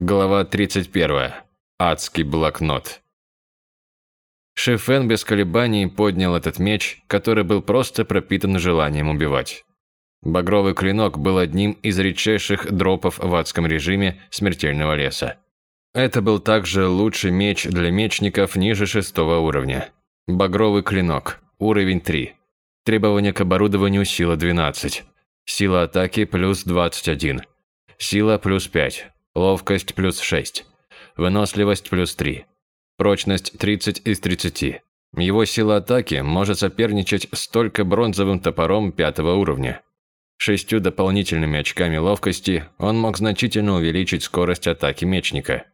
Глава 31. Адский блокнот. Шифен без колебаний поднял этот меч, который был просто пропитан желанием убивать. Багровый клинок был одним из редчайших дропов в адском режиме смертельного леса. Это был также лучший меч для мечников ниже шестого уровня. Багровый клинок, уровень 3. Требования к оборудованию сила 12. Сила атаки плюс 21. Сила плюс 5 ловкость плюс 6, выносливость плюс 3, прочность 30 из 30. Его сила атаки может соперничать с только бронзовым топором пятого уровня. Шестью дополнительными очками ловкости он мог значительно увеличить скорость атаки мечника.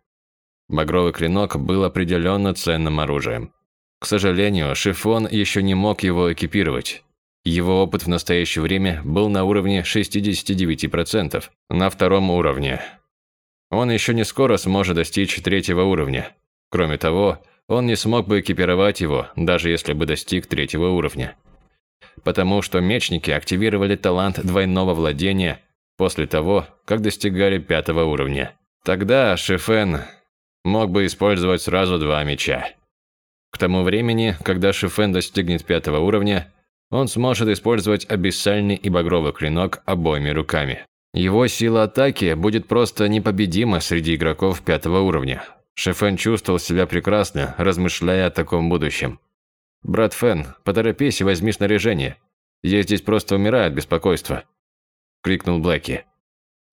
Багровый клинок был определенно ценным оружием. К сожалению, Шифон еще не мог его экипировать. Его опыт в настоящее время был на уровне 69%, на втором уровне. Он еще не скоро сможет достичь третьего уровня. Кроме того, он не смог бы экипировать его, даже если бы достиг третьего уровня. Потому что мечники активировали талант двойного владения после того, как достигали пятого уровня. Тогда Шифен мог бы использовать сразу два меча. К тому времени, когда Шифен достигнет пятого уровня, он сможет использовать абиссальный и багровый клинок обоими руками. Его сила атаки будет просто непобедима среди игроков пятого уровня. Шефен чувствовал себя прекрасно, размышляя о таком будущем. «Брат Фен, поторопись и возьми снаряжение. Я здесь просто умираю от беспокойства», – крикнул Блэки.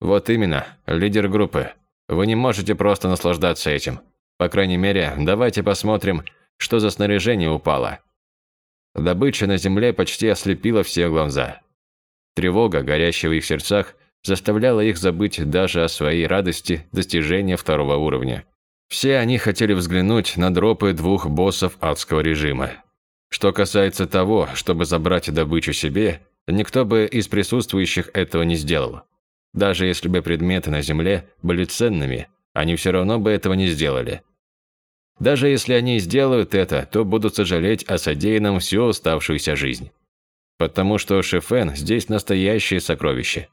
«Вот именно, лидер группы. Вы не можете просто наслаждаться этим. По крайней мере, давайте посмотрим, что за снаряжение упало». Добыча на земле почти ослепила все глаза. Тревога, горящая в их сердцах, заставляло их забыть даже о своей радости достижения второго уровня. Все они хотели взглянуть на дропы двух боссов адского режима. Что касается того, чтобы забрать добычу себе, никто бы из присутствующих этого не сделал. Даже если бы предметы на земле были ценными, они все равно бы этого не сделали. Даже если они сделают это, то будут сожалеть о содеянном всю оставшуюся жизнь. Потому что Шефен здесь настоящее сокровище.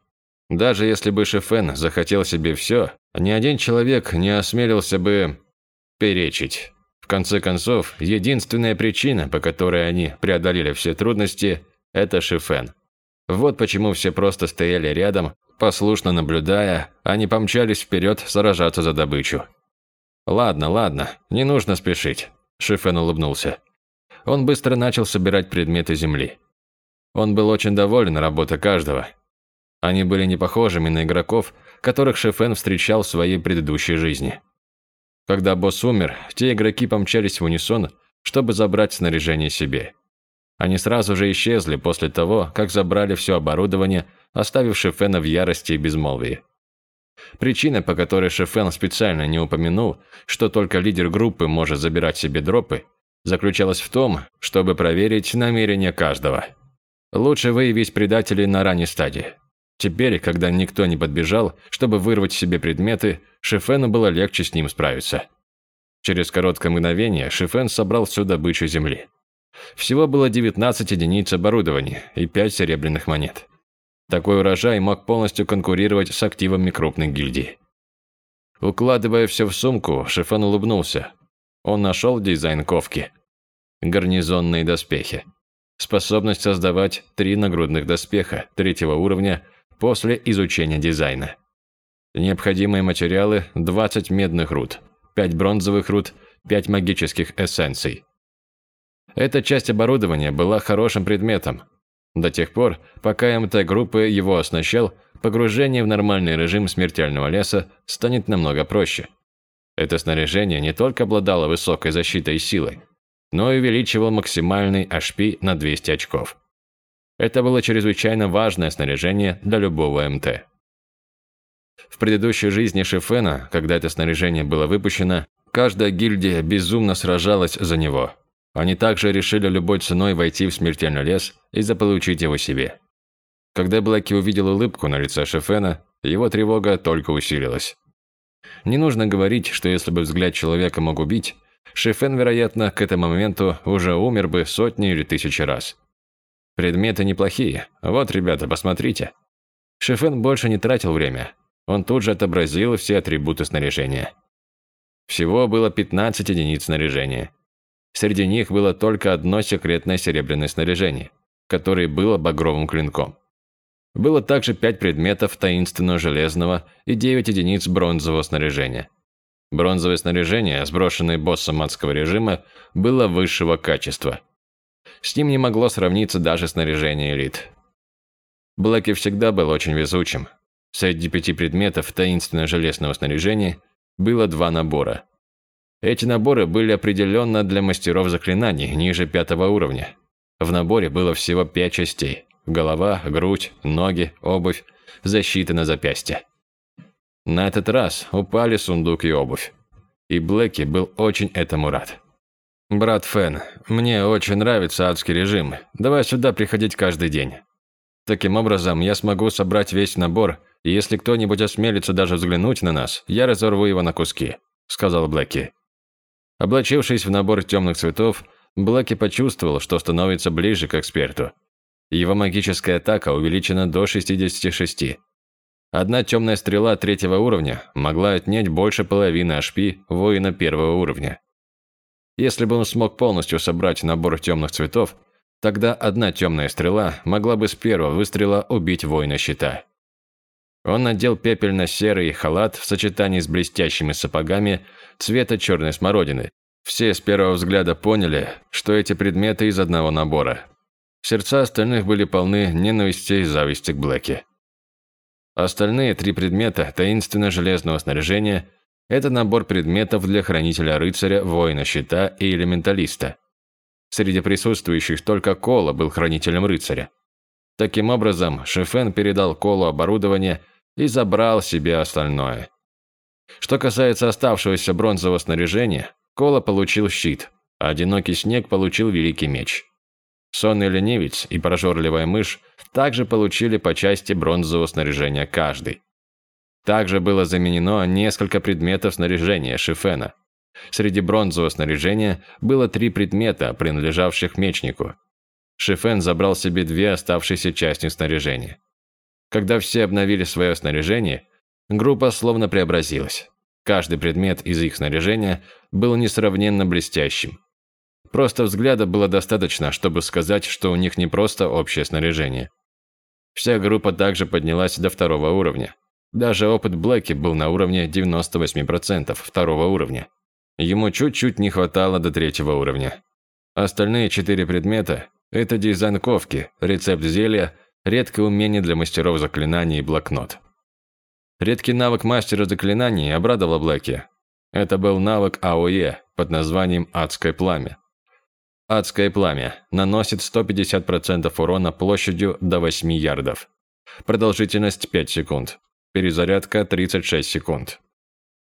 Даже если бы Шефен захотел себе все, ни один человек не осмелился бы перечить. В конце концов, единственная причина, по которой они преодолели все трудности, это Шефен. Вот почему все просто стояли рядом, послушно наблюдая, а не помчались вперед сражаться за добычу. «Ладно, ладно, не нужно спешить», – Шифен улыбнулся. Он быстро начал собирать предметы земли. Он был очень доволен работой каждого, они были не похожими на игроков, которых Шефен встречал в своей предыдущей жизни. Когда босс умер, те игроки помчались в унисон, чтобы забрать снаряжение себе. Они сразу же исчезли после того, как забрали все оборудование, оставив Шефена в ярости и безмолвии. Причина, по которой Шефен специально не упомянул, что только лидер группы может забирать себе дропы, заключалась в том, чтобы проверить намерения каждого. Лучше выявить предателей на ранней стадии. Теперь, когда никто не подбежал, чтобы вырвать себе предметы, Шифену было легче с ним справиться. Через короткое мгновение Шифен собрал всю добычу земли. Всего было 19 единиц оборудования и 5 серебряных монет. Такой урожай мог полностью конкурировать с активами крупной гильдии. Укладывая все в сумку, Шифен улыбнулся. Он нашел дизайн ковки. Гарнизонные доспехи. Способность создавать три нагрудных доспеха третьего уровня – после изучения дизайна. Необходимые материалы – 20 медных руд, 5 бронзовых руд, 5 магических эссенций. Эта часть оборудования была хорошим предметом. До тех пор, пока МТ-группы его оснащал, погружение в нормальный режим смертельного леса станет намного проще. Это снаряжение не только обладало высокой защитой и силой, но и увеличивало максимальный HP на 200 очков. Это было чрезвычайно важное снаряжение для любого МТ. В предыдущей жизни Шифена, когда это снаряжение было выпущено, каждая гильдия безумно сражалась за него. Они также решили любой ценой войти в смертельный лес и заполучить его себе. Когда Блэки увидел улыбку на лице Шефена, его тревога только усилилась. Не нужно говорить, что если бы взгляд человека мог убить, Шефен, вероятно, к этому моменту уже умер бы сотни или тысячи раз. Предметы неплохие. Вот, ребята, посмотрите. Шефен больше не тратил время. Он тут же отобразил все атрибуты снаряжения. Всего было 15 единиц снаряжения. Среди них было только одно секретное серебряное снаряжение, которое было багровым клинком. Было также 5 предметов таинственного железного и 9 единиц бронзового снаряжения. Бронзовое снаряжение, сброшенное боссом адского режима, было высшего качества. С ним не могло сравниться даже снаряжение элит. Блэки всегда был очень везучим. Среди пяти предметов таинственного железного снаряжения было два набора. Эти наборы были определенно для мастеров заклинаний ниже пятого уровня. В наборе было всего пять частей – голова, грудь, ноги, обувь, защита на запястье. На этот раз упали сундук и обувь. И Блэки был очень этому рад. «Брат Фен, мне очень нравится адский режим. Давай сюда приходить каждый день. Таким образом, я смогу собрать весь набор, и если кто-нибудь осмелится даже взглянуть на нас, я разорву его на куски», – сказал Блэки. Облачившись в набор темных цветов, Блэки почувствовал, что становится ближе к эксперту. Его магическая атака увеличена до 66. Одна темная стрела третьего уровня могла отнять больше половины HP воина первого уровня. Если бы он смог полностью собрать набор темных цветов, тогда одна темная стрела могла бы с первого выстрела убить воина щита. Он надел пепельно-серый халат в сочетании с блестящими сапогами цвета черной смородины. Все с первого взгляда поняли, что эти предметы из одного набора. Сердца остальных были полны ненависти и зависти к Блэке. Остальные три предмета таинственно-железного снаряжения – это набор предметов для хранителя-рыцаря, воина щита и элементалиста. Среди присутствующих только Кола был хранителем рыцаря. Таким образом, Шефен передал Колу оборудование и забрал себе остальное. Что касается оставшегося бронзового снаряжения, Кола получил щит, а Одинокий Снег получил Великий Меч. Сонный ленивец и прожорливая мышь также получили по части бронзового снаряжения каждый. Также было заменено несколько предметов снаряжения Шифена. Среди бронзового снаряжения было три предмета, принадлежавших мечнику. Шифен забрал себе две оставшиеся части снаряжения. Когда все обновили свое снаряжение, группа словно преобразилась. Каждый предмет из их снаряжения был несравненно блестящим. Просто взгляда было достаточно, чтобы сказать, что у них не просто общее снаряжение. Вся группа также поднялась до второго уровня. Даже опыт Блэки был на уровне 98% второго уровня. Ему чуть-чуть не хватало до третьего уровня. Остальные четыре предмета – это дизайн ковки, рецепт зелья, редкое умение для мастеров заклинаний и блокнот. Редкий навык мастера заклинаний обрадовал Блэки. Это был навык АОЕ под названием «Адское пламя». Адское пламя наносит 150% урона площадью до 8 ярдов. Продолжительность 5 секунд. Перезарядка 36 секунд.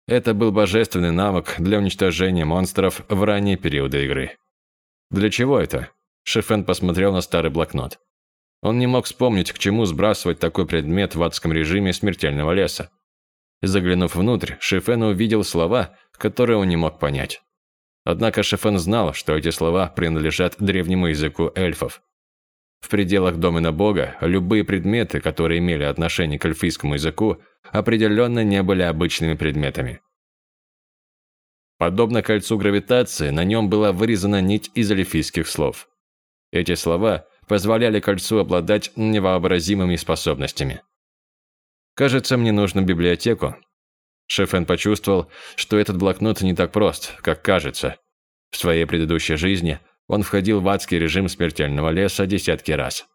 Это был божественный навык для уничтожения монстров в ранние периоды игры. Для чего это? Шифен посмотрел на старый блокнот. Он не мог вспомнить, к чему сбрасывать такой предмет в адском режиме смертельного леса. Заглянув внутрь, Шифен увидел слова, которые он не мог понять. Однако Шефен знал, что эти слова принадлежат древнему языку эльфов. В пределах домена бога любые предметы, которые имели отношение к эльфийскому языку, определенно не были обычными предметами. Подобно кольцу гравитации, на нем была вырезана нить из эльфийских слов. Эти слова позволяли кольцу обладать невообразимыми способностями. «Кажется, мне нужно библиотеку», Шефен почувствовал, что этот блокнот не так прост, как кажется. В своей предыдущей жизни он входил в адский режим смертельного леса десятки раз.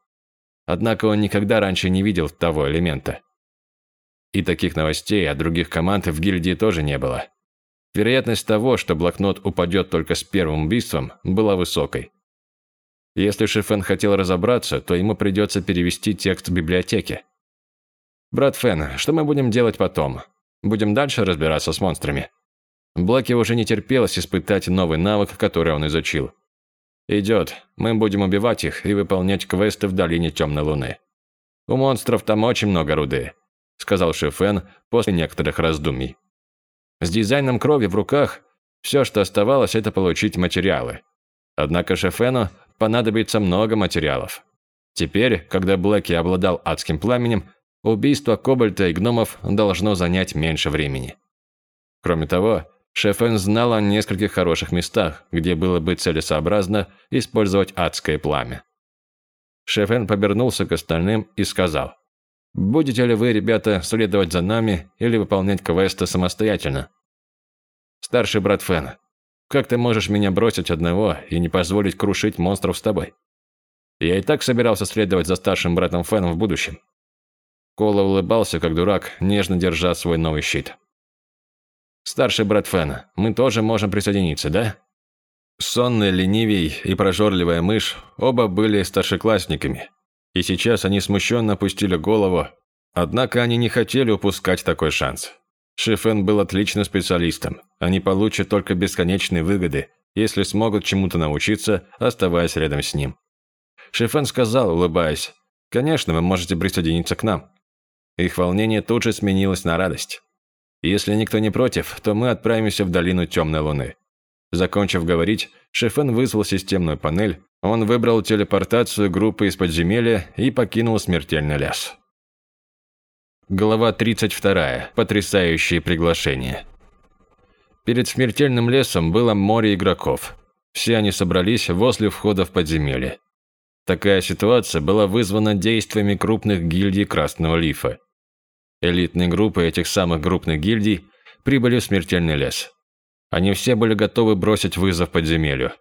Однако он никогда раньше не видел того элемента. И таких новостей от других команд в гильдии тоже не было. Вероятность того, что блокнот упадет только с первым убийством, была высокой. Если Шефен хотел разобраться, то ему придется перевести текст в библиотеке. «Брат Фен, что мы будем делать потом?» Будем дальше разбираться с монстрами». Блэки уже не терпелось испытать новый навык, который он изучил. «Идет. Мы будем убивать их и выполнять квесты в долине Темной Луны. У монстров там очень много руды», – сказал Шефен после некоторых раздумий. С дизайном крови в руках все, что оставалось, это получить материалы. Однако Шефену понадобится много материалов. Теперь, когда Блэки обладал адским пламенем, убийство кобальта и гномов должно занять меньше времени. Кроме того, Шефен знал о нескольких хороших местах, где было бы целесообразно использовать адское пламя. Шефен повернулся к остальным и сказал, «Будете ли вы, ребята, следовать за нами или выполнять квесты самостоятельно?» «Старший брат Фен, как ты можешь меня бросить одного и не позволить крушить монстров с тобой? Я и так собирался следовать за старшим братом Феном в будущем». Кола улыбался, как дурак, нежно держа свой новый щит. «Старший брат Фена, мы тоже можем присоединиться, да?» Сонный ленивей и прожорливая мышь оба были старшеклассниками, и сейчас они смущенно опустили голову, однако они не хотели упускать такой шанс. Шифен был отличным специалистом, они получат только бесконечные выгоды, если смогут чему-то научиться, оставаясь рядом с ним. Шифен сказал, улыбаясь, «Конечно, вы можете присоединиться к нам». Их волнение тут же сменилось на радость. «Если никто не против, то мы отправимся в долину Темной Луны. Закончив говорить, Шефен вызвал системную панель, он выбрал телепортацию группы из подземелья и покинул смертельный лес. Глава 32. Потрясающие приглашения. Перед смертельным лесом было море игроков. Все они собрались возле входа в подземелье. Такая ситуация была вызвана действиями крупных гильдий Красного Лифа. Элитные группы этих самых крупных гильдий прибыли в смертельный лес. Они все были готовы бросить вызов подземелью.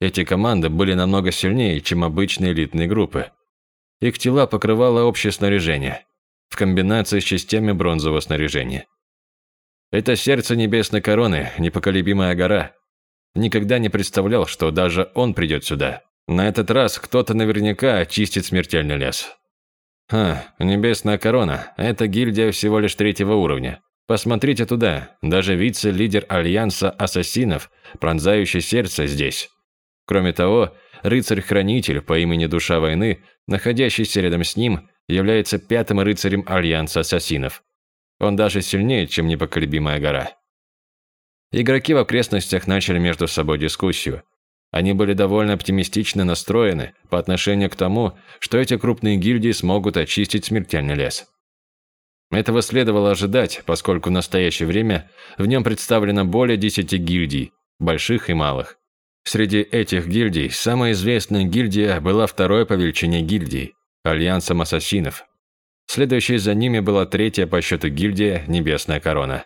Эти команды были намного сильнее, чем обычные элитные группы. Их тела покрывало общее снаряжение, в комбинации с частями бронзового снаряжения. Это сердце небесной короны, непоколебимая гора. Никогда не представлял, что даже он придет сюда. На этот раз кто-то наверняка очистит смертельный лес. Ха, небесная корона – это гильдия всего лишь третьего уровня. Посмотрите туда, даже вице-лидер Альянса Ассасинов, пронзающий сердце здесь. Кроме того, рыцарь-хранитель по имени Душа Войны, находящийся рядом с ним, является пятым рыцарем Альянса Ассасинов. Он даже сильнее, чем непоколебимая гора. Игроки в окрестностях начали между собой дискуссию. Они были довольно оптимистично настроены по отношению к тому, что эти крупные гильдии смогут очистить смертельный лес. Этого следовало ожидать, поскольку в настоящее время в нем представлено более 10 гильдий, больших и малых. Среди этих гильдий самая известная гильдия была второй по величине гильдии – Альянсом Ассасинов. Следующей за ними была третья по счету гильдия Небесная Корона.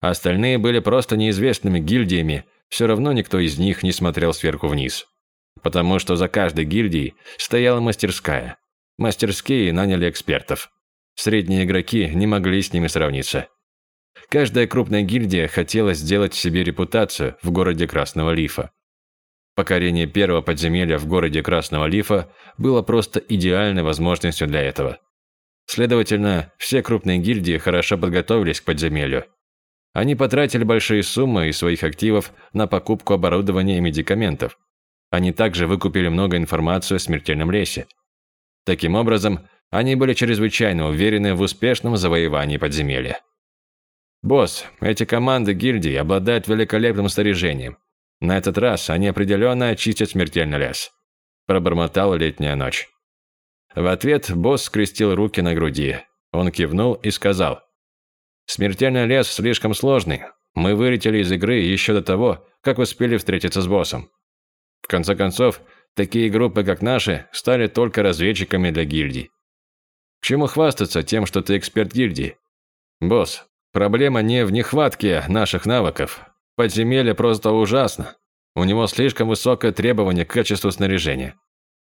Остальные были просто неизвестными гильдиями, все равно никто из них не смотрел сверху вниз. Потому что за каждой гильдией стояла мастерская. Мастерские наняли экспертов. Средние игроки не могли с ними сравниться. Каждая крупная гильдия хотела сделать себе репутацию в городе Красного Лифа. Покорение первого подземелья в городе Красного Лифа было просто идеальной возможностью для этого. Следовательно, все крупные гильдии хорошо подготовились к подземелью. Они потратили большие суммы из своих активов на покупку оборудования и медикаментов. Они также выкупили много информации о смертельном лесе. Таким образом, они были чрезвычайно уверены в успешном завоевании подземелья. «Босс, эти команды гильдии обладают великолепным снаряжением. На этот раз они определенно очистят смертельный лес», – пробормотала летняя ночь. В ответ босс скрестил руки на груди. Он кивнул и сказал, «Смертельный лес слишком сложный. Мы вылетели из игры еще до того, как успели встретиться с боссом. В конце концов, такие группы, как наши, стали только разведчиками для гильдий. К чему хвастаться тем, что ты эксперт гильдии? Босс, проблема не в нехватке наших навыков. Подземелье просто ужасно. У него слишком высокое требование к качеству снаряжения.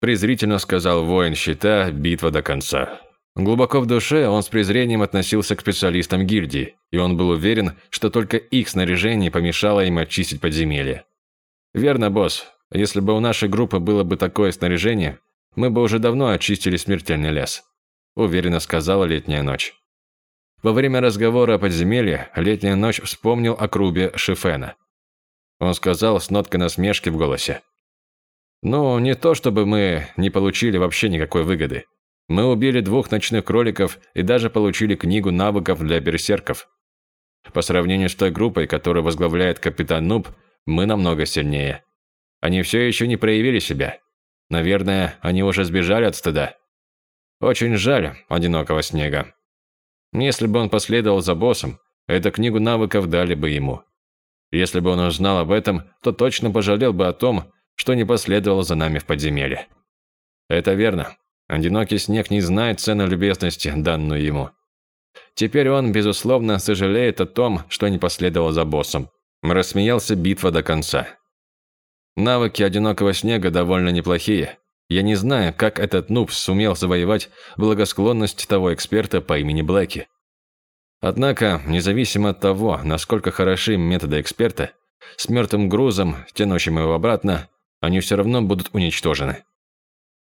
Презрительно сказал воин щита «Битва до конца». Глубоко в душе он с презрением относился к специалистам гильдии, и он был уверен, что только их снаряжение помешало им очистить подземелье. «Верно, босс. Если бы у нашей группы было бы такое снаряжение, мы бы уже давно очистили смертельный лес уверенно сказала летняя ночь. Во время разговора о подземелье летняя ночь вспомнил о Крубе Шифена. Он сказал с ноткой насмешки в голосе. «Ну, не то чтобы мы не получили вообще никакой выгоды. Мы убили двух ночных кроликов и даже получили книгу навыков для берсерков. По сравнению с той группой, которую возглавляет капитан Нуб, мы намного сильнее. Они все еще не проявили себя. Наверное, они уже сбежали от стыда. Очень жаль одинокого снега. Если бы он последовал за боссом, эту книгу навыков дали бы ему. Если бы он узнал об этом, то точно пожалел бы о том, что не последовал за нами в подземелье. Это верно. Одинокий снег не знает цены любезности, данную ему. Теперь он, безусловно, сожалеет о том, что не последовал за боссом. Рассмеялся битва до конца. Навыки одинокого снега довольно неплохие. Я не знаю, как этот нуб сумел завоевать благосклонность того эксперта по имени Блэки. Однако, независимо от того, насколько хороши методы эксперта, с мертвым грузом, тянущим его обратно, они все равно будут уничтожены.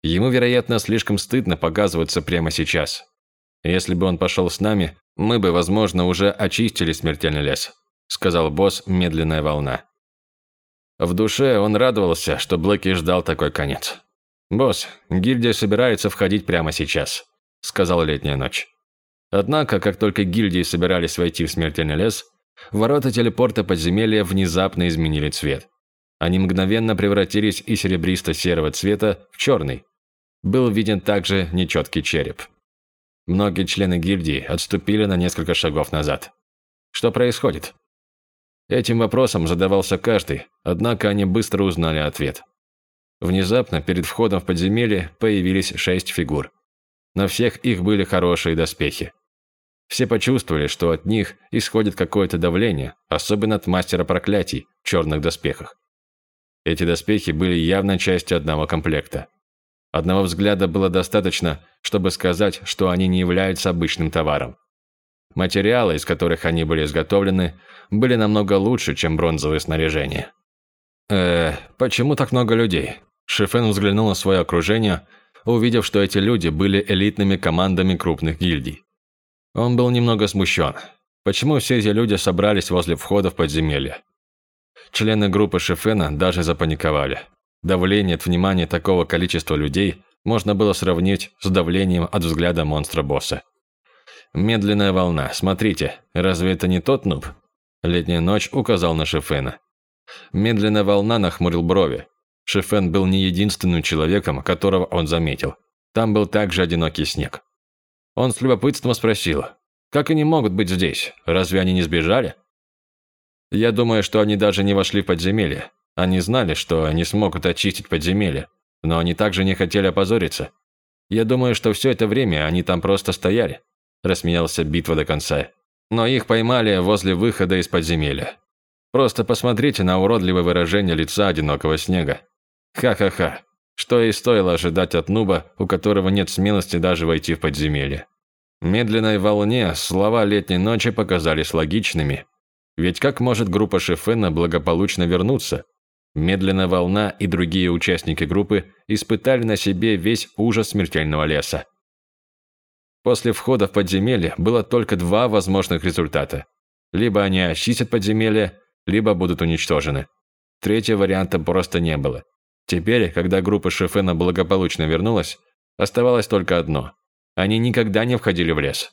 Ему, вероятно, слишком стыдно показываться прямо сейчас. Если бы он пошел с нами, мы бы, возможно, уже очистили смертельный лес», – сказал босс «Медленная волна». В душе он радовался, что Блэки ждал такой конец. «Босс, гильдия собирается входить прямо сейчас», – сказала летняя ночь. Однако, как только гильдии собирались войти в смертельный лес, ворота телепорта подземелья внезапно изменили цвет. Они мгновенно превратились из серебристо-серого цвета в черный. Был виден также нечеткий череп. Многие члены гильдии отступили на несколько шагов назад. Что происходит? Этим вопросом задавался каждый, однако они быстро узнали ответ. Внезапно перед входом в подземелье появились шесть фигур. На всех их были хорошие доспехи. Все почувствовали, что от них исходит какое-то давление, особенно от мастера проклятий в черных доспехах. Эти доспехи были явно частью одного комплекта. Одного взгляда было достаточно, чтобы сказать, что они не являются обычным товаром. Материалы, из которых они были изготовлены, были намного лучше, чем бронзовое снаряжение. «Э, почему так много людей?» Шифен взглянул на свое окружение, увидев, что эти люди были элитными командами крупных гильдий. Он был немного смущен. Почему все эти люди собрались возле входа в подземелье? Члены группы Шифена даже запаниковали. Давление от внимания такого количества людей можно было сравнить с давлением от взгляда монстра-босса. «Медленная волна. Смотрите, разве это не тот нуб?» Летняя ночь указал на Шифена. Медленная волна нахмурил брови. Шифен был не единственным человеком, которого он заметил. Там был также одинокий снег. Он с любопытством спросил, «Как они могут быть здесь? Разве они не сбежали?» Я думаю, что они даже не вошли в подземелье. Они знали, что не смогут очистить подземелье, но они также не хотели опозориться. Я думаю, что все это время они там просто стояли. Рассмеялся битва до конца. Но их поймали возле выхода из подземелья. Просто посмотрите на уродливое выражение лица одинокого снега. Ха-ха-ха. Что и стоило ожидать от нуба, у которого нет смелости даже войти в подземелье. Медленной волне слова летней ночи показались логичными, ведь как может группа Шефена благополучно вернуться? Медленная волна и другие участники группы испытали на себе весь ужас смертельного леса. После входа в подземелье было только два возможных результата. Либо они очистят подземелье, либо будут уничтожены. Третьего варианта просто не было. Теперь, когда группа Шефена благополучно вернулась, оставалось только одно. Они никогда не входили в лес.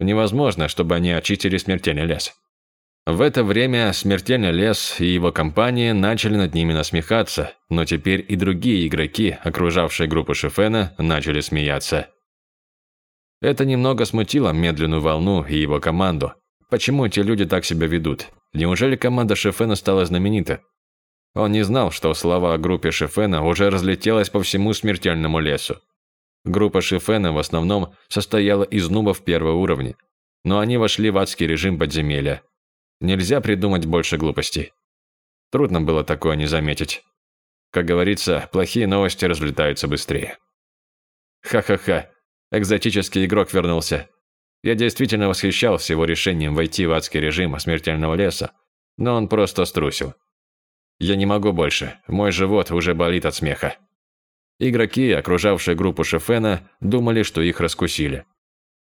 Невозможно, чтобы они очистили смертельный лес. В это время смертельный лес и его компания начали над ними насмехаться, но теперь и другие игроки, окружавшие группу Шефена, начали смеяться. Это немного смутило медленную волну и его команду. Почему эти люди так себя ведут? Неужели команда Шефена стала знаменита? Он не знал, что слова о группе Шефена уже разлетелась по всему смертельному лесу. Группа Шефена в основном состояла из нубов первого уровня, но они вошли в адский режим подземелья, Нельзя придумать больше глупостей. Трудно было такое не заметить. Как говорится, плохие новости разлетаются быстрее. Ха-ха-ха, экзотический игрок вернулся. Я действительно восхищался его решением войти в адский режим смертельного леса, но он просто струсил. Я не могу больше, мой живот уже болит от смеха. Игроки, окружавшие группу Шефена, думали, что их раскусили.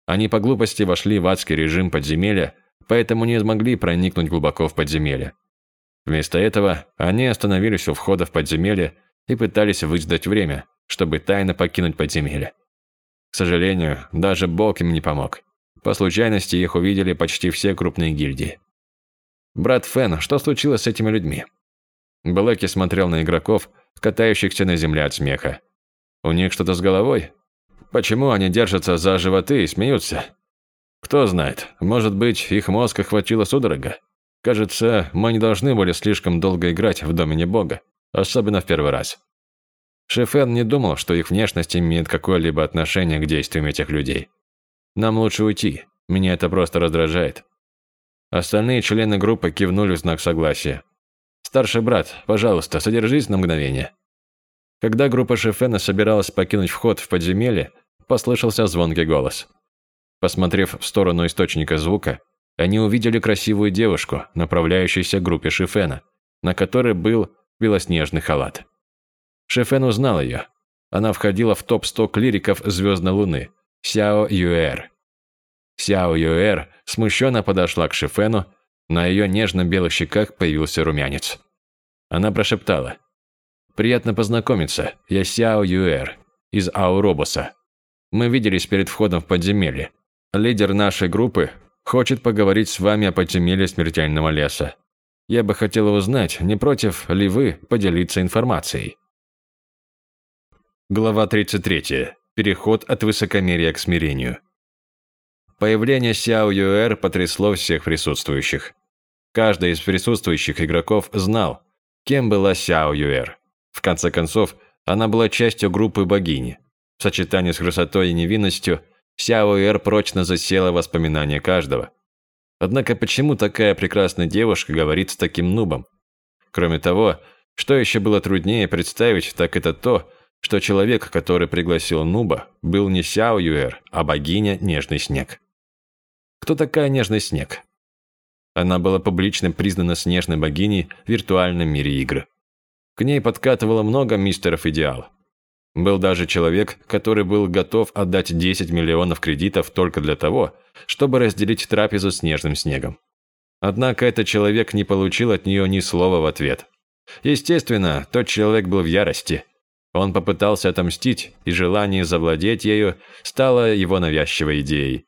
Они по глупости вошли в адский режим подземелья поэтому не смогли проникнуть глубоко в подземелье. Вместо этого они остановились у входа в подземелье и пытались выждать время, чтобы тайно покинуть подземелье. К сожалению, даже Бог им не помог. По случайности их увидели почти все крупные гильдии. «Брат Фен, что случилось с этими людьми?» Блэки смотрел на игроков, катающихся на земле от смеха. «У них что-то с головой?» почему они держатся за животы и смеются? Кто знает, может быть, их мозг охватила судорога. Кажется, мы не должны были слишком долго играть в домене бога, особенно в первый раз. Шефен не думал, что их внешность имеет какое-либо отношение к действиям этих людей. Нам лучше уйти, меня это просто раздражает. Остальные члены группы кивнули в знак согласия. «Старший брат, пожалуйста, содержись на мгновение». Когда группа Шефена собиралась покинуть вход в подземелье, послышался звонкий голос. Посмотрев в сторону источника звука, они увидели красивую девушку, направляющуюся к группе Шефена, на которой был белоснежный халат. Шефен узнал ее. Она входила в топ-100 клириков Звездной Луны, Сяо Юэр. Сяо Юэр смущенно подошла к Шефену, на ее нежно-белых щеках появился румянец. Она прошептала. «Приятно познакомиться, я Сяо Юэр, из Ауробуса. Мы виделись перед входом в подземелье. Лидер нашей группы хочет поговорить с вами о подземелье смертельного леса. Я бы хотела узнать, не против ли вы поделиться информацией?» Глава 33. Переход от высокомерия к смирению. Появление Сяо Юэр потрясло всех присутствующих. Каждый из присутствующих игроков знал, кем была Сяо Юэр. В конце концов, она была частью группы богини. В сочетании с красотой и невинностью, Сяо Юэр прочно засела в воспоминания каждого. Однако почему такая прекрасная девушка говорит с таким нубом? Кроме того, что еще было труднее представить, так это то, что человек, который пригласил Нуба, был не Сяо Юэр, а богиня Нежный Снег. Кто такая Нежный Снег? Она была публично признана снежной богиней в виртуальном мире игр. К ней подкатывало много мистеров идеал. Был даже человек, который был готов отдать 10 миллионов кредитов только для того, чтобы разделить трапезу с нежным снегом. Однако этот человек не получил от нее ни слова в ответ. Естественно, тот человек был в ярости. Он попытался отомстить, и желание завладеть ею стало его навязчивой идеей.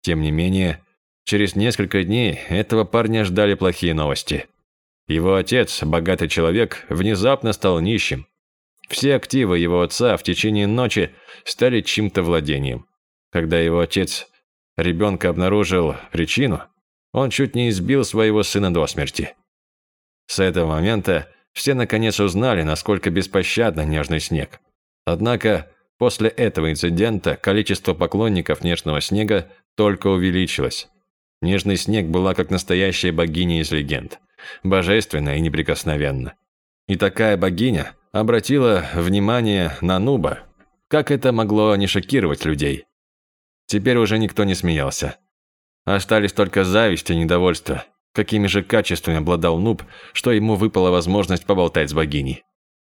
Тем не менее, через несколько дней этого парня ждали плохие новости. Его отец, богатый человек, внезапно стал нищим. Все активы его отца в течение ночи стали чьим-то владением. Когда его отец ребенка обнаружил причину, он чуть не избил своего сына до смерти. С этого момента все наконец узнали, насколько беспощадно нежный снег. Однако, после этого инцидента количество поклонников нежного снега только увеличилась. Нежный снег была как настоящая богиня из легенд. Божественна и неприкосновенна. И такая богиня обратила внимание на Нуба. Как это могло не шокировать людей? Теперь уже никто не смеялся. Остались только зависть и недовольство. Какими же качествами обладал Нуб, что ему выпала возможность поболтать с богиней?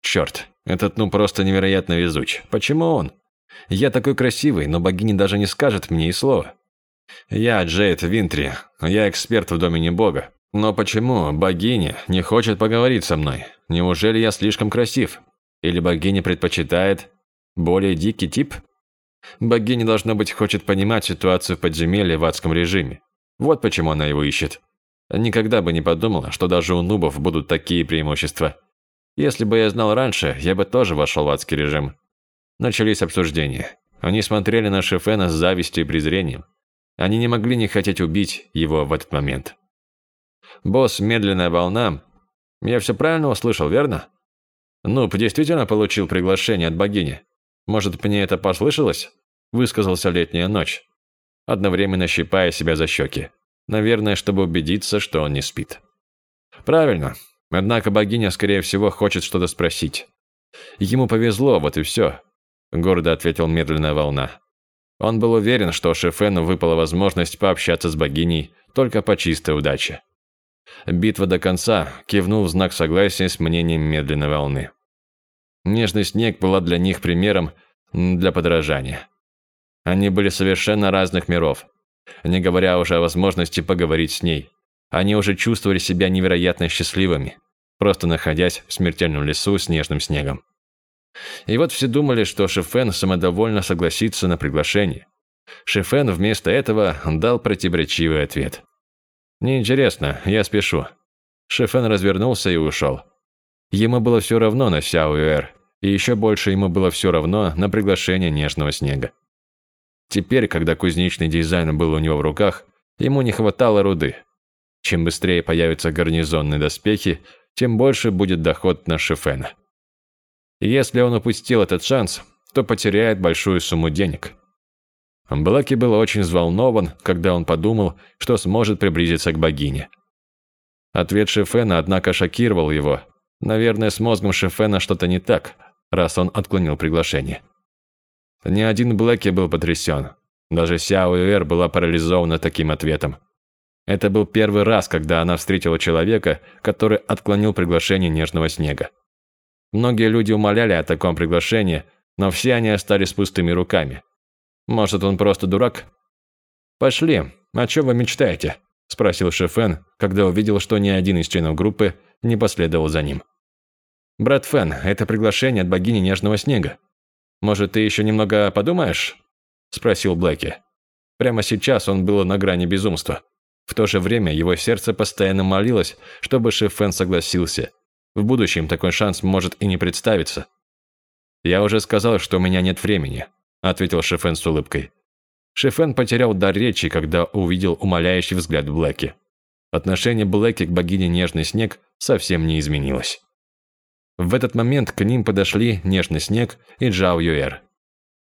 Черт, этот Нуб просто невероятно везуч. Почему он? Я такой красивый, но богиня даже не скажет мне и слова. Я Джейд Винтри, я эксперт в домене бога. Но почему богиня не хочет поговорить со мной? Неужели я слишком красив? Или богиня предпочитает более дикий тип? Богиня, должно быть, хочет понимать ситуацию в подземелье в адском режиме. Вот почему она его ищет. Никогда бы не подумала, что даже у нубов будут такие преимущества. Если бы я знал раньше, я бы тоже вошел в адский режим. Начались обсуждения. Они смотрели на Шефена с завистью и презрением. Они не могли не хотеть убить его в этот момент. Босс «Медленная волна». Я все правильно услышал, верно? Нуб действительно получил приглашение от богини. Может, мне это послышалось? Высказался летняя ночь, одновременно щипая себя за щеки. Наверное, чтобы убедиться, что он не спит. Правильно. Однако богиня, скорее всего, хочет что-то спросить. Ему повезло, вот и все. Гордо ответил медленная волна. Он был уверен, что Шефену выпала возможность пообщаться с богиней только по чистой удаче. Битва до конца кивнул в знак согласия с мнением медленной волны. Нежный снег была для них примером для подражания. Они были совершенно разных миров, не говоря уже о возможности поговорить с ней. Они уже чувствовали себя невероятно счастливыми, просто находясь в смертельном лесу с нежным снегом. И вот все думали, что Шефен самодовольно согласится на приглашение. Шефен вместо этого дал противоречивый ответ. «Неинтересно, я спешу». Шефен развернулся и ушел. Ему было все равно на Сяо Юэр. и еще больше ему было все равно на приглашение нежного снега. Теперь, когда кузнечный дизайн был у него в руках, ему не хватало руды. Чем быстрее появятся гарнизонные доспехи, тем больше будет доход на Шефена. Если он упустил этот шанс, то потеряет большую сумму денег. Блэки был очень взволнован, когда он подумал, что сможет приблизиться к богине. Ответ Шефена, однако, шокировал его. Наверное, с мозгом Шефена что-то не так, раз он отклонил приглашение. Ни один Блэки был потрясен. Даже Сяо Юэр была парализована таким ответом. Это был первый раз, когда она встретила человека, который отклонил приглашение нежного снега. Многие люди умоляли о таком приглашении, но все они остались пустыми руками. Может, он просто дурак? «Пошли. О чем вы мечтаете?» – спросил Шефен, когда увидел, что ни один из членов группы не последовал за ним. «Брат Фен, это приглашение от богини Нежного Снега. Может, ты еще немного подумаешь?» – спросил Блэки. Прямо сейчас он был на грани безумства. В то же время его сердце постоянно молилось, чтобы Шефен согласился. В будущем такой шанс может и не представиться. «Я уже сказал, что у меня нет времени», – ответил Шефен с улыбкой. Шефен потерял дар речи, когда увидел умоляющий взгляд Блэки. Отношение Блэки к богине Нежный Снег совсем не изменилось. В этот момент к ним подошли Нежный Снег и Джао Юэр.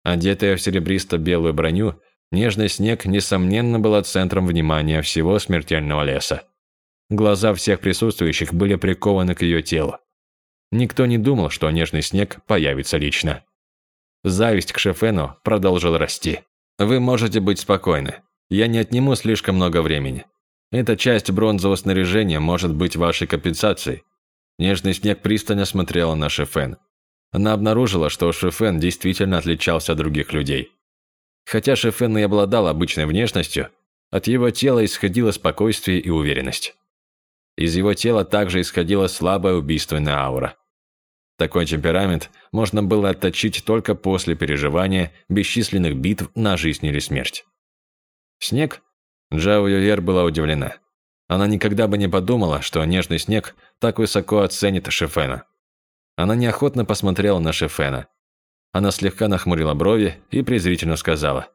Одетая в серебристо-белую броню, Нежный Снег, несомненно, была центром внимания всего смертельного леса. Глаза всех присутствующих были прикованы к ее телу. Никто не думал, что Нежный Снег появится лично. Зависть к Шефену продолжила расти. «Вы можете быть спокойны. Я не отниму слишком много времени. Эта часть бронзового снаряжения может быть вашей компенсацией. Нежный снег пристально смотрела на Шефен. Она обнаружила, что Шефен действительно отличался от других людей. Хотя Шефен и обладал обычной внешностью, от его тела исходило спокойствие и уверенность. Из его тела также исходила слабая убийственная аура. Такой темперамент можно было отточить только после переживания бесчисленных битв на жизнь или смерть. Снег? Джао Юер была удивлена. Она никогда бы не подумала, что нежный снег так высоко оценит Шефена. Она неохотно посмотрела на Шефена. Она слегка нахмурила брови и презрительно сказала.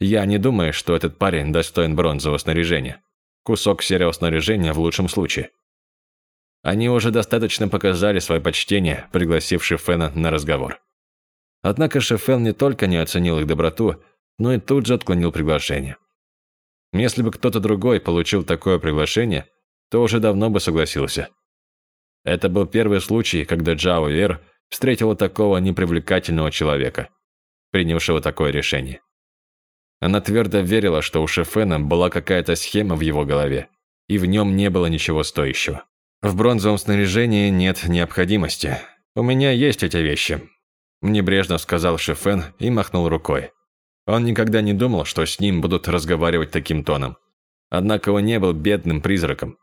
«Я не думаю, что этот парень достоин бронзового снаряжения. Кусок серого снаряжения в лучшем случае». Они уже достаточно показали свое почтение, пригласив Шефена на разговор. Однако Шефен не только не оценил их доброту, но и тут же отклонил приглашение. Если бы кто-то другой получил такое приглашение, то уже давно бы согласился. Это был первый случай, когда Джао Вер встретила такого непривлекательного человека, принявшего такое решение. Она твердо верила, что у Шефена была какая-то схема в его голове, и в нем не было ничего стоящего. В бронзовом снаряжении нет необходимости. У меня есть эти вещи. Небрежно сказал Шефен и махнул рукой. Он никогда не думал, что с ним будут разговаривать таким тоном. Однако он не был бедным призраком.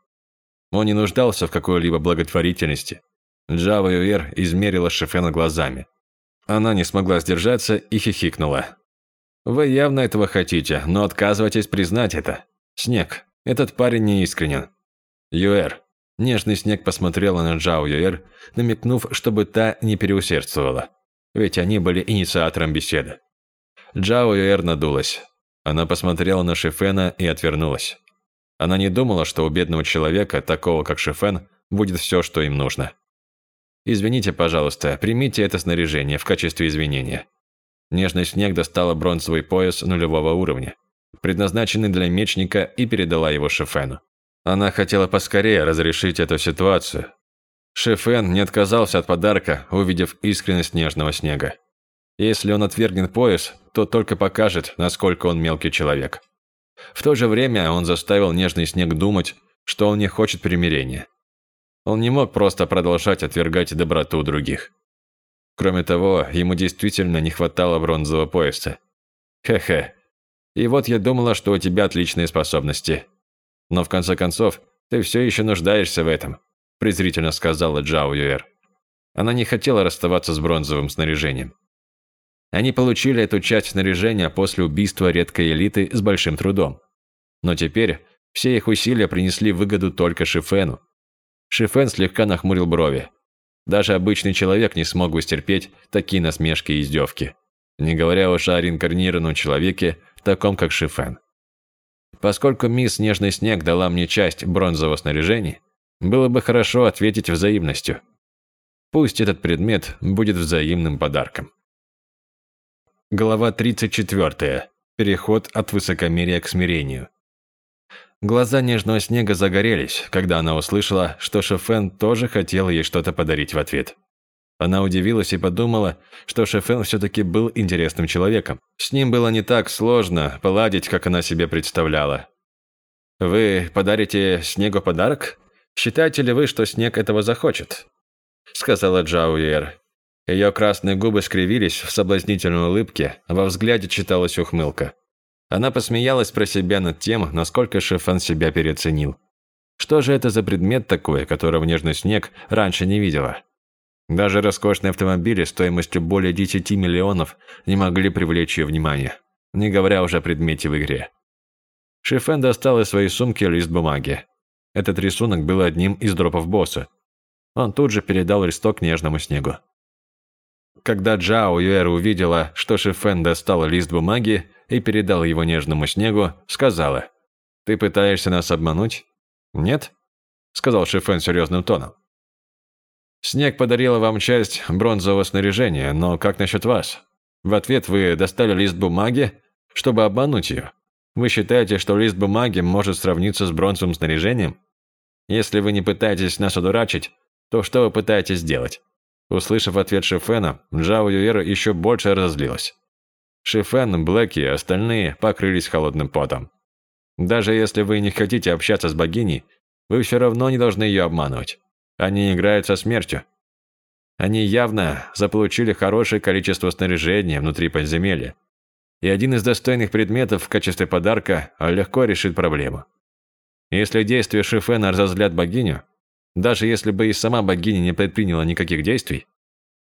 Он не нуждался в какой-либо благотворительности. Джава Ювер измерила Шефена глазами. Она не смогла сдержаться и хихикнула. «Вы явно этого хотите, но отказываетесь признать это. Снег, этот парень не искренен». «Юэр». Нежный снег посмотрела на Джао Юэр, намекнув, чтобы та не переусердствовала. Ведь они были инициатором беседы. Джао Юэр надулась. Она посмотрела на Шифена и отвернулась. Она не думала, что у бедного человека, такого как Шифен, будет все, что им нужно. «Извините, пожалуйста, примите это снаряжение в качестве извинения». Нежный снег достала бронзовый пояс нулевого уровня, предназначенный для мечника, и передала его Шифену. Она хотела поскорее разрешить эту ситуацию. Шифен не отказался от подарка, увидев искренность нежного снега. Если он отвергнет пояс, то только покажет, насколько он мелкий человек. В то же время он заставил нежный снег думать, что он не хочет примирения. Он не мог просто продолжать отвергать доброту других. Кроме того, ему действительно не хватало бронзового пояса. Хе-хе. И вот я думала, что у тебя отличные способности. Но в конце концов, ты все еще нуждаешься в этом, презрительно сказала Джао Юэр. Она не хотела расставаться с бронзовым снаряжением. Они получили эту часть снаряжения после убийства редкой элиты с большим трудом. Но теперь все их усилия принесли выгоду только Шифену. Шифен слегка нахмурил брови. Даже обычный человек не смог бы стерпеть такие насмешки и издевки. Не говоря уж о реинкарнированном человеке, таком как Шифен. Поскольку мисс Нежный Снег дала мне часть бронзового снаряжения, было бы хорошо ответить взаимностью. Пусть этот предмет будет взаимным подарком. Глава 34. Переход от высокомерия к смирению. Глаза нежного снега загорелись, когда она услышала, что Шефен тоже хотел ей что-то подарить в ответ. Она удивилась и подумала, что Шефен все-таки был интересным человеком. С ним было не так сложно поладить, как она себе представляла. «Вы подарите Снегу подарок? Считаете ли вы, что Снег этого захочет?» Сказала Джауэр. Ее красные губы скривились в соблазнительной улыбке, во взгляде читалась ухмылка. Она посмеялась про себя над тем, насколько Шефан себя переоценил. Что же это за предмет такой, которого нежный снег раньше не видела? Даже роскошные автомобили стоимостью более 10 миллионов не могли привлечь ее внимание, не говоря уже о предмете в игре. Шефен достал из своей сумки лист бумаги. Этот рисунок был одним из дропов босса. Он тут же передал листок нежному снегу. Когда Джао Юэр увидела, что Шифен достал лист бумаги и передал его нежному снегу, сказала, «Ты пытаешься нас обмануть?» «Нет?» – сказал Шифен серьезным тоном. «Снег подарила вам часть бронзового снаряжения, но как насчет вас? В ответ вы достали лист бумаги, чтобы обмануть ее. Вы считаете, что лист бумаги может сравниться с бронзовым снаряжением? Если вы не пытаетесь нас одурачить, то что вы пытаетесь сделать?» Услышав ответ Шифена, Джао Юэра еще больше разозлилась. Шифен, Блэк и остальные покрылись холодным потом. Даже если вы не хотите общаться с богиней, вы все равно не должны ее обманывать. Они играют со смертью. Они явно заполучили хорошее количество снаряжения внутри подземелья. И один из достойных предметов в качестве подарка легко решит проблему. Если действия Шифена разозлят богиню, даже если бы и сама богиня не предприняла никаких действий,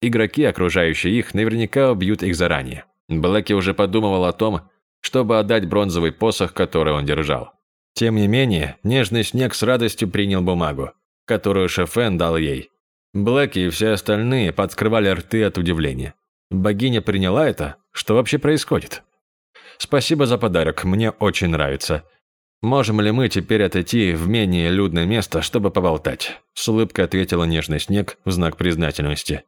игроки, окружающие их, наверняка убьют их заранее. Блэки уже подумывал о том, чтобы отдать бронзовый посох, который он держал. Тем не менее, нежный снег с радостью принял бумагу, которую Шефен дал ей. Блэки и все остальные подскрывали рты от удивления. Богиня приняла это? Что вообще происходит? Спасибо за подарок, мне очень нравится. «Можем ли мы теперь отойти в менее людное место, чтобы поболтать?» С улыбкой ответила нежный снег в знак признательности.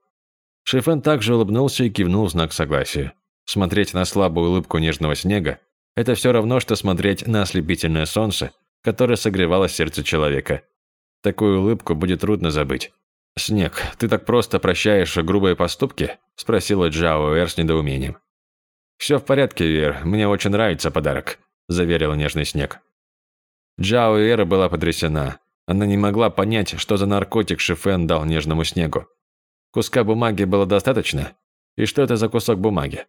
Шифен также улыбнулся и кивнул в знак согласия. Смотреть на слабую улыбку нежного снега – это все равно, что смотреть на ослепительное солнце, которое согревало сердце человека. Такую улыбку будет трудно забыть. «Снег, ты так просто прощаешь грубые поступки?» – спросила Джао Эр с недоумением. «Все в порядке, Вер, мне очень нравится подарок», – заверил нежный снег. Джао Эра была потрясена. Она не могла понять, что за наркотик Шифен дал нежному снегу. Куска бумаги было достаточно? И что это за кусок бумаги?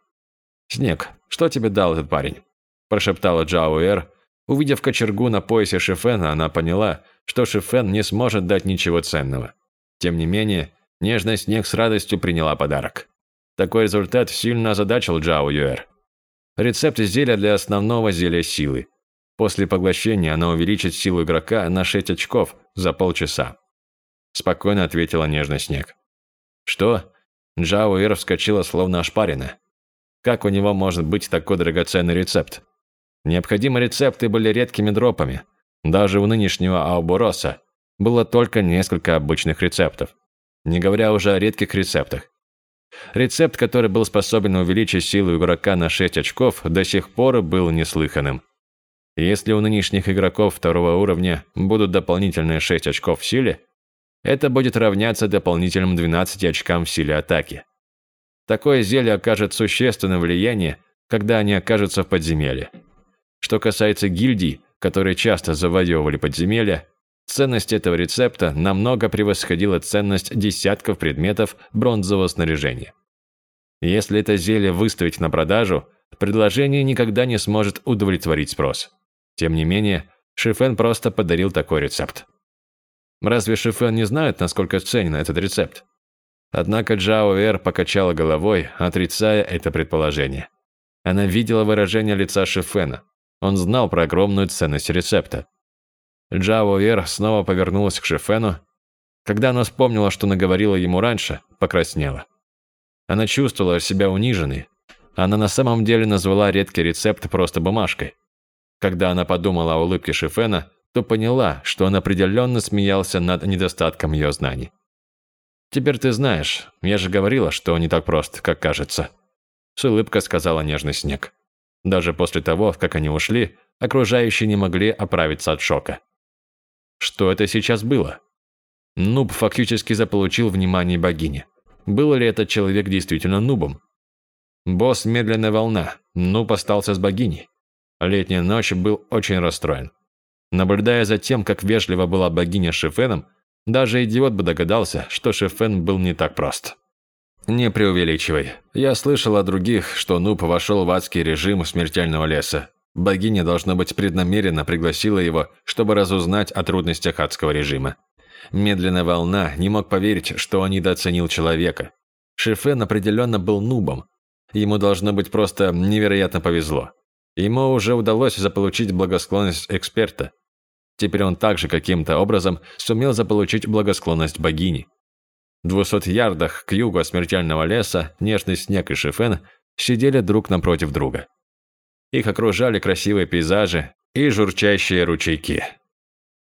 «Снег, что тебе дал этот парень?» – прошептала Джао Эр. Увидев кочергу на поясе Шифена, она поняла, что Шифен не сможет дать ничего ценного. Тем не менее, нежный снег с радостью приняла подарок. Такой результат сильно озадачил Джао Юэр. Рецепт зелья для основного зелья силы. После поглощения она увеличит силу игрока на 6 очков за полчаса. Спокойно ответила нежный снег. Что? Джао Ир вскочила словно ошпаренная. Как у него может быть такой драгоценный рецепт? Необходимые рецепты были редкими дропами. Даже у нынешнего Аубороса было только несколько обычных рецептов. Не говоря уже о редких рецептах. Рецепт, который был способен увеличить силу игрока на 6 очков, до сих пор был неслыханным. Если у нынешних игроков второго уровня будут дополнительные 6 очков в силе, это будет равняться дополнительным 12 очкам в силе атаки. Такое зелье окажет существенное влияние, когда они окажутся в подземелье. Что касается гильдий, которые часто завоевывали подземелья, ценность этого рецепта намного превосходила ценность десятков предметов бронзового снаряжения. Если это зелье выставить на продажу, предложение никогда не сможет удовлетворить спрос. Тем не менее, Шифен просто подарил такой рецепт. Разве Шифен не знает, насколько ценен этот рецепт? Однако Джао Эр покачала головой, отрицая это предположение. Она видела выражение лица Шифена. Он знал про огромную ценность рецепта. Джао Эр снова повернулась к Шифену. Когда она вспомнила, что наговорила ему раньше, покраснела. Она чувствовала себя униженной. Она на самом деле назвала редкий рецепт просто бумажкой. Когда она подумала о улыбке Шифена, то поняла, что он определенно смеялся над недостатком ее знаний. «Теперь ты знаешь, я же говорила, что не так прост, как кажется», с улыбкой сказала нежный снег. Даже после того, как они ушли, окружающие не могли оправиться от шока. Что это сейчас было? Нуб фактически заполучил внимание богини. Был ли этот человек действительно нубом? Босс «Медленная волна», нуб остался с богиней. Летняя ночь был очень расстроен. Наблюдая за тем, как вежливо была богиня Шифеном, даже идиот бы догадался, что Шифен был не так прост. «Не преувеличивай. Я слышал о других, что Нуб вошел в адский режим смертельного леса. Богиня, должно быть, преднамеренно пригласила его, чтобы разузнать о трудностях адского режима. Медленная волна не мог поверить, что он недооценил человека. Шифен определенно был нубом. Ему, должно быть, просто невероятно повезло. Ему уже удалось заполучить благосклонность эксперта. Теперь он также каким-то образом сумел заполучить благосклонность богини. 200 ярдах к югу от смертельного леса нежный снег и шифен сидели друг напротив друга. Их окружали красивые пейзажи и журчащие ручейки.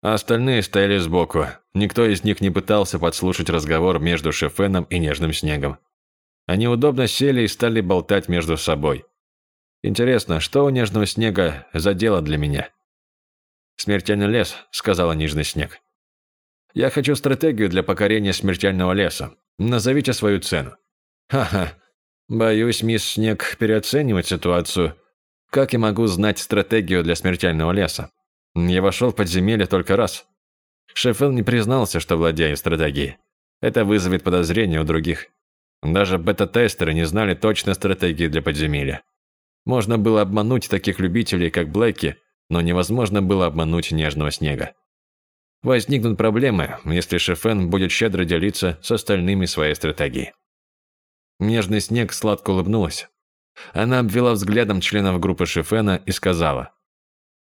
А остальные стояли сбоку. Никто из них не пытался подслушать разговор между Шефеном и Нежным Снегом. Они удобно сели и стали болтать между собой. Интересно, что у Нежного Снега за дело для меня? «Смертельный лес», — сказала Нежный Снег. Я хочу стратегию для покорения смертельного леса. Назовите свою цену». «Ха-ха. Боюсь, мисс Снег переоценивает ситуацию. Как я могу знать стратегию для смертельного леса? Я вошел в подземелье только раз. Шеффел не признался, что владеет стратегией. Это вызовет подозрения у других. Даже бета-тестеры не знали точной стратегии для подземелья. Можно было обмануть таких любителей, как Блэки, но невозможно было обмануть нежного снега. Возникнут проблемы, если Шефен будет щедро делиться с остальными своей стратегией. Нежный снег сладко улыбнулась. Она обвела взглядом членов группы Шефена и сказала,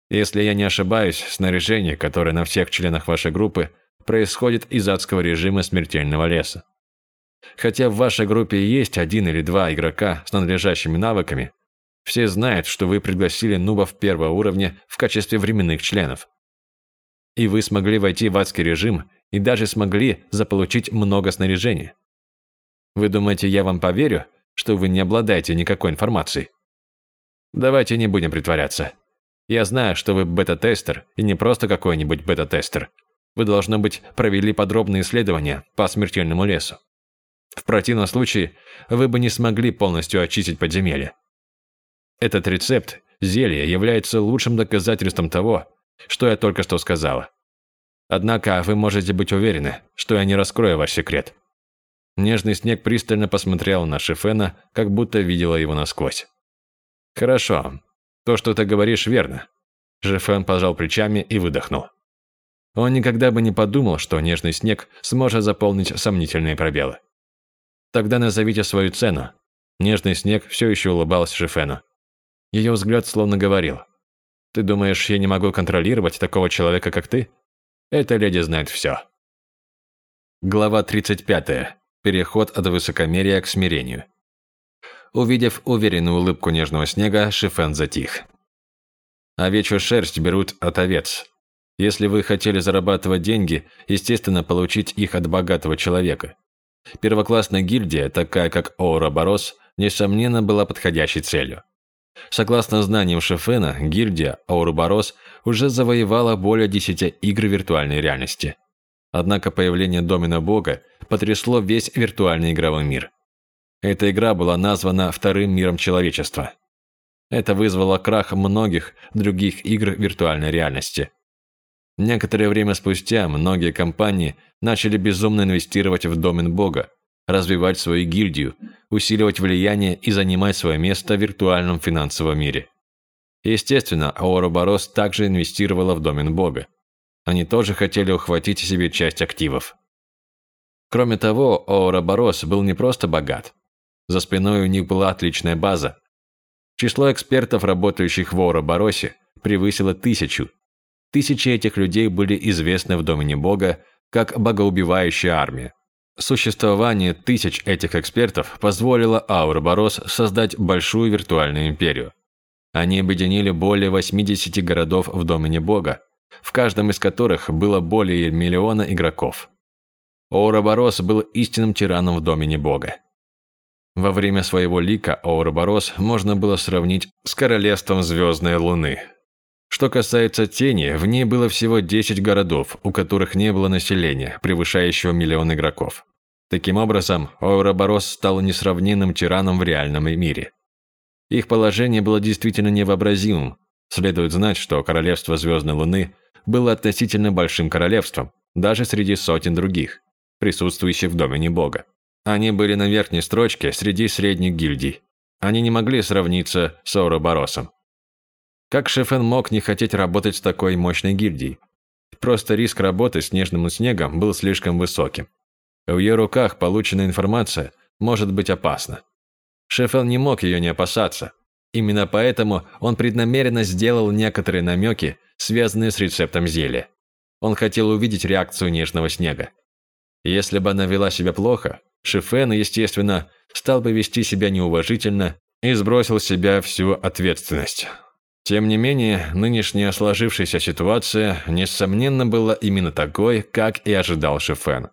«Если я не ошибаюсь, снаряжение, которое на всех членах вашей группы, происходит из адского режима смертельного леса. Хотя в вашей группе есть один или два игрока с надлежащими навыками, все знают, что вы пригласили нубов первого уровня в качестве временных членов и вы смогли войти в адский режим и даже смогли заполучить много снаряжения. Вы думаете, я вам поверю, что вы не обладаете никакой информацией? Давайте не будем притворяться. Я знаю, что вы бета-тестер, и не просто какой-нибудь бета-тестер. Вы, должно быть, провели подробные исследования по смертельному лесу. В противном случае, вы бы не смогли полностью очистить подземелье. Этот рецепт, зелье, является лучшим доказательством того, что я только что сказала. Однако вы можете быть уверены, что я не раскрою ваш секрет». Нежный снег пристально посмотрел на Шифена, как будто видела его насквозь. «Хорошо. То, что ты говоришь, верно». Шифен пожал плечами и выдохнул. Он никогда бы не подумал, что нежный снег сможет заполнить сомнительные пробелы. «Тогда назовите свою цену». Нежный снег все еще улыбался Шифену. Ее взгляд словно говорил, ты думаешь, я не могу контролировать такого человека, как ты? Эта леди знает все. Глава 35. Переход от высокомерия к смирению. Увидев уверенную улыбку нежного снега, Шифен затих. Овечью шерсть берут от овец. Если вы хотели зарабатывать деньги, естественно, получить их от богатого человека. Первоклассная гильдия, такая как Оуроборос, несомненно, была подходящей целью. Согласно знаниям Шефена, гильдия Ауруборос уже завоевала более 10 игр виртуальной реальности. Однако появление Домина Бога потрясло весь виртуальный игровой мир. Эта игра была названа вторым миром человечества. Это вызвало крах многих других игр виртуальной реальности. Некоторое время спустя многие компании начали безумно инвестировать в домен Бога, развивать свою гильдию, усиливать влияние и занимать свое место в виртуальном финансовом мире. Естественно, Ауроборос также инвестировала в домен Бога. Они тоже хотели ухватить себе часть активов. Кроме того, Ауроборос был не просто богат. За спиной у них была отличная база. Число экспертов, работающих в Ауроборосе, превысило тысячу. Тысячи этих людей были известны в домене Бога, как богоубивающая армия. Существование тысяч этих экспертов позволило Аурборос создать большую виртуальную империю. Они объединили более 80 городов в домене Бога, в каждом из которых было более миллиона игроков. Оуроборос был истинным тираном в домене Бога. Во время своего лика Оуроборос можно было сравнить с королевством Звездной Луны. Что касается Тени, в ней было всего 10 городов, у которых не было населения, превышающего миллион игроков. Таким образом, Оуроборос стал несравненным тираном в реальном мире. Их положение было действительно невообразимым. Следует знать, что Королевство Звездной Луны было относительно большим королевством, даже среди сотен других, присутствующих в домене Бога. Они были на верхней строчке среди средних гильдий. Они не могли сравниться с Оуроборосом. Как Шефен мог не хотеть работать с такой мощной гильдией? Просто риск работы с нежным снегом был слишком высоким. В ее руках полученная информация может быть опасна. Шефел не мог ее не опасаться. Именно поэтому он преднамеренно сделал некоторые намеки, связанные с рецептом зелья. Он хотел увидеть реакцию нежного снега. Если бы она вела себя плохо, Шефен, естественно, стал бы вести себя неуважительно и сбросил с себя всю ответственность. Тем не менее, нынешняя сложившаяся ситуация, несомненно, была именно такой, как и ожидал Шефен.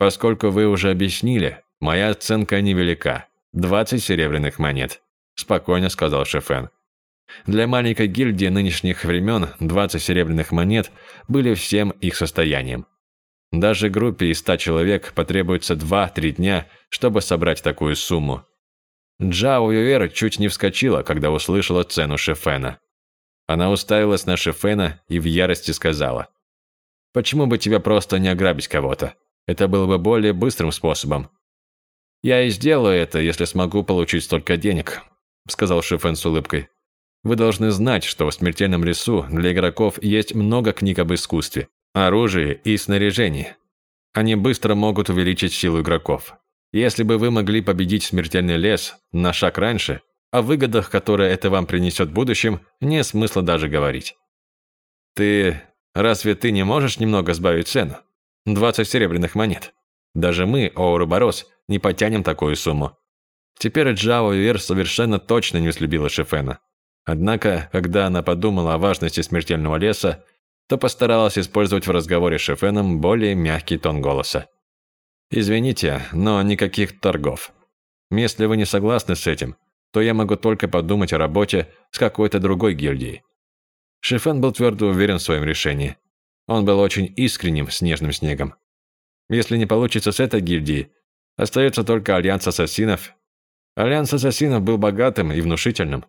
Поскольку вы уже объяснили, моя оценка невелика. 20 серебряных монет, спокойно сказал Шефен. Для маленькой гильдии нынешних времен 20 серебряных монет были всем их состоянием. Даже группе из 100 человек потребуется 2-3 дня, чтобы собрать такую сумму. Джао Ювер чуть не вскочила, когда услышала цену Шефена. Она уставилась на Шефена и в ярости сказала, «Почему бы тебе просто не ограбить кого-то? Это было бы более быстрым способом. «Я и сделаю это, если смогу получить столько денег», – сказал Шифен с улыбкой. «Вы должны знать, что в смертельном лесу для игроков есть много книг об искусстве, оружии и снаряжении. Они быстро могут увеличить силу игроков. Если бы вы могли победить смертельный лес на шаг раньше, о выгодах, которые это вам принесет в будущем, нет смысла даже говорить. Ты... Разве ты не можешь немного сбавить цену? 20 серебряных монет. Даже мы, Оуруборос, не потянем такую сумму. Теперь Джао Вер совершенно точно не взлюбила Шефена. Однако, когда она подумала о важности смертельного леса, то постаралась использовать в разговоре с Шефеном более мягкий тон голоса. «Извините, но никаких торгов. Если вы не согласны с этим, то я могу только подумать о работе с какой-то другой гильдией». Шефен был твердо уверен в своем решении. Он был очень искренним с нежным снегом. Если не получится с этой гильдией, остается только Альянс Ассасинов. Альянс Ассасинов был богатым и внушительным.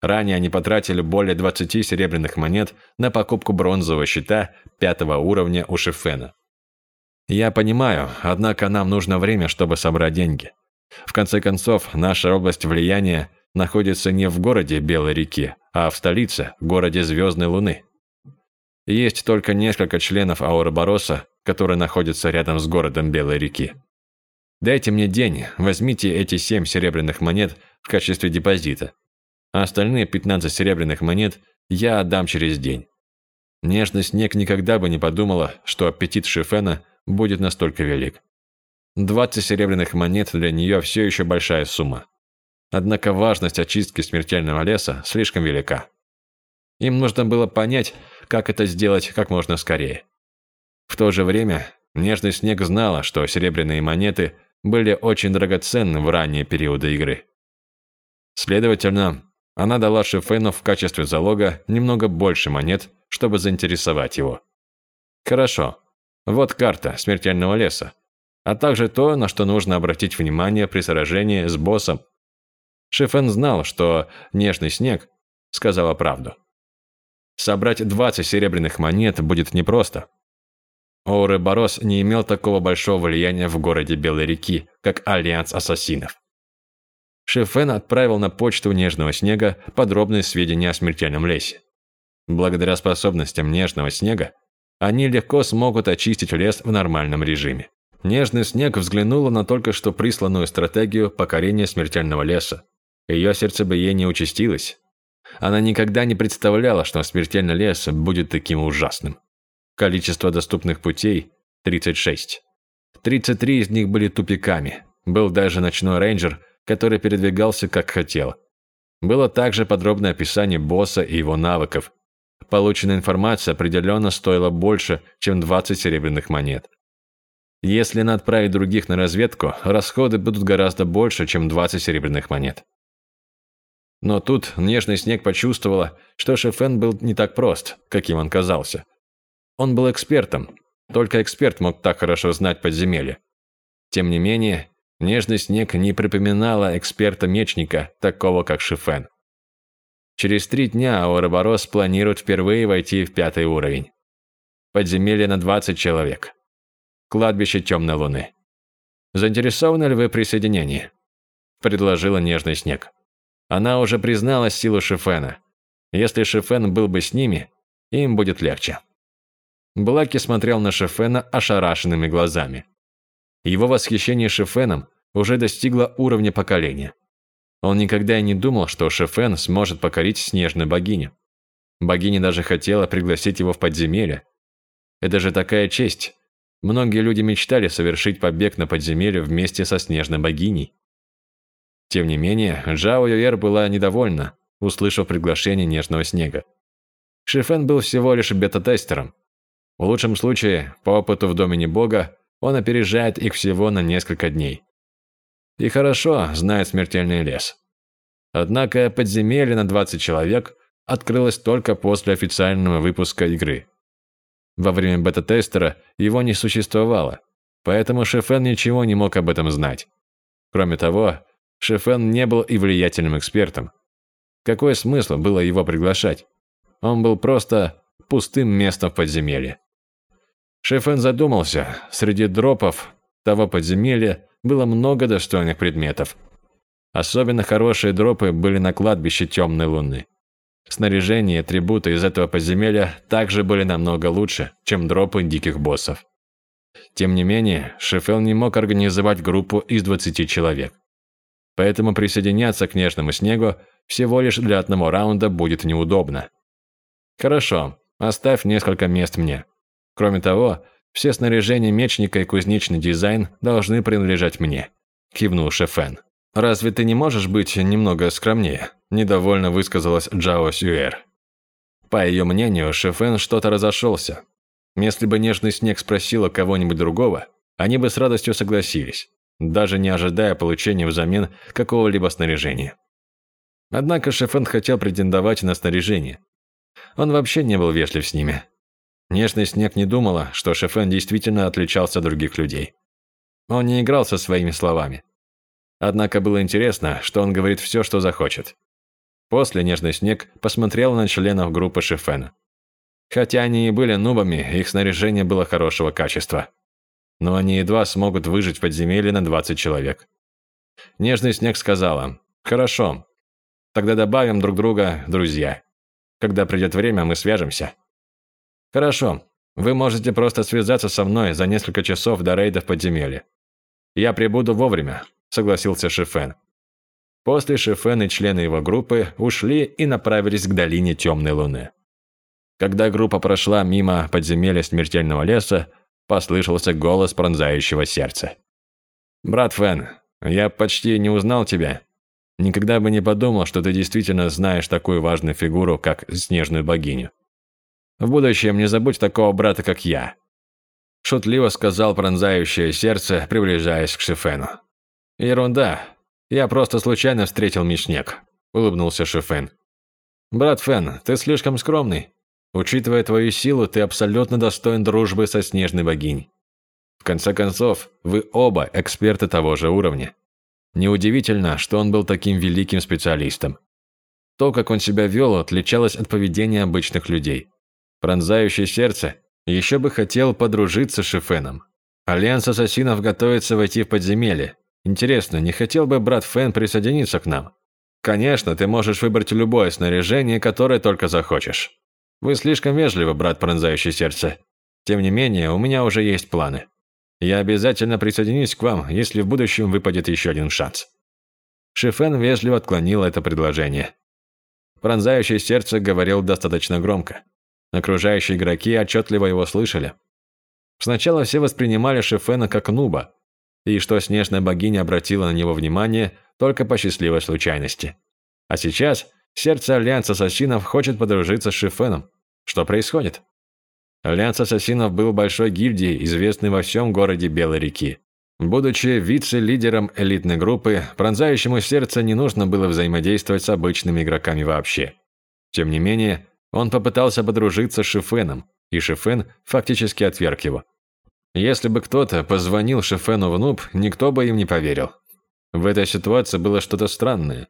Ранее они потратили более 20 серебряных монет на покупку бронзового щита пятого уровня у Шифена. Я понимаю, однако нам нужно время, чтобы собрать деньги. В конце концов, наша область влияния находится не в городе Белой реки, а в столице, городе Звездной Луны. Есть только несколько членов Ауробороса, которые находятся рядом с городом Белой реки. Дайте мне день, возьмите эти семь серебряных монет в качестве депозита, а остальные 15 серебряных монет я отдам через день. Нежный снег никогда бы не подумала, что аппетит Шифена будет настолько велик. 20 серебряных монет для нее все еще большая сумма. Однако важность очистки смертельного леса слишком велика. Им нужно было понять, как это сделать как можно скорее. В то же время Нежный Снег знала, что серебряные монеты были очень драгоценны в ранние периоды игры. Следовательно, она дала Шефену в качестве залога немного больше монет, чтобы заинтересовать его. Хорошо. Вот карта смертельного леса, а также то, на что нужно обратить внимание при сражении с боссом. Шефен знал, что Нежный Снег сказала правду. Собрать 20 серебряных монет будет непросто. Оуреборос не имел такого большого влияния в городе Белой реки, как Альянс Ассасинов. Шефен отправил на почту Нежного Снега подробные сведения о смертельном лесе. Благодаря способностям Нежного Снега, они легко смогут очистить лес в нормальном режиме. Нежный Снег взглянула на только что присланную стратегию покорения смертельного леса. Ее сердцебиение участилось, она никогда не представляла, что смертельный лес будет таким ужасным. Количество доступных путей 36. 33 из них были тупиками. Был даже ночной рейнджер, который передвигался как хотел. Было также подробное описание босса и его навыков. Полученная информация определенно стоила больше, чем 20 серебряных монет. Если надо отправить других на разведку, расходы будут гораздо больше, чем 20 серебряных монет. Но тут нежный снег почувствовала, что Шефен был не так прост, каким он казался. Он был экспертом. Только эксперт мог так хорошо знать подземелье. Тем не менее, нежный снег не припоминала эксперта-мечника, такого как Шефен. Через три дня Ауроборос планирует впервые войти в пятый уровень. Подземелье на 20 человек. Кладбище темной луны. Заинтересованы ли вы в присоединении? Предложила нежный снег. Она уже признала силу Шифена. Если Шифен был бы с ними, им будет легче. Блаки смотрел на Шифена ошарашенными глазами. Его восхищение Шифеном уже достигло уровня поколения. Он никогда и не думал, что Шифен сможет покорить снежную богиню. Богиня даже хотела пригласить его в подземелье. Это же такая честь. Многие люди мечтали совершить побег на подземелье вместе со снежной богиней. Тем не менее, Джао Юэр была недовольна, услышав приглашение Нежного Снега. Шифен был всего лишь бета-тестером. В лучшем случае, по опыту в Домене Бога, он опережает их всего на несколько дней. И хорошо знает смертельный лес. Однако подземелье на 20 человек открылось только после официального выпуска игры. Во время бета-тестера его не существовало, поэтому Шефен ничего не мог об этом знать. Кроме того, Шефен не был и влиятельным экспертом. Какой смысл было его приглашать? Он был просто пустым местом в подземелье. Шефен задумался, среди дропов того подземелья было много достойных предметов. Особенно хорошие дропы были на кладбище Темной Луны. Снаряжение и атрибуты из этого подземелья также были намного лучше, чем дропы диких боссов. Тем не менее, Шефел не мог организовать группу из 20 человек. Поэтому присоединяться к Нежному Снегу всего лишь для одного раунда будет неудобно. Хорошо, оставь несколько мест мне. Кроме того, все снаряжения мечника и кузнечный дизайн должны принадлежать мне», – кивнул Шефен. «Разве ты не можешь быть немного скромнее?» – недовольно высказалась Джао Сюэр. По ее мнению, Шефен что-то разошелся. Если бы Нежный Снег спросила кого-нибудь другого, они бы с радостью согласились даже не ожидая получения взамен какого-либо снаряжения. Однако Шефен хотел претендовать на снаряжение. Он вообще не был вежлив с ними. Нежный снег не думала, что Шефен действительно отличался от других людей. Он не играл со своими словами. Однако было интересно, что он говорит все, что захочет. После Нежный снег посмотрел на членов группы Шефена. Хотя они и были нубами, их снаряжение было хорошего качества но они едва смогут выжить в подземелье на 20 человек. Нежный снег сказала, «Хорошо, тогда добавим друг друга друзья. Когда придет время, мы свяжемся». «Хорошо, вы можете просто связаться со мной за несколько часов до рейда в подземелье. Я прибуду вовремя», – согласился Шифен. После Шифен и члены его группы ушли и направились к долине Темной Луны. Когда группа прошла мимо подземелья Смертельного леса, послышался голос пронзающего сердца. «Брат Фэн, я почти не узнал тебя. Никогда бы не подумал, что ты действительно знаешь такую важную фигуру, как снежную богиню. В будущем не забудь такого брата, как я», шутливо сказал пронзающее сердце, приближаясь к Шифену. «Ерунда. Я просто случайно встретил Мишнек», – улыбнулся Шифен. «Брат Фен, ты слишком скромный. Учитывая твою силу, ты абсолютно достоин дружбы со снежной богиней. В конце концов, вы оба эксперты того же уровня. Неудивительно, что он был таким великим специалистом. То, как он себя вел, отличалось от поведения обычных людей. Пронзающее сердце еще бы хотел подружиться с Шифеном. Альянс ассасинов готовится войти в подземелье. Интересно, не хотел бы брат Фен присоединиться к нам? Конечно, ты можешь выбрать любое снаряжение, которое только захочешь. Вы слишком вежливы, брат, пронзающий сердце. Тем не менее, у меня уже есть планы. Я обязательно присоединюсь к вам, если в будущем выпадет еще один шанс». Шифен вежливо отклонил это предложение. Пронзающее сердце говорил достаточно громко. Окружающие игроки отчетливо его слышали. Сначала все воспринимали Шефена как нуба, и что снежная богиня обратила на него внимание только по счастливой случайности. А сейчас сердце Альянса Ассасинов хочет подружиться с Шефеном. Что происходит? Альянс Ассасинов был большой гильдией, известной во всем городе Белой реки. Будучи вице-лидером элитной группы, пронзающему сердце не нужно было взаимодействовать с обычными игроками вообще. Тем не менее, он попытался подружиться с Шифеном, и Шифен фактически отверг его. Если бы кто-то позвонил Шифену в нуб, никто бы им не поверил. В этой ситуации было что-то странное.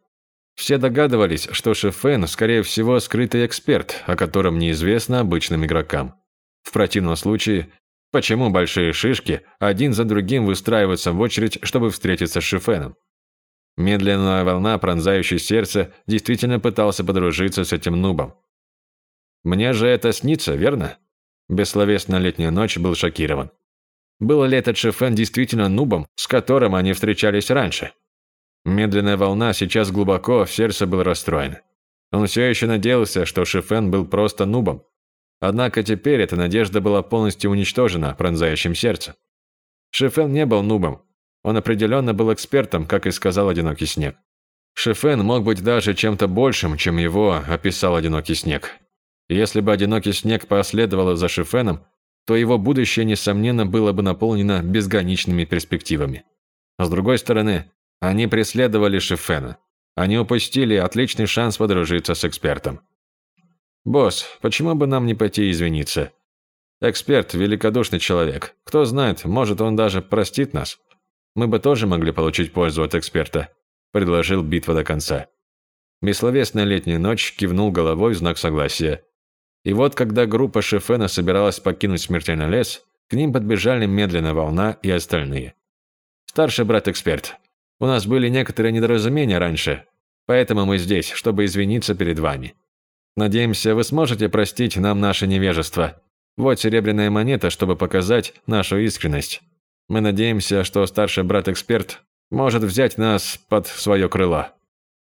Все догадывались, что Шифен, скорее всего, скрытый эксперт, о котором неизвестно обычным игрокам. В противном случае, почему большие шишки один за другим выстраиваются в очередь, чтобы встретиться с Шифеном? Медленная волна, пронзающая сердце, действительно пытался подружиться с этим нубом. Мне же это снится, верно? Бессловесная летняя ночь был шокирован. Был ли этот Шефен действительно нубом, с которым они встречались раньше? Медленная волна сейчас глубоко в сердце был расстроен. Он все еще надеялся, что Шефен был просто нубом. Однако теперь эта надежда была полностью уничтожена пронзающим сердце. Шефен не был нубом. Он определенно был экспертом, как и сказал Одинокий Снег. Шефен мог быть даже чем-то большим, чем его описал Одинокий Снег. Если бы одинокий снег последовал за Шифеном, то его будущее, несомненно, было бы наполнено безграничными перспективами. С другой стороны, они преследовали Шифена. Они упустили отличный шанс подружиться с экспертом. «Босс, почему бы нам не пойти извиниться?» «Эксперт – великодушный человек. Кто знает, может, он даже простит нас. Мы бы тоже могли получить пользу от эксперта», – предложил битва до конца. Бессловесная летняя ночь кивнул головой в знак согласия. И вот, когда группа Шефена собиралась покинуть смертельный лес, к ним подбежали медленно волна и остальные. «Старший брат-эксперт, у нас были некоторые недоразумения раньше, поэтому мы здесь, чтобы извиниться перед вами. Надеемся, вы сможете простить нам наше невежество. Вот серебряная монета, чтобы показать нашу искренность. Мы надеемся, что старший брат-эксперт может взять нас под свое крыло».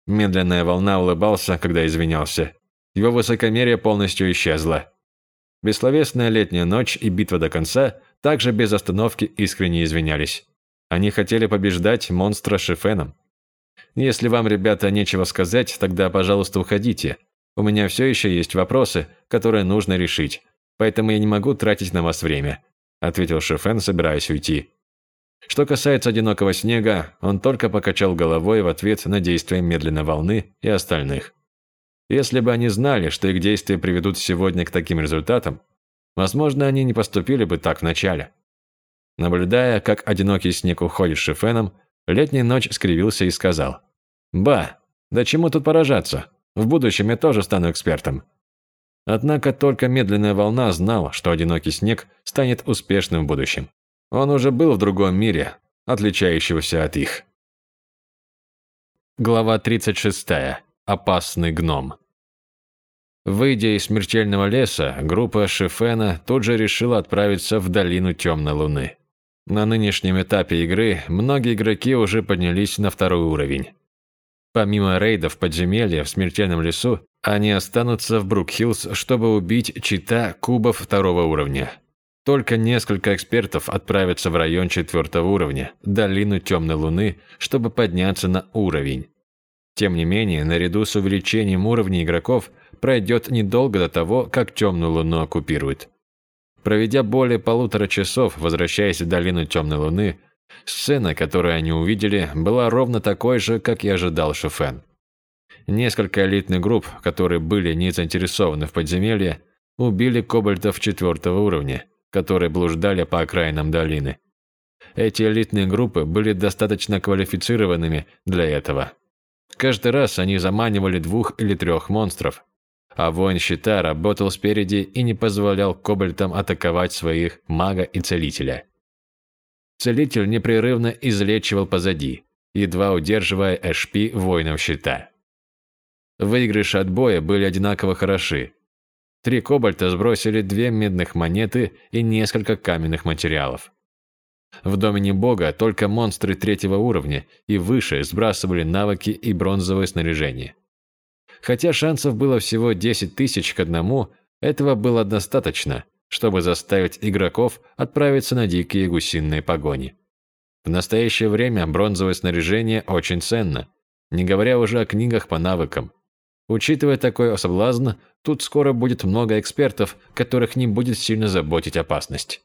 Медленная волна улыбался, когда извинялся. Его высокомерие полностью исчезло. Бессловесная летняя ночь и битва до конца также без остановки искренне извинялись. Они хотели побеждать монстра Шифеном. Если вам, ребята, нечего сказать, тогда, пожалуйста, уходите. У меня все еще есть вопросы, которые нужно решить, поэтому я не могу тратить на вас время», ответил Шифен, собираясь уйти. Что касается одинокого снега, он только покачал головой в ответ на действия медленной волны и остальных. Если бы они знали, что их действия приведут сегодня к таким результатам, возможно, они не поступили бы так вначале. Наблюдая, как одинокий снег уходит с Шифеном, летняя ночь скривился и сказал, «Ба, да чему тут поражаться? В будущем я тоже стану экспертом». Однако только медленная волна знала, что одинокий снег станет успешным в будущем. Он уже был в другом мире, отличающегося от их. Глава 36. Опасный гном. Выйдя из смертельного леса, группа Шифена тут же решила отправиться в долину Темной Луны. На нынешнем этапе игры многие игроки уже поднялись на второй уровень. Помимо рейдов подземелья в смертельном лесу, они останутся в Брукхиллз, чтобы убить чита кубов второго уровня. Только несколько экспертов отправятся в район четвертого уровня, долину Темной Луны, чтобы подняться на уровень. Тем не менее, наряду с увеличением уровня игроков пройдет недолго до того, как темную луну оккупируют. Проведя более полутора часов, возвращаясь в долину темной луны, сцена, которую они увидели, была ровно такой же, как и ожидал Шуфен. Несколько элитных групп, которые были не заинтересованы в подземелье, убили кобальтов четвертого уровня, которые блуждали по окраинам долины. Эти элитные группы были достаточно квалифицированными для этого. Каждый раз они заманивали двух или трех монстров, а воин щита работал спереди и не позволял кобальтам атаковать своих мага и целителя. Целитель непрерывно излечивал позади, едва удерживая HP воинов щита. Выигрыши от боя были одинаково хороши. Три кобальта сбросили две медных монеты и несколько каменных материалов. В домене бога только монстры третьего уровня и выше сбрасывали навыки и бронзовое снаряжение. Хотя шансов было всего 10 тысяч к одному, этого было достаточно, чтобы заставить игроков отправиться на дикие гусиные погони. В настоящее время бронзовое снаряжение очень ценно, не говоря уже о книгах по навыкам. Учитывая такой соблазн, тут скоро будет много экспертов, которых не будет сильно заботить опасность.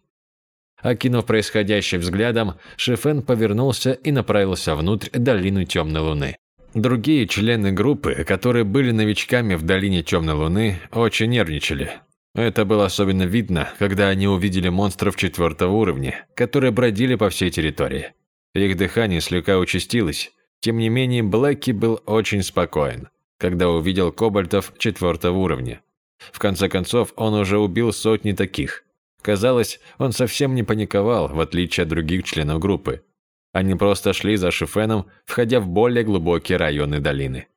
Окинув происходящее взглядом, Шефен повернулся и направился внутрь долины Темной Луны. Другие члены группы, которые были новичками в долине Темной Луны, очень нервничали. Это было особенно видно, когда они увидели монстров четвертого уровня, которые бродили по всей территории. Их дыхание слегка участилось, тем не менее Блэки был очень спокоен, когда увидел кобальтов четвертого уровня. В конце концов, он уже убил сотни таких. Казалось, он совсем не паниковал, в отличие от других членов группы. Они просто шли за Шифеном, входя в более глубокие районы долины.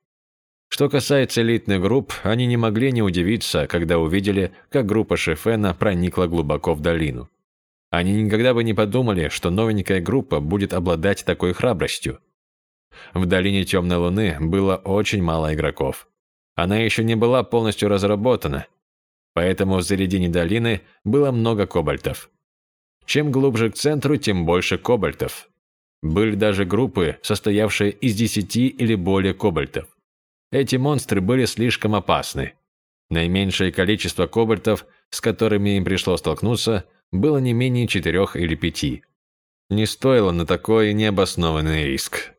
Что касается элитных групп, они не могли не удивиться, когда увидели, как группа Шифена проникла глубоко в долину. Они никогда бы не подумали, что новенькая группа будет обладать такой храбростью. В долине Темной Луны было очень мало игроков. Она еще не была полностью разработана, поэтому в середине долины было много кобальтов. Чем глубже к центру, тем больше кобальтов. Были даже группы, состоявшие из десяти или более кобальтов. Эти монстры были слишком опасны. Наименьшее количество кобальтов, с которыми им пришлось столкнуться, было не менее четырех или пяти. Не стоило на такой необоснованный риск.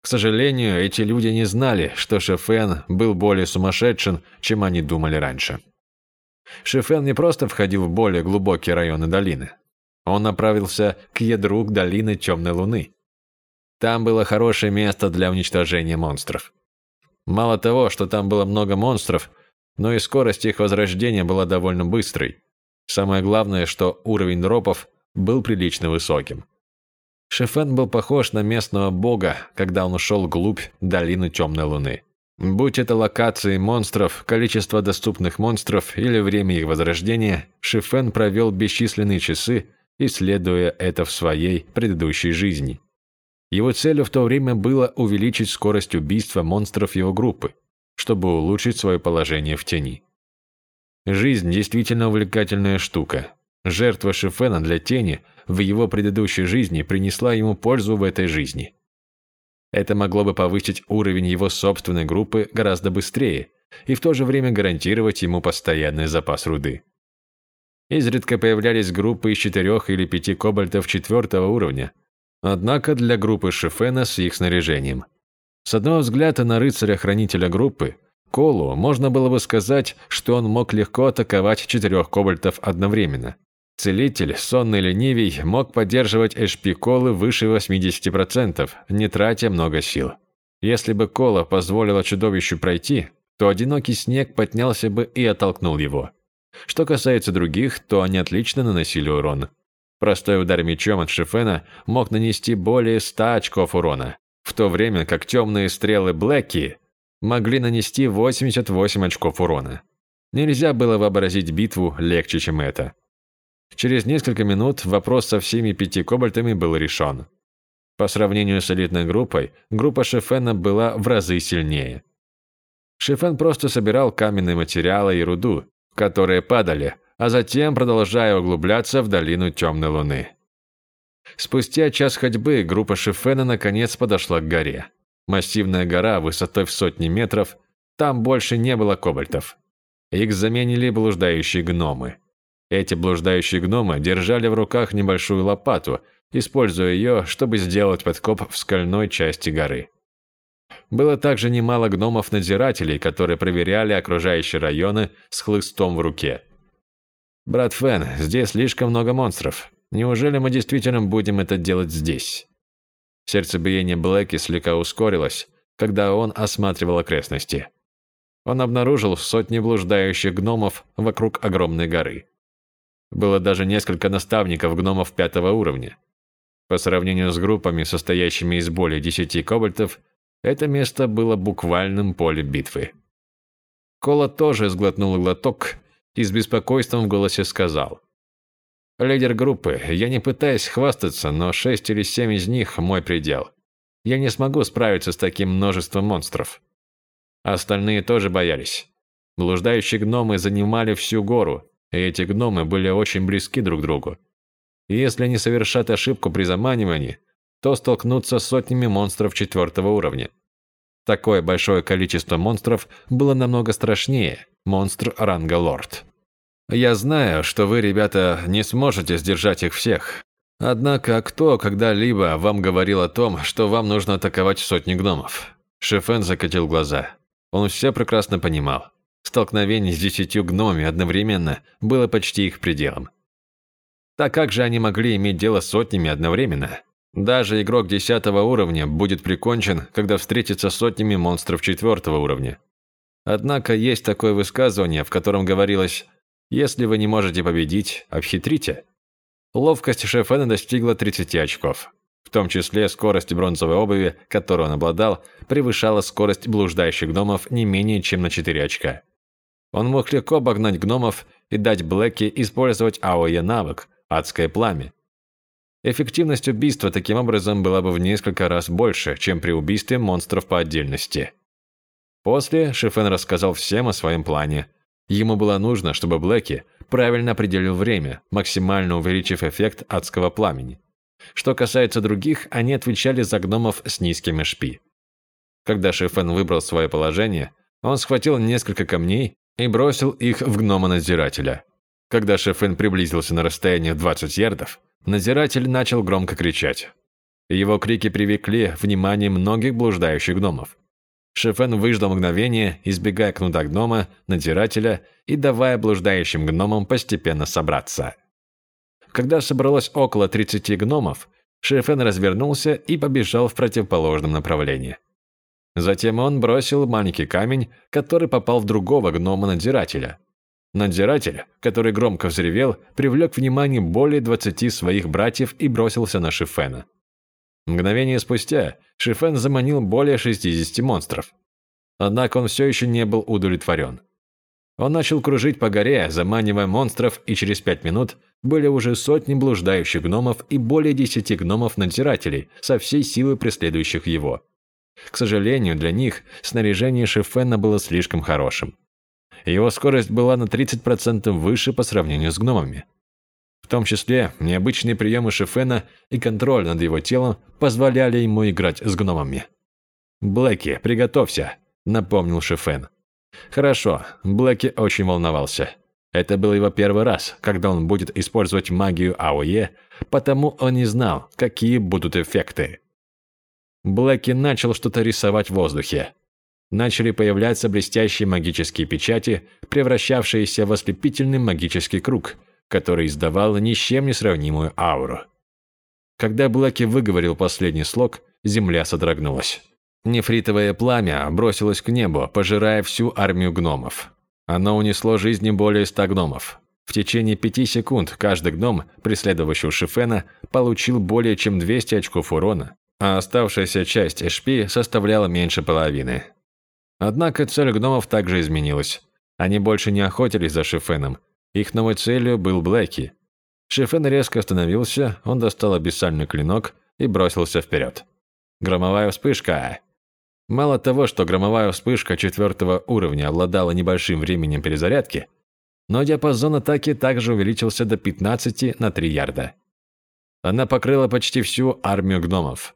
К сожалению, эти люди не знали, что Шефен был более сумасшедшим, чем они думали раньше. Шефен не просто входил в более глубокие районы долины. Он направился к ядру долины Темной Луны. Там было хорошее место для уничтожения монстров. Мало того, что там было много монстров, но и скорость их возрождения была довольно быстрой. Самое главное, что уровень дропов был прилично высоким. Шефен был похож на местного бога, когда он ушел вглубь долины Темной Луны. Будь это локации монстров, количество доступных монстров или время их возрождения, Шифен провел бесчисленные часы, исследуя это в своей предыдущей жизни. Его целью в то время было увеличить скорость убийства монстров его группы, чтобы улучшить свое положение в тени. Жизнь действительно увлекательная штука. Жертва Шифена для тени в его предыдущей жизни принесла ему пользу в этой жизни. Это могло бы повысить уровень его собственной группы гораздо быстрее и в то же время гарантировать ему постоянный запас руды. Изредка появлялись группы из четырех или пяти кобальтов четвертого уровня, Однако для группы Шифена с их снаряжением. С одного взгляда на рыцаря-хранителя группы, Колу можно было бы сказать, что он мог легко атаковать четырех кобальтов одновременно. Целитель, сонный ленивей, мог поддерживать HP Колы выше 80%, не тратя много сил. Если бы Кола позволила чудовищу пройти, то одинокий снег поднялся бы и оттолкнул его. Что касается других, то они отлично наносили урон. Простой удар мечом от Шифена мог нанести более 100 очков урона, в то время как темные стрелы Блэки могли нанести 88 очков урона. Нельзя было вообразить битву легче, чем это. Через несколько минут вопрос со всеми пяти кобальтами был решен. По сравнению с элитной группой, группа Шефена была в разы сильнее. Шефен просто собирал каменные материалы и руду, которые падали, а затем продолжая углубляться в долину Темной Луны. Спустя час ходьбы группа Шифена наконец подошла к горе. Массивная гора высотой в сотни метров, там больше не было кобальтов. Их заменили блуждающие гномы. Эти блуждающие гномы держали в руках небольшую лопату, используя ее, чтобы сделать подкоп в скальной части горы. Было также немало гномов-надзирателей, которые проверяли окружающие районы с хлыстом в руке. «Брат Фэн, здесь слишком много монстров. Неужели мы действительно будем это делать здесь?» Сердцебиение Блэки слегка ускорилось, когда он осматривал окрестности. Он обнаружил сотни блуждающих гномов вокруг огромной горы. Было даже несколько наставников гномов пятого уровня. По сравнению с группами, состоящими из более десяти кобальтов, это место было буквальным полем битвы. Кола тоже сглотнул глоток и с беспокойством в голосе сказал. «Лидер группы, я не пытаюсь хвастаться, но шесть или семь из них – мой предел. Я не смогу справиться с таким множеством монстров». Остальные тоже боялись. Блуждающие гномы занимали всю гору, И эти гномы были очень близки друг к другу. Если они совершат ошибку при заманивании, то столкнутся с сотнями монстров четвертого уровня. Такое большое количество монстров было намного страшнее монстр ранга лорд. Я знаю, что вы, ребята, не сможете сдержать их всех. Однако кто когда-либо вам говорил о том, что вам нужно атаковать сотни гномов? Шефен закатил глаза. Он все прекрасно понимал. Столкновение с десятью гномами одновременно было почти их пределом. Так как же они могли иметь дело с сотнями одновременно? Даже игрок десятого уровня будет прикончен, когда встретится сотнями монстров четвертого уровня. Однако есть такое высказывание, в котором говорилось «Если вы не можете победить, обхитрите». Ловкость Шефена достигла 30 очков. В том числе скорость бронзовой обуви, которую он обладал, превышала скорость блуждающих гномов не менее чем на 4 очка. Он мог легко обогнать гномов и дать Блэки использовать АОЕ навык «Адское пламя», Эффективность убийства таким образом была бы в несколько раз больше, чем при убийстве монстров по отдельности. После Шифен рассказал всем о своем плане. Ему было нужно, чтобы Блэки правильно определил время, максимально увеличив эффект адского пламени. Что касается других, они отвечали за гномов с низкими шпи. Когда Шифен выбрал свое положение, он схватил несколько камней и бросил их в гнома-надзирателя. Когда Шифен приблизился на расстояние 20 ярдов, Надзиратель начал громко кричать. Его крики привлекли внимание многих блуждающих гномов. Шефен выждал мгновение, избегая кнута гнома, надзирателя и давая блуждающим гномам постепенно собраться. Когда собралось около 30 гномов, Шефен развернулся и побежал в противоположном направлении. Затем он бросил маленький камень, который попал в другого гнома-надзирателя – Надзиратель, который громко взревел, привлек внимание более двадцати своих братьев и бросился на Шифена. Мгновение спустя Шифен заманил более 60 монстров. Однако он все еще не был удовлетворен. Он начал кружить по горе, заманивая монстров, и через пять минут были уже сотни блуждающих гномов и более десяти гномов-надзирателей со всей силы преследующих его. К сожалению, для них снаряжение Шифена было слишком хорошим. Его скорость была на 30% выше по сравнению с гномами. В том числе необычные приемы Шефена и контроль над его телом позволяли ему играть с гномами. «Блэки, приготовься», – напомнил Шефен. Хорошо, Блэки очень волновался. Это был его первый раз, когда он будет использовать магию АОЕ, потому он не знал, какие будут эффекты. Блэки начал что-то рисовать в воздухе начали появляться блестящие магические печати, превращавшиеся в ослепительный магический круг, который издавал ни с чем не сравнимую ауру. Когда Блэки выговорил последний слог, земля содрогнулась. Нефритовое пламя бросилось к небу, пожирая всю армию гномов. Оно унесло жизни более ста гномов. В течение пяти секунд каждый гном, преследовавший Шифена, получил более чем 200 очков урона, а оставшаяся часть HP составляла меньше половины. Однако цель гномов также изменилась. Они больше не охотились за Шифеном. Их новой целью был Блэки. Шифен резко остановился, он достал абиссальный клинок и бросился вперед. Громовая вспышка. Мало того, что громовая вспышка четвертого уровня обладала небольшим временем перезарядки, но диапазон атаки также увеличился до 15 на 3 ярда. Она покрыла почти всю армию гномов.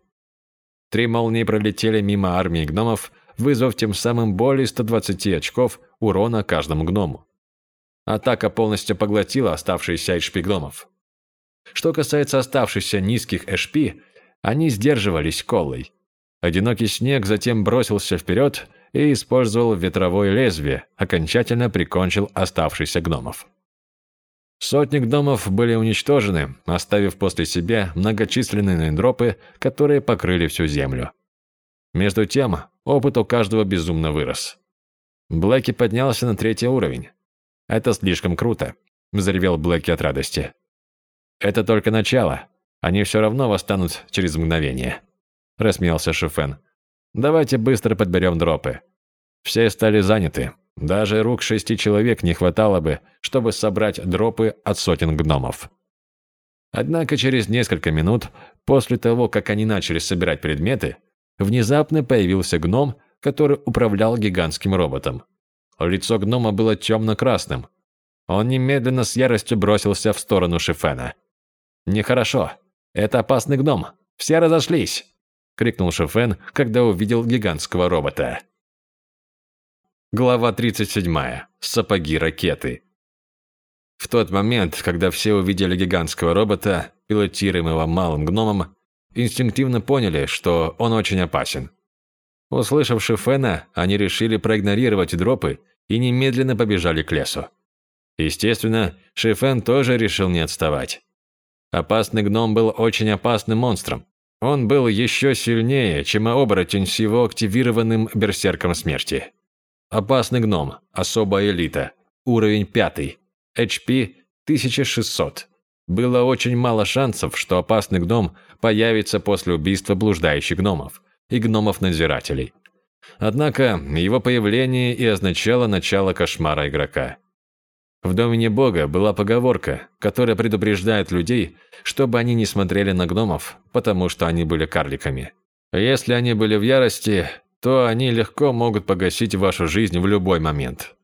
Три молнии пролетели мимо армии гномов, вызвав тем самым более 120 очков урона каждому гному. Атака полностью поглотила оставшиеся HP гномов. Что касается оставшихся низких HP, они сдерживались колой. Одинокий снег затем бросился вперед и использовал ветровое лезвие, окончательно прикончил оставшихся гномов. Сотни гномов были уничтожены, оставив после себя многочисленные дропы, которые покрыли всю землю. Между тем, опыт у каждого безумно вырос. Блэки поднялся на третий уровень. «Это слишком круто», – взревел Блэки от радости. «Это только начало. Они все равно восстанут через мгновение», – рассмеялся Шифен. «Давайте быстро подберем дропы». Все стали заняты. Даже рук шести человек не хватало бы, чтобы собрать дропы от сотен гномов. Однако через несколько минут, после того, как они начали собирать предметы, Внезапно появился гном, который управлял гигантским роботом. Лицо гнома было темно-красным. Он немедленно с яростью бросился в сторону Шифена. «Нехорошо. Это опасный гном. Все разошлись!» – крикнул Шифен, когда увидел гигантского робота. Глава 37. Сапоги-ракеты. В тот момент, когда все увидели гигантского робота, пилотируемого малым гномом, инстинктивно поняли, что он очень опасен. Услышав Шифена, они решили проигнорировать дропы и немедленно побежали к лесу. Естественно, Шифен тоже решил не отставать. Опасный гном был очень опасным монстром. Он был еще сильнее, чем оборотень с его активированным берсерком смерти. Опасный гном, особая элита, уровень пятый, HP 1600. Было очень мало шансов, что опасный гном появится после убийства блуждающих гномов и гномов-надзирателей. Однако его появление и означало начало кошмара игрока. В домене бога была поговорка, которая предупреждает людей, чтобы они не смотрели на гномов, потому что они были карликами. Если они были в ярости, то они легко могут погасить вашу жизнь в любой момент.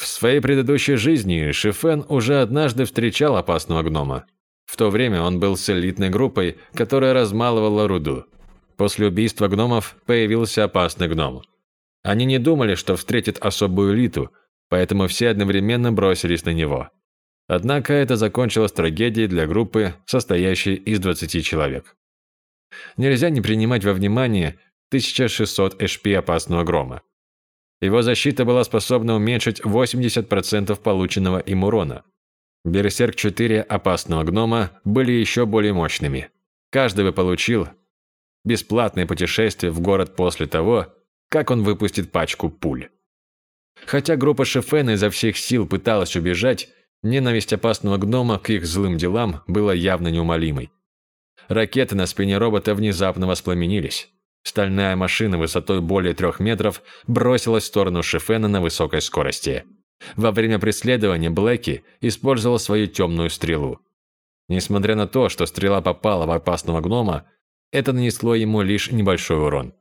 В своей предыдущей жизни Шифен уже однажды встречал опасного гнома. В то время он был с элитной группой, которая размалывала руду. После убийства гномов появился опасный гном. Они не думали, что встретят особую элиту, поэтому все одновременно бросились на него. Однако это закончилось трагедией для группы, состоящей из 20 человек. Нельзя не принимать во внимание 1600 HP опасного грома. Его защита была способна уменьшить 80% полученного им урона. Берсерк 4 опасного гнома были еще более мощными. Каждый бы получил бесплатное путешествие в город после того, как он выпустит пачку пуль. Хотя группа Шефена изо всех сил пыталась убежать, ненависть опасного гнома к их злым делам была явно неумолимой. Ракеты на спине робота внезапно воспламенились. Стальная машина высотой более трех метров бросилась в сторону Шефена на высокой скорости. Во время преследования Блэки использовал свою темную стрелу. Несмотря на то, что стрела попала в опасного гнома, это нанесло ему лишь небольшой урон.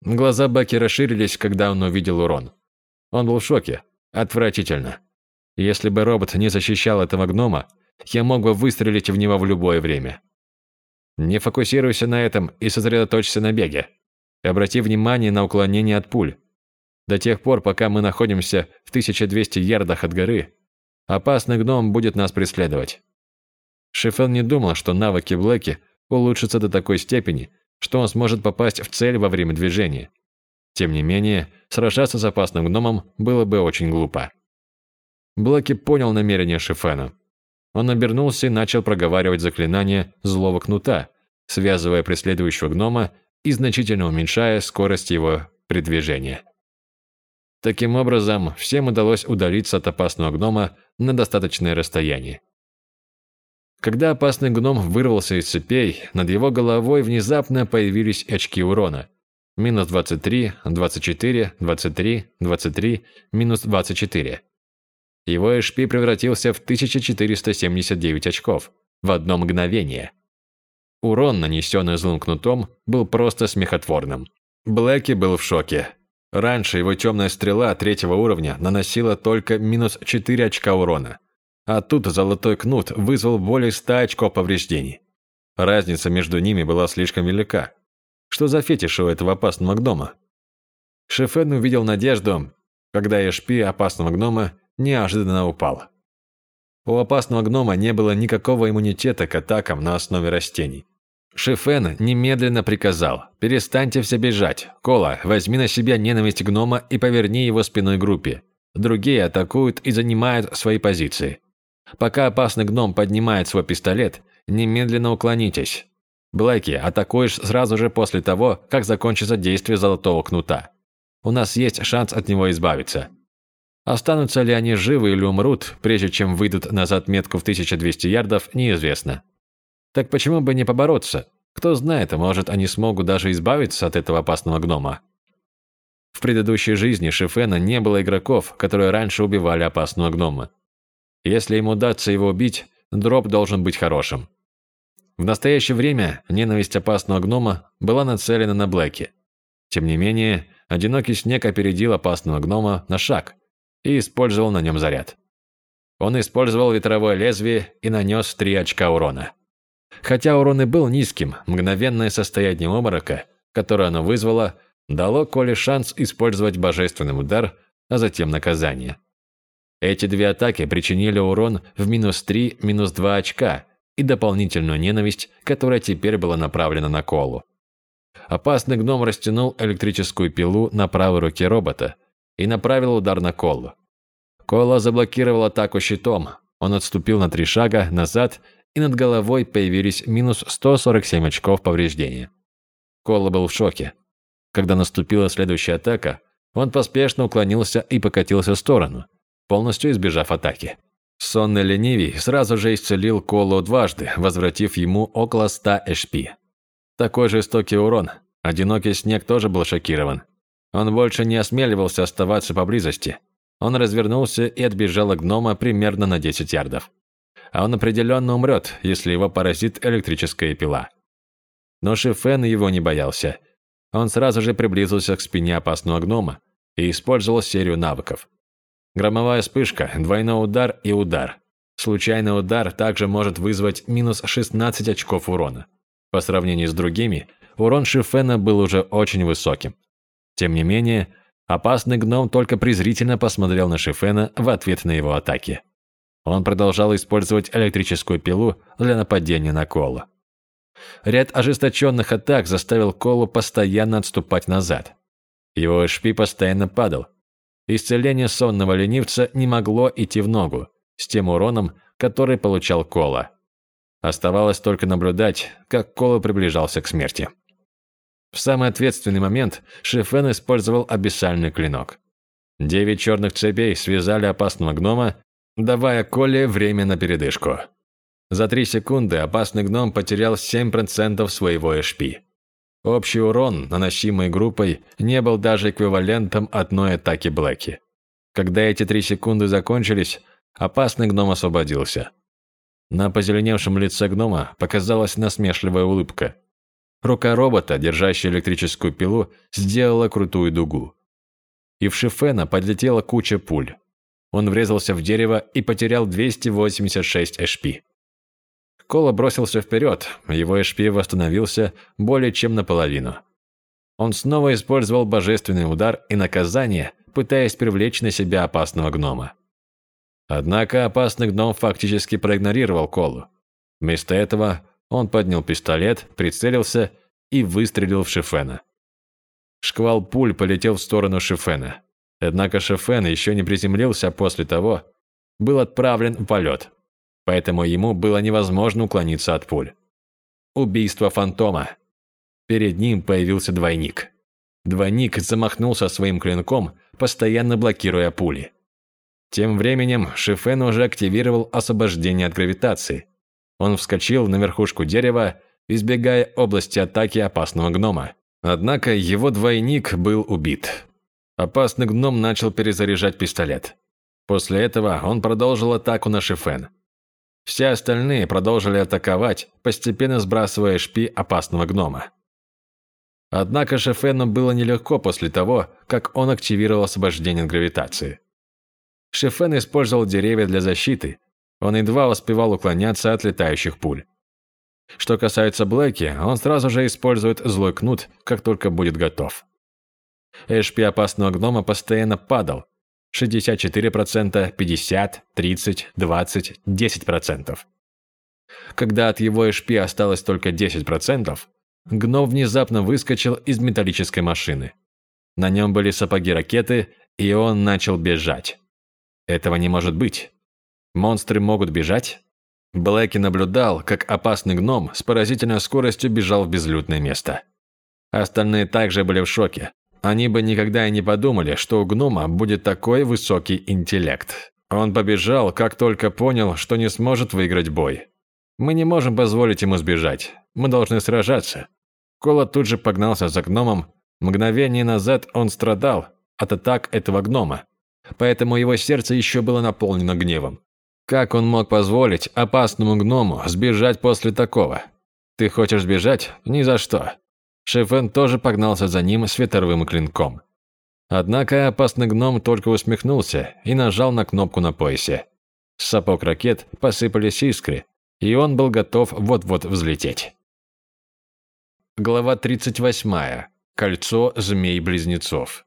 Глаза Баки расширились, когда он увидел урон. Он был в шоке. Отвратительно. Если бы робот не защищал этого гнома, я мог бы выстрелить в него в любое время. Не фокусируйся на этом и сосредоточься на беге. Обрати внимание на уклонение от пуль. До тех пор, пока мы находимся в 1200 ярдах от горы, опасный гном будет нас преследовать. Шифел не думал, что навыки Блэки улучшатся до такой степени, что он сможет попасть в цель во время движения. Тем не менее, сражаться с опасным гномом было бы очень глупо. Блэки понял намерение Шифена. Он обернулся и начал проговаривать заклинание злого кнута, связывая преследующего гнома и значительно уменьшая скорость его передвижения. Таким образом, всем удалось удалиться от опасного гнома на достаточное расстояние. Когда опасный гном вырвался из цепей, над его головой внезапно появились очки урона – минус 23, 24, 23, 23, минус 24. Его HP превратился в 1479 очков в одно мгновение. Урон, нанесенный злым кнутом, был просто смехотворным. Блэки был в шоке. Раньше его темная стрела третьего уровня наносила только минус 4 очка урона. А тут золотой кнут вызвал более 100 очков повреждений. Разница между ними была слишком велика. Что за фетиш у этого опасного гнома? Шефен увидел надежду, когда HP опасного гнома неожиданно упал. У опасного гнома не было никакого иммунитета к атакам на основе растений. Шефен немедленно приказал «Перестаньте все бежать. Кола, возьми на себя ненависть гнома и поверни его спиной группе. Другие атакуют и занимают свои позиции. Пока опасный гном поднимает свой пистолет, немедленно уклонитесь. Блэки, атакуешь сразу же после того, как закончится действие Золотого Кнута. У нас есть шанс от него избавиться. Останутся ли они живы или умрут, прежде чем выйдут на отметку в 1200 ярдов, неизвестно. Так почему бы не побороться? Кто знает, может, они смогут даже избавиться от этого опасного гнома. В предыдущей жизни Шифена не было игроков, которые раньше убивали опасного гнома. Если им удастся его убить, дроп должен быть хорошим. В настоящее время ненависть опасного гнома была нацелена на Блэки. Тем не менее, одинокий снег опередил опасного гнома на шаг. И использовал на нем заряд. Он использовал ветровое лезвие и нанес 3 очка урона. Хотя урон и был низким, мгновенное состояние обморока, которое оно вызвало, дало Коле шанс использовать божественный удар, а затем наказание. Эти две атаки причинили урон в минус 3, минус 2 очка и дополнительную ненависть, которая теперь была направлена на Колу. Опасный гном растянул электрическую пилу на правой руке робота и направил удар на Колу. Кола заблокировал атаку щитом, он отступил на три шага назад, и над головой появились минус 147 очков повреждения. Кола был в шоке. Когда наступила следующая атака, он поспешно уклонился и покатился в сторону, полностью избежав атаки. Сонный ленивий сразу же исцелил Колу дважды, возвратив ему около 100 HP. Такой жестокий урон. Одинокий снег тоже был шокирован. Он больше не осмеливался оставаться поблизости. Он развернулся и отбежал от гнома примерно на 10 ярдов. А он определенно умрет, если его поразит электрическая пила. Но Шифен его не боялся. Он сразу же приблизился к спине опасного гнома и использовал серию навыков. Громовая вспышка, двойной удар и удар. Случайный удар также может вызвать минус 16 очков урона. По сравнению с другими, урон Шифена был уже очень высоким. Тем не менее, опасный гном только презрительно посмотрел на Шифена в ответ на его атаки. Он продолжал использовать электрическую пилу для нападения на Колу. Ряд ожесточенных атак заставил Колу постоянно отступать назад. Его HP постоянно падал, Исцеление сонного ленивца не могло идти в ногу с тем уроном, который получал Кола. Оставалось только наблюдать, как Кола приближался к смерти. В самый ответственный момент Шифен использовал абиссальный клинок. Девять черных цепей связали опасного гнома, давая Коле время на передышку. За три секунды опасный гном потерял 7% своего HP. Общий урон, наносимый группой, не был даже эквивалентом одной атаки Блэки. Когда эти три секунды закончились, опасный гном освободился. На позеленевшем лице гнома показалась насмешливая улыбка. Рука робота, держащая электрическую пилу, сделала крутую дугу. И в Шифена подлетела куча пуль. Он врезался в дерево и потерял 286 HP. Кола бросился вперед, его HP восстановился более чем наполовину. Он снова использовал божественный удар и наказание, пытаясь привлечь на себя опасного гнома. Однако опасный гном фактически проигнорировал Колу. Вместо этого он поднял пистолет, прицелился и выстрелил в Шифена. Шквал пуль полетел в сторону Шифена. Однако Шифен еще не приземлился после того, был отправлен в полет поэтому ему было невозможно уклониться от пуль. Убийство фантома. Перед ним появился двойник. Двойник замахнулся своим клинком, постоянно блокируя пули. Тем временем Шифен уже активировал освобождение от гравитации. Он вскочил на верхушку дерева, избегая области атаки опасного гнома. Однако его двойник был убит. Опасный гном начал перезаряжать пистолет. После этого он продолжил атаку на Шифен. Все остальные продолжили атаковать, постепенно сбрасывая шпи опасного гнома. Однако Шефену было нелегко после того, как он активировал освобождение от гравитации. Шефен использовал деревья для защиты, он едва успевал уклоняться от летающих пуль. Что касается Блэки, он сразу же использует злой кнут, как только будет готов. HP опасного гнома постоянно падал, 64%, 50%, 30%, 20%, 10%. Когда от его HP осталось только 10%, гном внезапно выскочил из металлической машины. На нем были сапоги-ракеты, и он начал бежать. Этого не может быть. Монстры могут бежать? Блэки наблюдал, как опасный гном с поразительной скоростью бежал в безлюдное место. Остальные также были в шоке, они бы никогда и не подумали, что у гнома будет такой высокий интеллект. Он побежал, как только понял, что не сможет выиграть бой. Мы не можем позволить ему сбежать. Мы должны сражаться. Кола тут же погнался за гномом. Мгновение назад он страдал от атак этого гнома. Поэтому его сердце еще было наполнено гневом. Как он мог позволить опасному гному сбежать после такого? Ты хочешь сбежать? Ни за что. Шефен тоже погнался за ним с ветровым клинком. Однако опасный гном только усмехнулся и нажал на кнопку на поясе. С сапог ракет посыпались искры, и он был готов вот-вот взлететь. Глава 38. Кольцо змей-близнецов.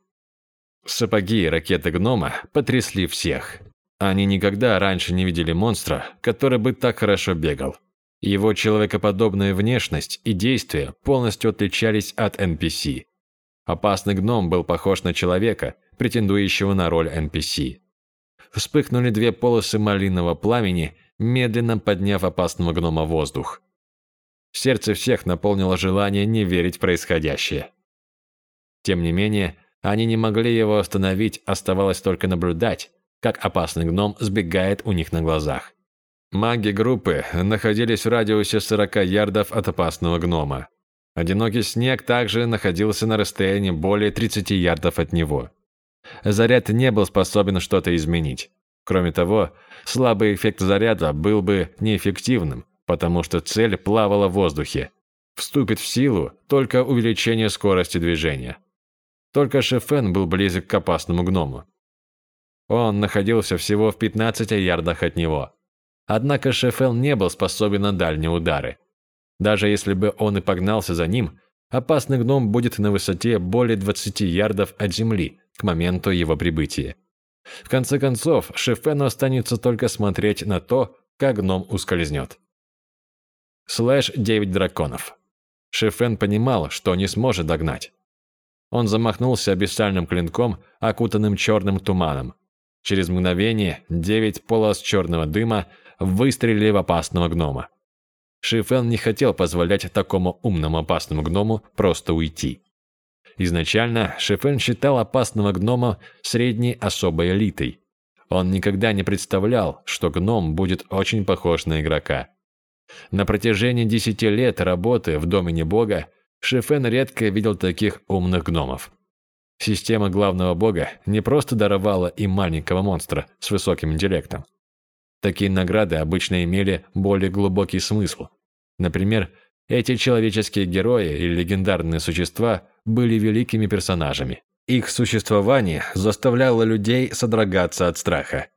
Сапоги и ракеты гнома потрясли всех. Они никогда раньше не видели монстра, который бы так хорошо бегал. Его человекоподобная внешность и действия полностью отличались от NPC. Опасный гном был похож на человека, претендующего на роль NPC. Вспыхнули две полосы малинового пламени, медленно подняв опасного гнома в воздух. Сердце всех наполнило желание не верить в происходящее. Тем не менее, они не могли его остановить, оставалось только наблюдать, как опасный гном сбегает у них на глазах. Маги группы находились в радиусе 40 ярдов от опасного гнома. Одинокий снег также находился на расстоянии более 30 ярдов от него. Заряд не был способен что-то изменить. Кроме того, слабый эффект заряда был бы неэффективным, потому что цель плавала в воздухе. Вступит в силу только увеличение скорости движения. Только Шефен был близок к опасному гному. Он находился всего в 15 ярдах от него. Однако Шефел не был способен на дальние удары. Даже если бы он и погнался за ним, опасный гном будет на высоте более 20 ярдов от земли к моменту его прибытия. В конце концов, Шефену останется только смотреть на то, как гном ускользнет. Слэш 9 драконов. Шефен понимал, что не сможет догнать. Он замахнулся абиссальным клинком, окутанным черным туманом. Через мгновение девять полос черного дыма выстрелили в опасного гнома. Шифен не хотел позволять такому умному опасному гному просто уйти. Изначально Шифен считал опасного гнома средней особой элитой. Он никогда не представлял, что гном будет очень похож на игрока. На протяжении десяти лет работы в домене бога Шифен редко видел таких умных гномов. Система главного бога не просто даровала им маленького монстра с высоким интеллектом. Такие награды обычно имели более глубокий смысл. Например, эти человеческие герои или легендарные существа были великими персонажами. Их существование заставляло людей содрогаться от страха.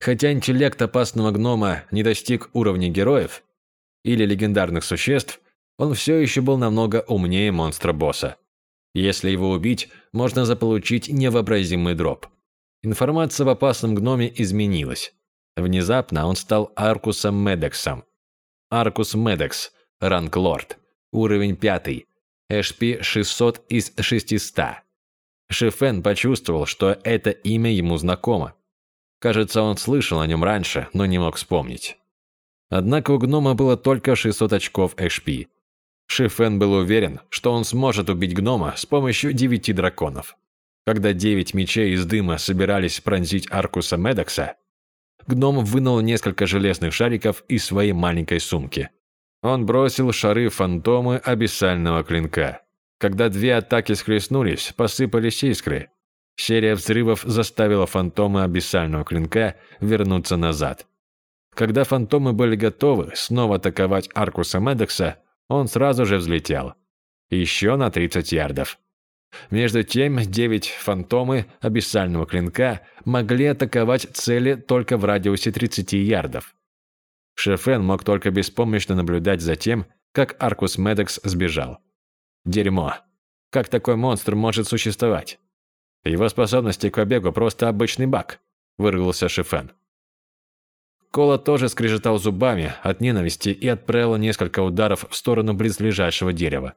Хотя интеллект опасного гнома не достиг уровня героев или легендарных существ, он все еще был намного умнее монстра-босса. Если его убить, можно заполучить невообразимый дроп. Информация об опасном гноме изменилась. Внезапно он стал Аркусом Медексом. Аркус Медекс, ранг лорд, уровень 5, HP 600 из 600. Шифен почувствовал, что это имя ему знакомо. Кажется, он слышал о нем раньше, но не мог вспомнить. Однако у гнома было только 600 очков HP. Шифен был уверен, что он сможет убить гнома с помощью девяти драконов. Когда девять мечей из дыма собирались пронзить Аркуса Медекса, гном вынул несколько железных шариков из своей маленькой сумки. Он бросил шары фантомы абиссального клинка. Когда две атаки схлестнулись, посыпались искры. Серия взрывов заставила фантомы абиссального клинка вернуться назад. Когда фантомы были готовы снова атаковать Аркуса Медекса, он сразу же взлетел. Еще на 30 ярдов. Между тем, девять фантомы абиссального клинка могли атаковать цели только в радиусе 30 ярдов. Шефен мог только беспомощно наблюдать за тем, как Аркус Медекс сбежал. Дерьмо. Как такой монстр может существовать? Его способности к побегу просто обычный баг, вырвался Шефен. Кола тоже скрежетал зубами от ненависти и отправила несколько ударов в сторону близлежащего дерева.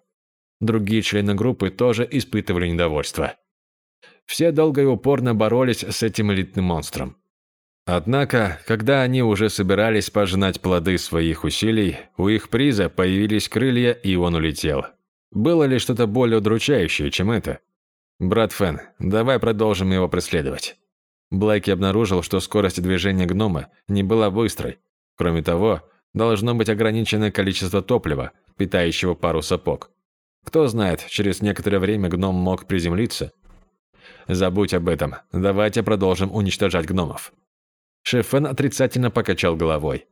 Другие члены группы тоже испытывали недовольство. Все долго и упорно боролись с этим элитным монстром. Однако, когда они уже собирались пожинать плоды своих усилий, у их приза появились крылья, и он улетел. Было ли что-то более удручающее, чем это? «Брат Фен, давай продолжим его преследовать». Блэки обнаружил, что скорость движения гнома не была быстрой. Кроме того, должно быть ограниченное количество топлива, питающего пару сапог. Кто знает, через некоторое время гном мог приземлиться. Забудь об этом. Давайте продолжим уничтожать гномов. Шефен отрицательно покачал головой.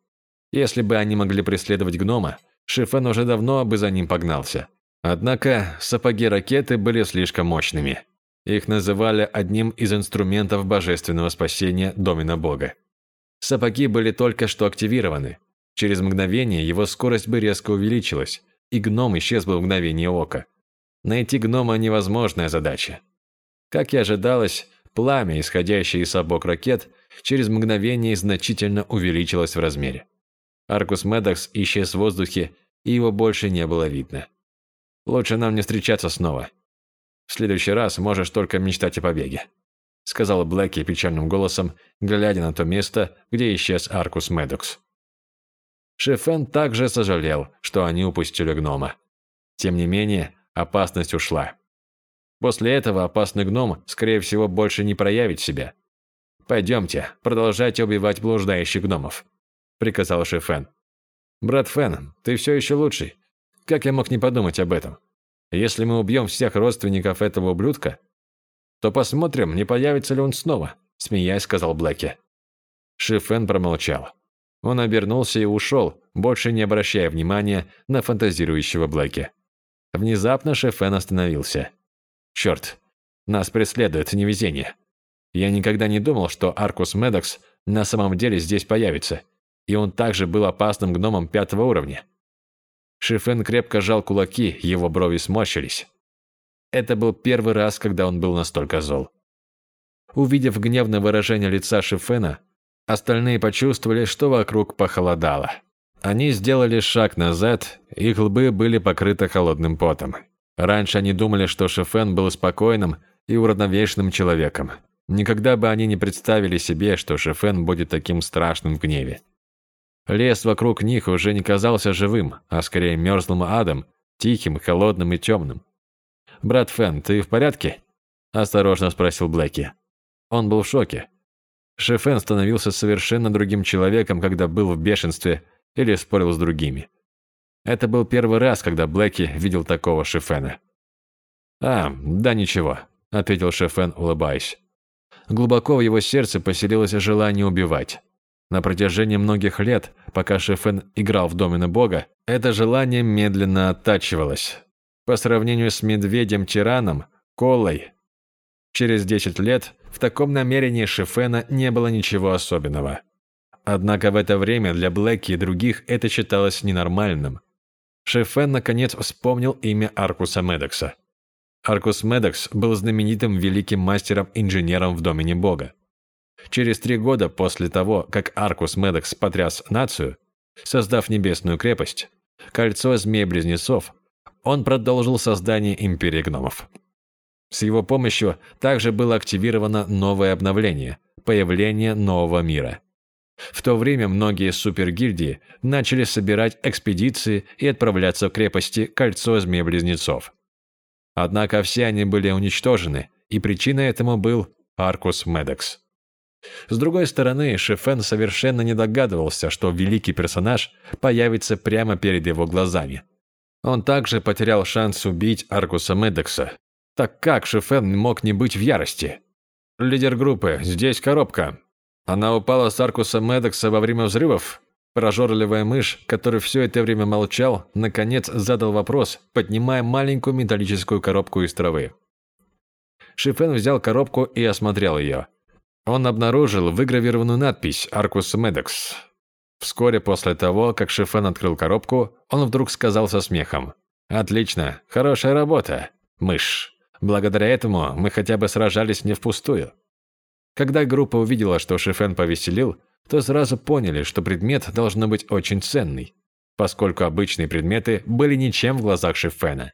Если бы они могли преследовать гнома, Шефен уже давно бы за ним погнался. Однако сапоги ракеты были слишком мощными. Их называли одним из инструментов божественного спасения Домина Бога. Сапоги были только что активированы. Через мгновение его скорость бы резко увеличилась, и гном исчез бы в мгновение ока. Найти гнома – невозможная задача. Как и ожидалось, пламя, исходящее из сапог ракет, через мгновение значительно увеличилось в размере. Аркус Медокс исчез в воздухе, и его больше не было видно. Лучше нам не встречаться снова. В следующий раз можешь только мечтать о побеге», — сказал Блэки печальным голосом, глядя на то место, где исчез Аркус Медокс. Шефен также сожалел, что они упустили гнома. Тем не менее, опасность ушла. После этого опасный гном, скорее всего, больше не проявит себя. «Пойдемте, продолжайте убивать блуждающих гномов», – приказал Шефен. «Брат Фен, ты все еще лучший. Как я мог не подумать об этом? Если мы убьем всех родственников этого ублюдка, то посмотрим, не появится ли он снова», – смеясь сказал Блэки. Шефен промолчал. Он обернулся и ушел, больше не обращая внимания на фантазирующего Блэки. Внезапно Шефен остановился. «Черт, нас преследует невезение. Я никогда не думал, что Аркус Медокс на самом деле здесь появится, и он также был опасным гномом пятого уровня». Шефен крепко жал кулаки, его брови сморщились. Это был первый раз, когда он был настолько зол. Увидев гневное выражение лица Шефена, Остальные почувствовали, что вокруг похолодало. Они сделали шаг назад, их лбы были покрыты холодным потом. Раньше они думали, что Шефен был спокойным и уравновешенным человеком. Никогда бы они не представили себе, что Шефен будет таким страшным в гневе. Лес вокруг них уже не казался живым, а скорее мерзлым адом, тихим, холодным и темным. «Брат Фен, ты в порядке?» – осторожно спросил Блэки. Он был в шоке. Шефен становился совершенно другим человеком, когда был в бешенстве или спорил с другими. Это был первый раз, когда Блэки видел такого Шефена. «А, да ничего», – ответил Шефен, улыбаясь. Глубоко в его сердце поселилось желание убивать. На протяжении многих лет, пока Шефен играл в Домина Бога, это желание медленно оттачивалось. По сравнению с медведем-тираном, Колой, через 10 лет в таком намерении Шефена не было ничего особенного. Однако в это время для Блэки и других это считалось ненормальным. Шефен наконец вспомнил имя Аркуса Медекса. Аркус Медекс был знаменитым великим мастером-инженером в Домене Бога. Через три года после того, как Аркус Медекс потряс нацию, создав небесную крепость, кольцо змей-близнецов, он продолжил создание империи гномов. С его помощью также было активировано новое обновление – появление нового мира. В то время многие супергильдии начали собирать экспедиции и отправляться в крепости Кольцо Змей-Близнецов. Однако все они были уничтожены, и причиной этому был Аркус Медекс. С другой стороны, Шефен совершенно не догадывался, что великий персонаж появится прямо перед его глазами. Он также потерял шанс убить Аркуса Медекса, так как Шефен мог не быть в ярости? Лидер группы, здесь коробка. Она упала с Аркуса Медекса во время взрывов? Прожорливая мышь, который все это время молчал, наконец задал вопрос, поднимая маленькую металлическую коробку из травы. Шифен взял коробку и осмотрел ее. Он обнаружил выгравированную надпись «Аркус Медекс». Вскоре после того, как Шифен открыл коробку, он вдруг сказал со смехом. «Отлично, хорошая работа, мышь». Благодаря этому мы хотя бы сражались не впустую. Когда группа увидела, что Шифен повеселил, то сразу поняли, что предмет должно быть очень ценный, поскольку обычные предметы были ничем в глазах Шифена.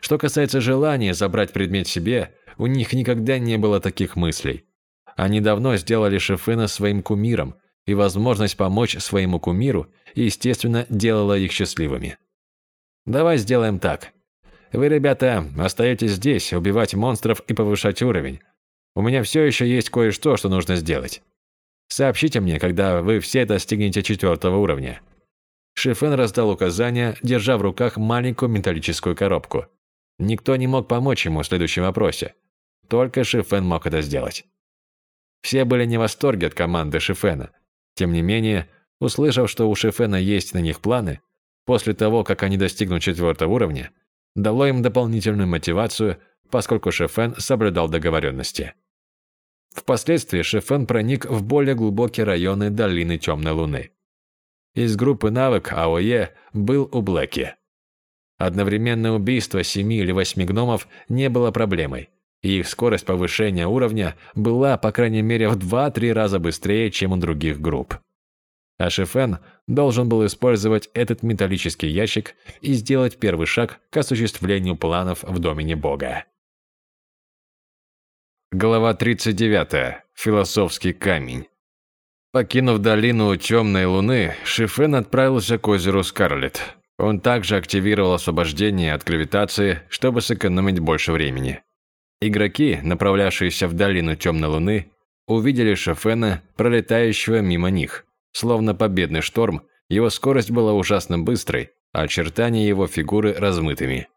Что касается желания забрать предмет себе, у них никогда не было таких мыслей. Они давно сделали Шифена своим кумиром, и возможность помочь своему кумиру, естественно, делала их счастливыми. «Давай сделаем так. Вы, ребята, остаетесь здесь, убивать монстров и повышать уровень. У меня все еще есть кое-что, что нужно сделать. Сообщите мне, когда вы все достигнете четвертого уровня». Шифен раздал указания, держа в руках маленькую металлическую коробку. Никто не мог помочь ему в следующем вопросе. Только Шифен мог это сделать. Все были не в восторге от команды Шифена. Тем не менее, услышав, что у Шифена есть на них планы, после того, как они достигнут четвертого уровня, дало им дополнительную мотивацию поскольку Шефен соблюдал договоренности. Впоследствии Шефен проник в более глубокие районы долины Темной Луны. Из группы навык АОЕ был у Блэки. Одновременное убийство семи или восьми гномов не было проблемой, их скорость повышения уровня была, по крайней мере, в 2-3 раза быстрее, чем у других групп. А Шефен должен был использовать этот металлический ящик и сделать первый шаг к осуществлению планов в домене Бога. Глава 39. Философский камень. Покинув долину Темной Луны, Шифен отправился к озеру Скарлетт. Он также активировал освобождение от гравитации, чтобы сэкономить больше времени. Игроки, направлявшиеся в долину Темной Луны, увидели Шефена, пролетающего мимо них. Словно победный шторм, его скорость была ужасно быстрой, а очертания его фигуры размытыми.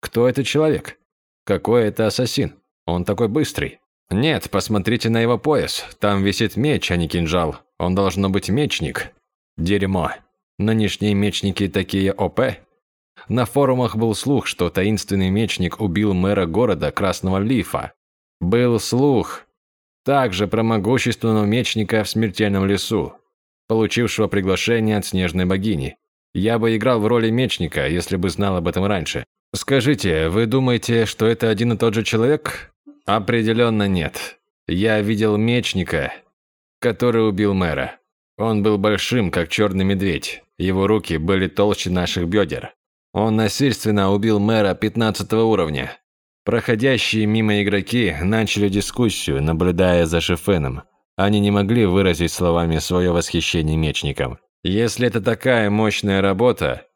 Кто этот человек? Какой это ассасин? Он такой быстрый. Нет, посмотрите на его пояс. Там висит меч, а не кинжал. Он должно быть мечник. Дерьмо. Нынешние мечники такие ОП? На форумах был слух, что таинственный мечник убил мэра города Красного Лифа. Был слух. Также про могущественного мечника в смертельном лесу, получившего приглашение от снежной богини. Я бы играл в роли мечника, если бы знал об этом раньше. Скажите, вы думаете, что это один и тот же человек? Определенно нет. Я видел мечника, который убил мэра. Он был большим, как черный медведь. Его руки были толще наших бедер. Он насильственно убил мэра 15 уровня. Проходящие мимо игроки начали дискуссию, наблюдая за Шефеном. Они не могли выразить словами свое восхищение мечником. Если это такая мощная работа,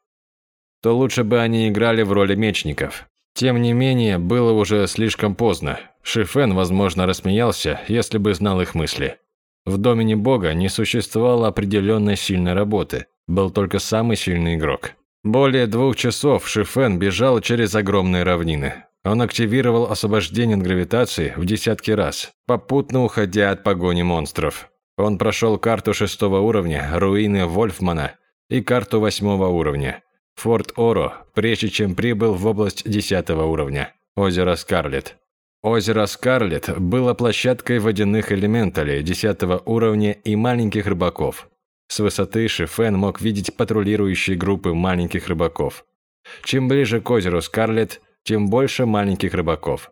то лучше бы они играли в роли мечников. Тем не менее, было уже слишком поздно. Шифен, возможно, рассмеялся, если бы знал их мысли. В домене бога не существовало определенной сильной работы, был только самый сильный игрок. Более двух часов Шифен бежал через огромные равнины. Он активировал освобождение от гравитации в десятки раз, попутно уходя от погони монстров. Он прошел карту шестого уровня, руины Вольфмана, и карту восьмого уровня, Форт Оро, прежде чем прибыл в область 10 уровня, озеро Скарлетт. Озеро Скарлетт было площадкой водяных элементалей 10 уровня и маленьких рыбаков. С высоты Шифен мог видеть патрулирующие группы маленьких рыбаков. Чем ближе к озеру Скарлетт, тем больше маленьких рыбаков.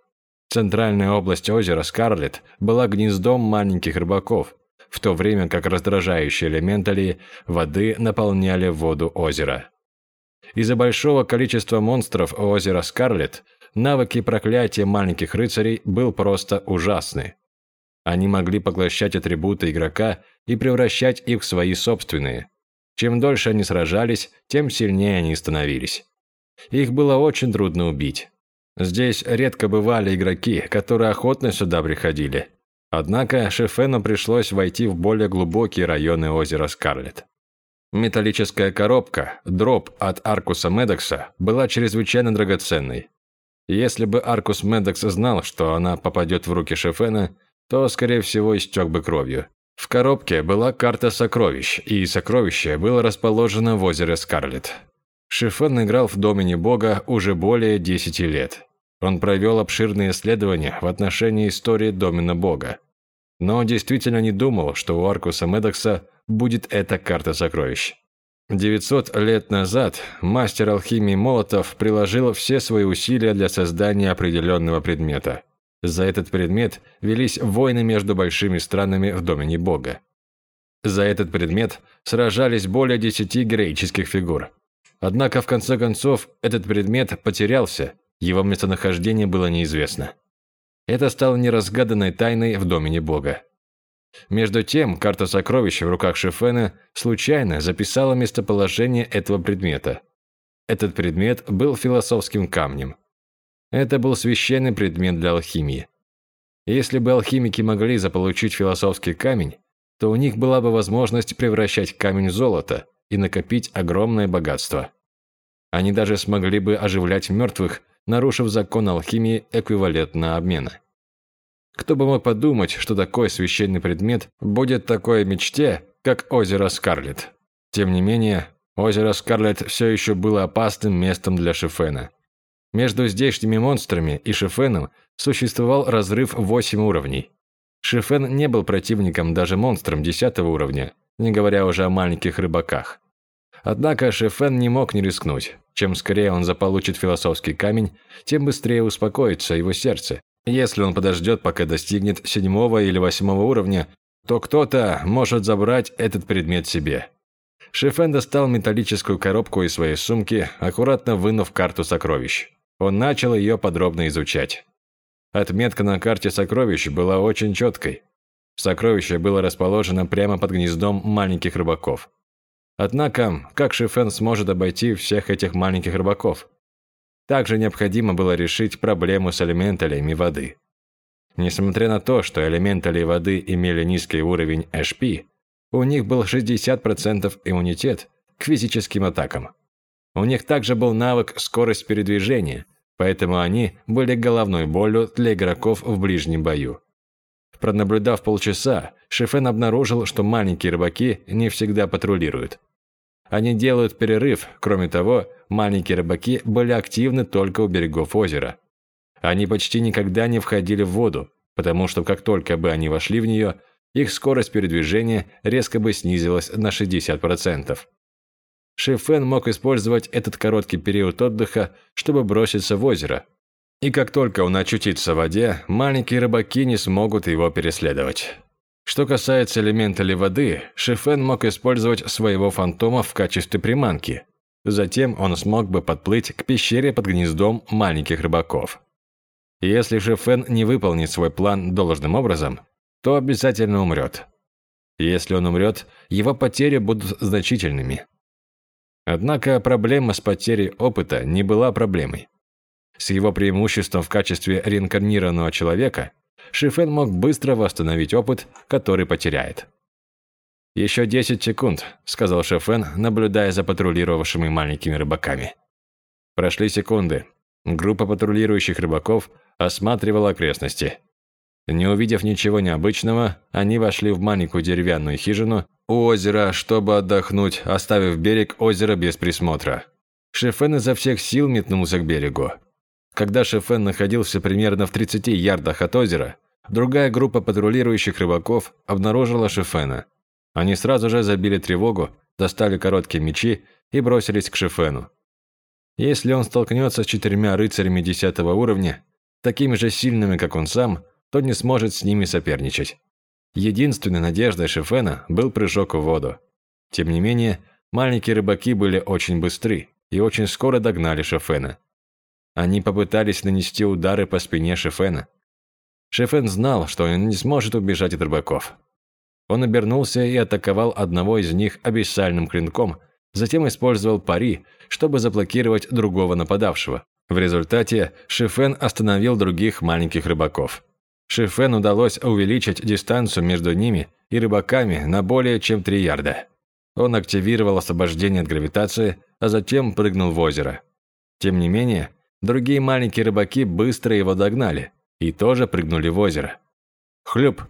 Центральная область озера Скарлетт была гнездом маленьких рыбаков, в то время как раздражающие элементали воды наполняли воду озера. Из-за большого количества монстров озера Скарлетт навыки проклятия маленьких рыцарей был просто ужасны. Они могли поглощать атрибуты игрока и превращать их в свои собственные. Чем дольше они сражались, тем сильнее они становились. Их было очень трудно убить. Здесь редко бывали игроки, которые охотно сюда приходили. Однако Шефену пришлось войти в более глубокие районы озера Скарлетт. Металлическая коробка, дроп от Аркуса Медекса, была чрезвычайно драгоценной. Если бы Аркус Медекс знал, что она попадет в руки Шефена, то, скорее всего, истек бы кровью. В коробке была карта сокровищ, и сокровище было расположено в озере Скарлетт. Шефен играл в Домене Бога уже более 10 лет. Он провел обширные исследования в отношении истории Домена Бога. Но действительно не думал, что у Аркуса Медекса будет эта карта сокровищ. 900 лет назад мастер алхимии Молотов приложил все свои усилия для создания определенного предмета. За этот предмет велись войны между большими странами в домене Бога. За этот предмет сражались более десяти героических фигур. Однако в конце концов этот предмет потерялся, его местонахождение было неизвестно. Это стало неразгаданной тайной в домене Бога. Между тем, карта сокровища в руках Шефена случайно записала местоположение этого предмета. Этот предмет был философским камнем. Это был священный предмет для алхимии. Если бы алхимики могли заполучить философский камень, то у них была бы возможность превращать камень в золото и накопить огромное богатство. Они даже смогли бы оживлять мертвых, нарушив закон алхимии эквивалентно обмена. Кто бы мог подумать, что такой священный предмет будет такой мечте, как озеро Скарлетт. Тем не менее, озеро Скарлетт все еще было опасным местом для Шифена. Между здешними монстрами и Шифеном существовал разрыв в 8 уровней. Шифен не был противником даже монстрам 10 уровня, не говоря уже о маленьких рыбаках. Однако Шефен не мог не рискнуть. Чем скорее он заполучит философский камень, тем быстрее успокоится его сердце. Если он подождет, пока достигнет седьмого или восьмого уровня, то кто-то может забрать этот предмет себе. Шефен достал металлическую коробку из своей сумки, аккуратно вынув карту сокровищ. Он начал ее подробно изучать. Отметка на карте сокровищ была очень четкой. Сокровище было расположено прямо под гнездом маленьких рыбаков. Однако, как Шифен сможет обойти всех этих маленьких рыбаков? Также необходимо было решить проблему с элементалями воды. Несмотря на то, что элементали воды имели низкий уровень HP, у них был 60% иммунитет к физическим атакам. У них также был навык скорость передвижения, поэтому они были головной болью для игроков в ближнем бою. Пронаблюдав полчаса, Шифен обнаружил, что маленькие рыбаки не всегда патрулируют. Они делают перерыв, кроме того, маленькие рыбаки были активны только у берегов озера. Они почти никогда не входили в воду, потому что как только бы они вошли в нее, их скорость передвижения резко бы снизилась на 60%. Шифен мог использовать этот короткий период отдыха, чтобы броситься в озеро, и как только он очутится в воде, маленькие рыбаки не смогут его переследовать. Что касается элемента ли воды, Шифен мог использовать своего фантома в качестве приманки. Затем он смог бы подплыть к пещере под гнездом маленьких рыбаков. Если Шифен не выполнит свой план должным образом, то обязательно умрет. Если он умрет, его потери будут значительными. Однако проблема с потерей опыта не была проблемой. С его преимуществом в качестве реинкарнированного человека, Шифен мог быстро восстановить опыт, который потеряет. «Еще 10 секунд», – сказал Шефен, наблюдая за патрулировавшими маленькими рыбаками. Прошли секунды. Группа патрулирующих рыбаков осматривала окрестности. Не увидев ничего необычного, они вошли в маленькую деревянную хижину у озера, чтобы отдохнуть, оставив берег озера без присмотра. Шефен изо всех сил метнулся к берегу. Когда Шефен находился примерно в 30 ярдах от озера, другая группа патрулирующих рыбаков обнаружила Шефена. Они сразу же забили тревогу, достали короткие мечи и бросились к Шефену. Если он столкнется с четырьмя рыцарями 10 уровня, такими же сильными, как он сам, то не сможет с ними соперничать. Единственной надеждой Шефена был прыжок в воду. Тем не менее, маленькие рыбаки были очень быстры и очень скоро догнали Шефена. Они попытались нанести удары по спине Шефена. Шефен знал, что он не сможет убежать от рыбаков. Он обернулся и атаковал одного из них абиссальным клинком, затем использовал пари, чтобы заблокировать другого нападавшего. В результате Шефен остановил других маленьких рыбаков. Шефен удалось увеличить дистанцию между ними и рыбаками на более чем 3 ярда. Он активировал освобождение от гравитации, а затем прыгнул в озеро. Тем не менее, Другие маленькие рыбаки быстро его догнали и тоже прыгнули в озеро. Хлюп!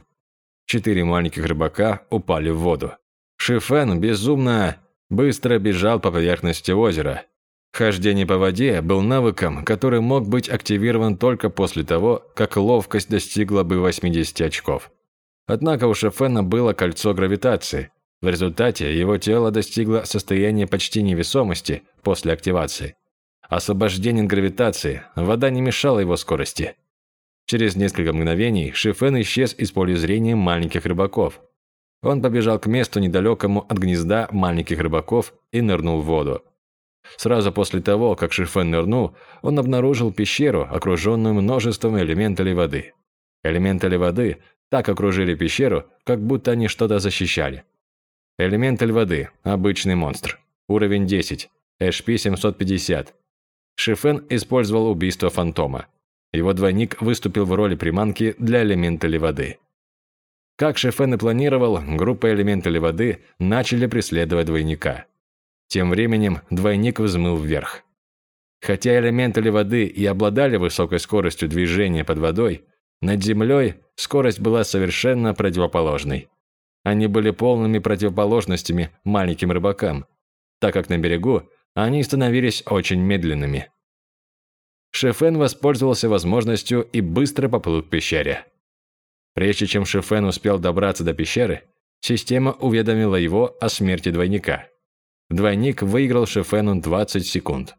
Четыре маленьких рыбака упали в воду. Шифен безумно быстро бежал по поверхности озера. Хождение по воде был навыком, который мог быть активирован только после того, как ловкость достигла бы 80 очков. Однако у Шефена было кольцо гравитации. В результате его тело достигло состояния почти невесомости после активации освобождением гравитации, вода не мешала его скорости. Через несколько мгновений Шифен исчез из поля зрения маленьких рыбаков. Он побежал к месту недалекому от гнезда маленьких рыбаков и нырнул в воду. Сразу после того, как Шифен нырнул, он обнаружил пещеру, окруженную множеством элементалей воды. Элементали воды так окружили пещеру, как будто они что-то защищали. Элементаль воды – обычный монстр. Уровень 10, HP 750, Шифен использовал убийство фантома. Его двойник выступил в роли приманки для элемента воды. Как Шифен и планировал, группа элемента воды начали преследовать двойника. Тем временем двойник взмыл вверх. Хотя элементы воды и обладали высокой скоростью движения под водой, над землей скорость была совершенно противоположной. Они были полными противоположностями маленьким рыбакам, так как на берегу они становились очень медленными. Шефен воспользовался возможностью и быстро поплыл к пещере. Прежде чем Шефен успел добраться до пещеры, система уведомила его о смерти двойника. Двойник выиграл Шефену 20 секунд.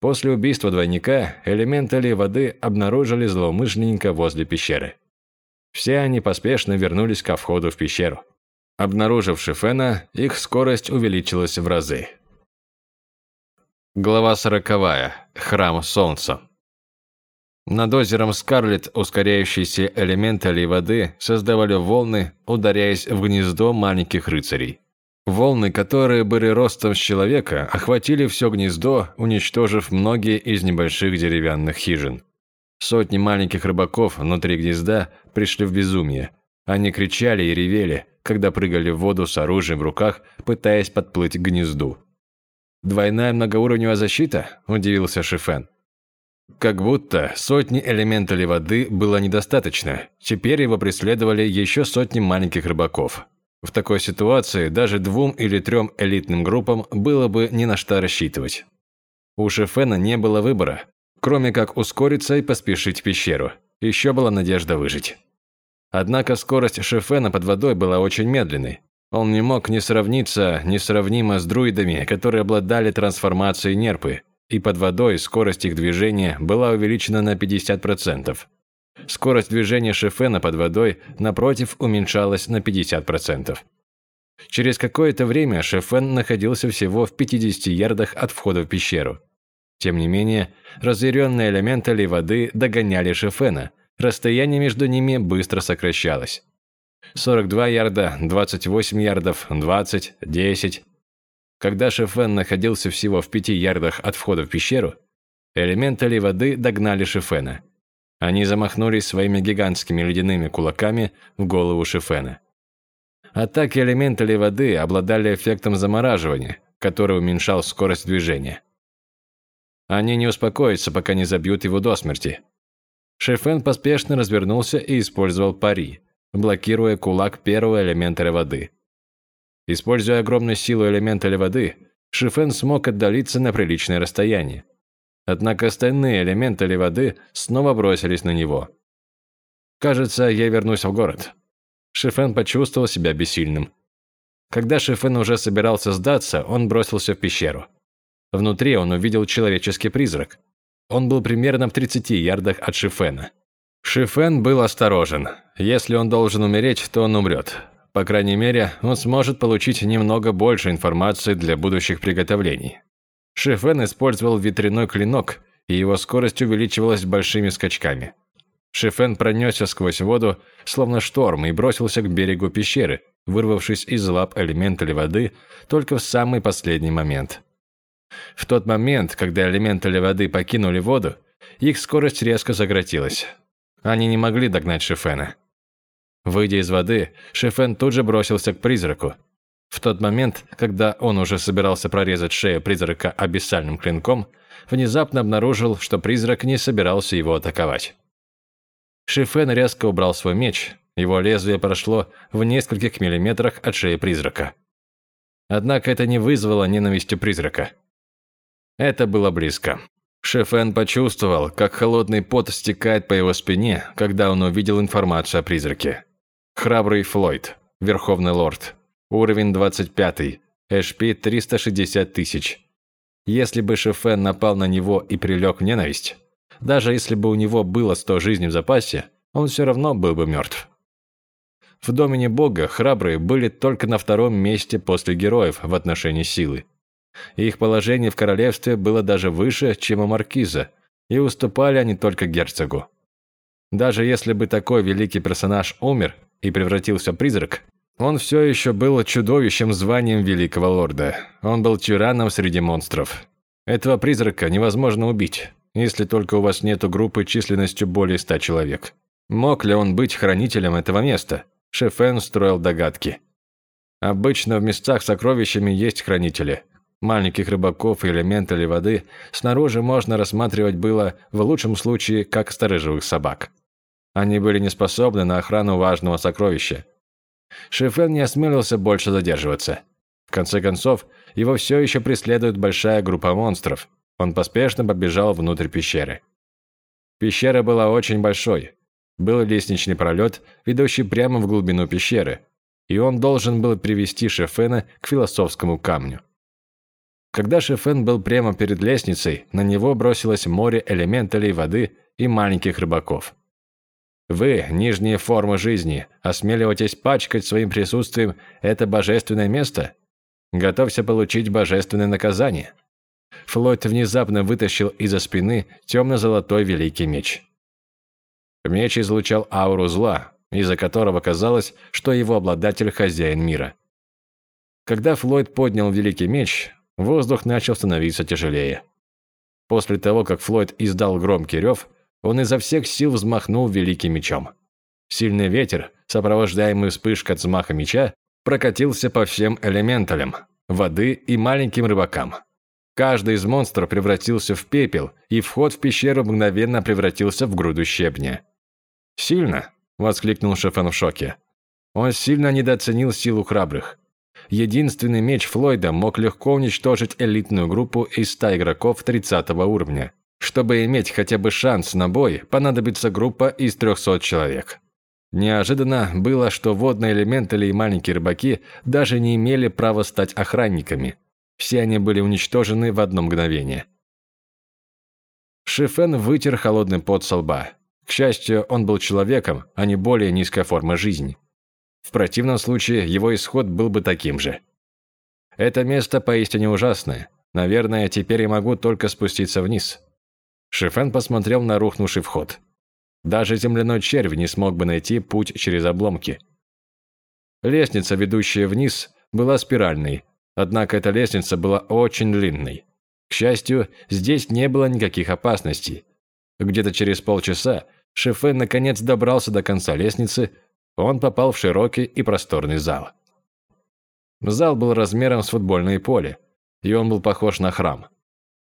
После убийства двойника элементали воды обнаружили злоумышленника возле пещеры. Все они поспешно вернулись ко входу в пещеру. Обнаружив Шефена, их скорость увеличилась в разы. Глава сороковая. Храм Солнца. Над озером Скарлетт ускоряющиеся элементали воды создавали волны, ударяясь в гнездо маленьких рыцарей. Волны, которые были ростом с человека, охватили все гнездо, уничтожив многие из небольших деревянных хижин. Сотни маленьких рыбаков внутри гнезда пришли в безумие. Они кричали и ревели, когда прыгали в воду с оружием в руках, пытаясь подплыть к гнезду. «Двойная многоуровневая защита?» – удивился Шифен. Как будто сотни элементалей воды было недостаточно. Теперь его преследовали еще сотни маленьких рыбаков. В такой ситуации даже двум или трем элитным группам было бы не на что рассчитывать. У Шефена не было выбора, кроме как ускориться и поспешить в пещеру. Еще была надежда выжить. Однако скорость Шефена под водой была очень медленной. Он не мог не сравниться несравнимо с друидами, которые обладали трансформацией нерпы, и под водой скорость их движения была увеличена на 50%. Скорость движения Шефена под водой, напротив, уменьшалась на 50%. Через какое-то время Шефен находился всего в 50 ярдах от входа в пещеру. Тем не менее, разъяренные элементали воды догоняли Шефена, расстояние между ними быстро сокращалось. 42 ярда, 28 ярдов, 20, 10. Когда Шефен находился всего в 5 ярдах от входа в пещеру, элементали воды догнали Шефена. Они замахнулись своими гигантскими ледяными кулаками в голову Шефена. Атаки элементали воды обладали эффектом замораживания, который уменьшал скорость движения. Они не успокоятся, пока не забьют его до смерти. Шефен поспешно развернулся и использовал пари, блокируя кулак первого элемента воды. Используя огромную силу элемента воды, Шифен смог отдалиться на приличное расстояние. Однако остальные элементы воды снова бросились на него. «Кажется, я вернусь в город». Шифен почувствовал себя бессильным. Когда Шифен уже собирался сдаться, он бросился в пещеру. Внутри он увидел человеческий призрак. Он был примерно в 30 ярдах от Шифена. Шифен был осторожен. Если он должен умереть, то он умрет. По крайней мере, он сможет получить немного больше информации для будущих приготовлений. Шифен использовал ветряной клинок, и его скорость увеличивалась большими скачками. Шифен пронесся сквозь воду, словно шторм, и бросился к берегу пещеры, вырвавшись из лап элемента воды только в самый последний момент. В тот момент, когда элементы воды покинули воду, их скорость резко сократилась. Они не могли догнать Шифена. Выйдя из воды, Шифен тут же бросился к призраку. В тот момент, когда он уже собирался прорезать шею призрака абиссальным клинком, внезапно обнаружил, что призрак не собирался его атаковать. Шифен резко убрал свой меч, его лезвие прошло в нескольких миллиметрах от шеи призрака. Однако это не вызвало ненависти призрака. Это было близко. Шефен почувствовал, как холодный пот стекает по его спине, когда он увидел информацию о призраке. Храбрый Флойд, Верховный Лорд. Уровень 25. HP 360 тысяч. Если бы Шефен напал на него и прилег в ненависть, даже если бы у него было 100 жизней в запасе, он все равно был бы мертв. В домене бога храбрые были только на втором месте после героев в отношении силы. Их положение в королевстве было даже выше, чем у маркиза, и уступали они только герцогу. Даже если бы такой великий персонаж умер и превратился в призрак, он все еще был чудовищем званием великого лорда. Он был тираном среди монстров. Этого призрака невозможно убить, если только у вас нету группы численностью более ста человек. Мог ли он быть хранителем этого места? Шефен строил догадки. Обычно в местах с сокровищами есть хранители – Маленьких рыбаков и элементали воды снаружи можно рассматривать было, в лучшем случае, как сторожевых собак. Они были не способны на охрану важного сокровища. Шифен не осмелился больше задерживаться. В конце концов, его все еще преследует большая группа монстров, Он поспешно побежал внутрь пещеры. Пещера была очень большой. Был лестничный пролет, ведущий прямо в глубину пещеры, и он должен был привести Шефена к философскому камню. Когда Шефен был прямо перед лестницей, на него бросилось море элементалей воды и маленьких рыбаков. Вы, нижние формы жизни, осмеливаетесь пачкать своим присутствием это божественное место? Готовься получить божественное наказание. Флойд внезапно вытащил из-за спины темно-золотой великий меч. Меч излучал ауру зла, из-за которого казалось, что его обладатель – хозяин мира. Когда Флойд поднял великий меч, воздух начал становиться тяжелее. После того, как Флойд издал громкий рев, он изо всех сил взмахнул великим мечом. Сильный ветер, сопровождаемый вспышкой от взмаха меча, прокатился по всем элементалям, воды и маленьким рыбакам. Каждый из монстров превратился в пепел, и вход в пещеру мгновенно превратился в груду щебня. «Сильно!» – воскликнул Шефен в шоке. Он сильно недооценил силу храбрых. Единственный меч Флойда мог легко уничтожить элитную группу из 100 игроков 30 уровня. Чтобы иметь хотя бы шанс на бой, понадобится группа из 300 человек. Неожиданно было, что водные элементали и маленькие рыбаки даже не имели права стать охранниками. Все они были уничтожены в одно мгновение. Шифен вытер холодный пот со лба. К счастью, он был человеком, а не более низкой формы жизни. В противном случае его исход был бы таким же. Это место поистине ужасное. Наверное, теперь я могу только спуститься вниз. Шифен посмотрел на рухнувший вход. Даже земляной червь не смог бы найти путь через обломки. Лестница, ведущая вниз, была спиральной, Однако эта лестница была очень длинной. К счастью, здесь не было никаких опасностей. Где-то через полчаса Шефен наконец добрался до конца лестницы, он попал в широкий и просторный зал. Зал был размером с футбольное поле, и он был похож на храм.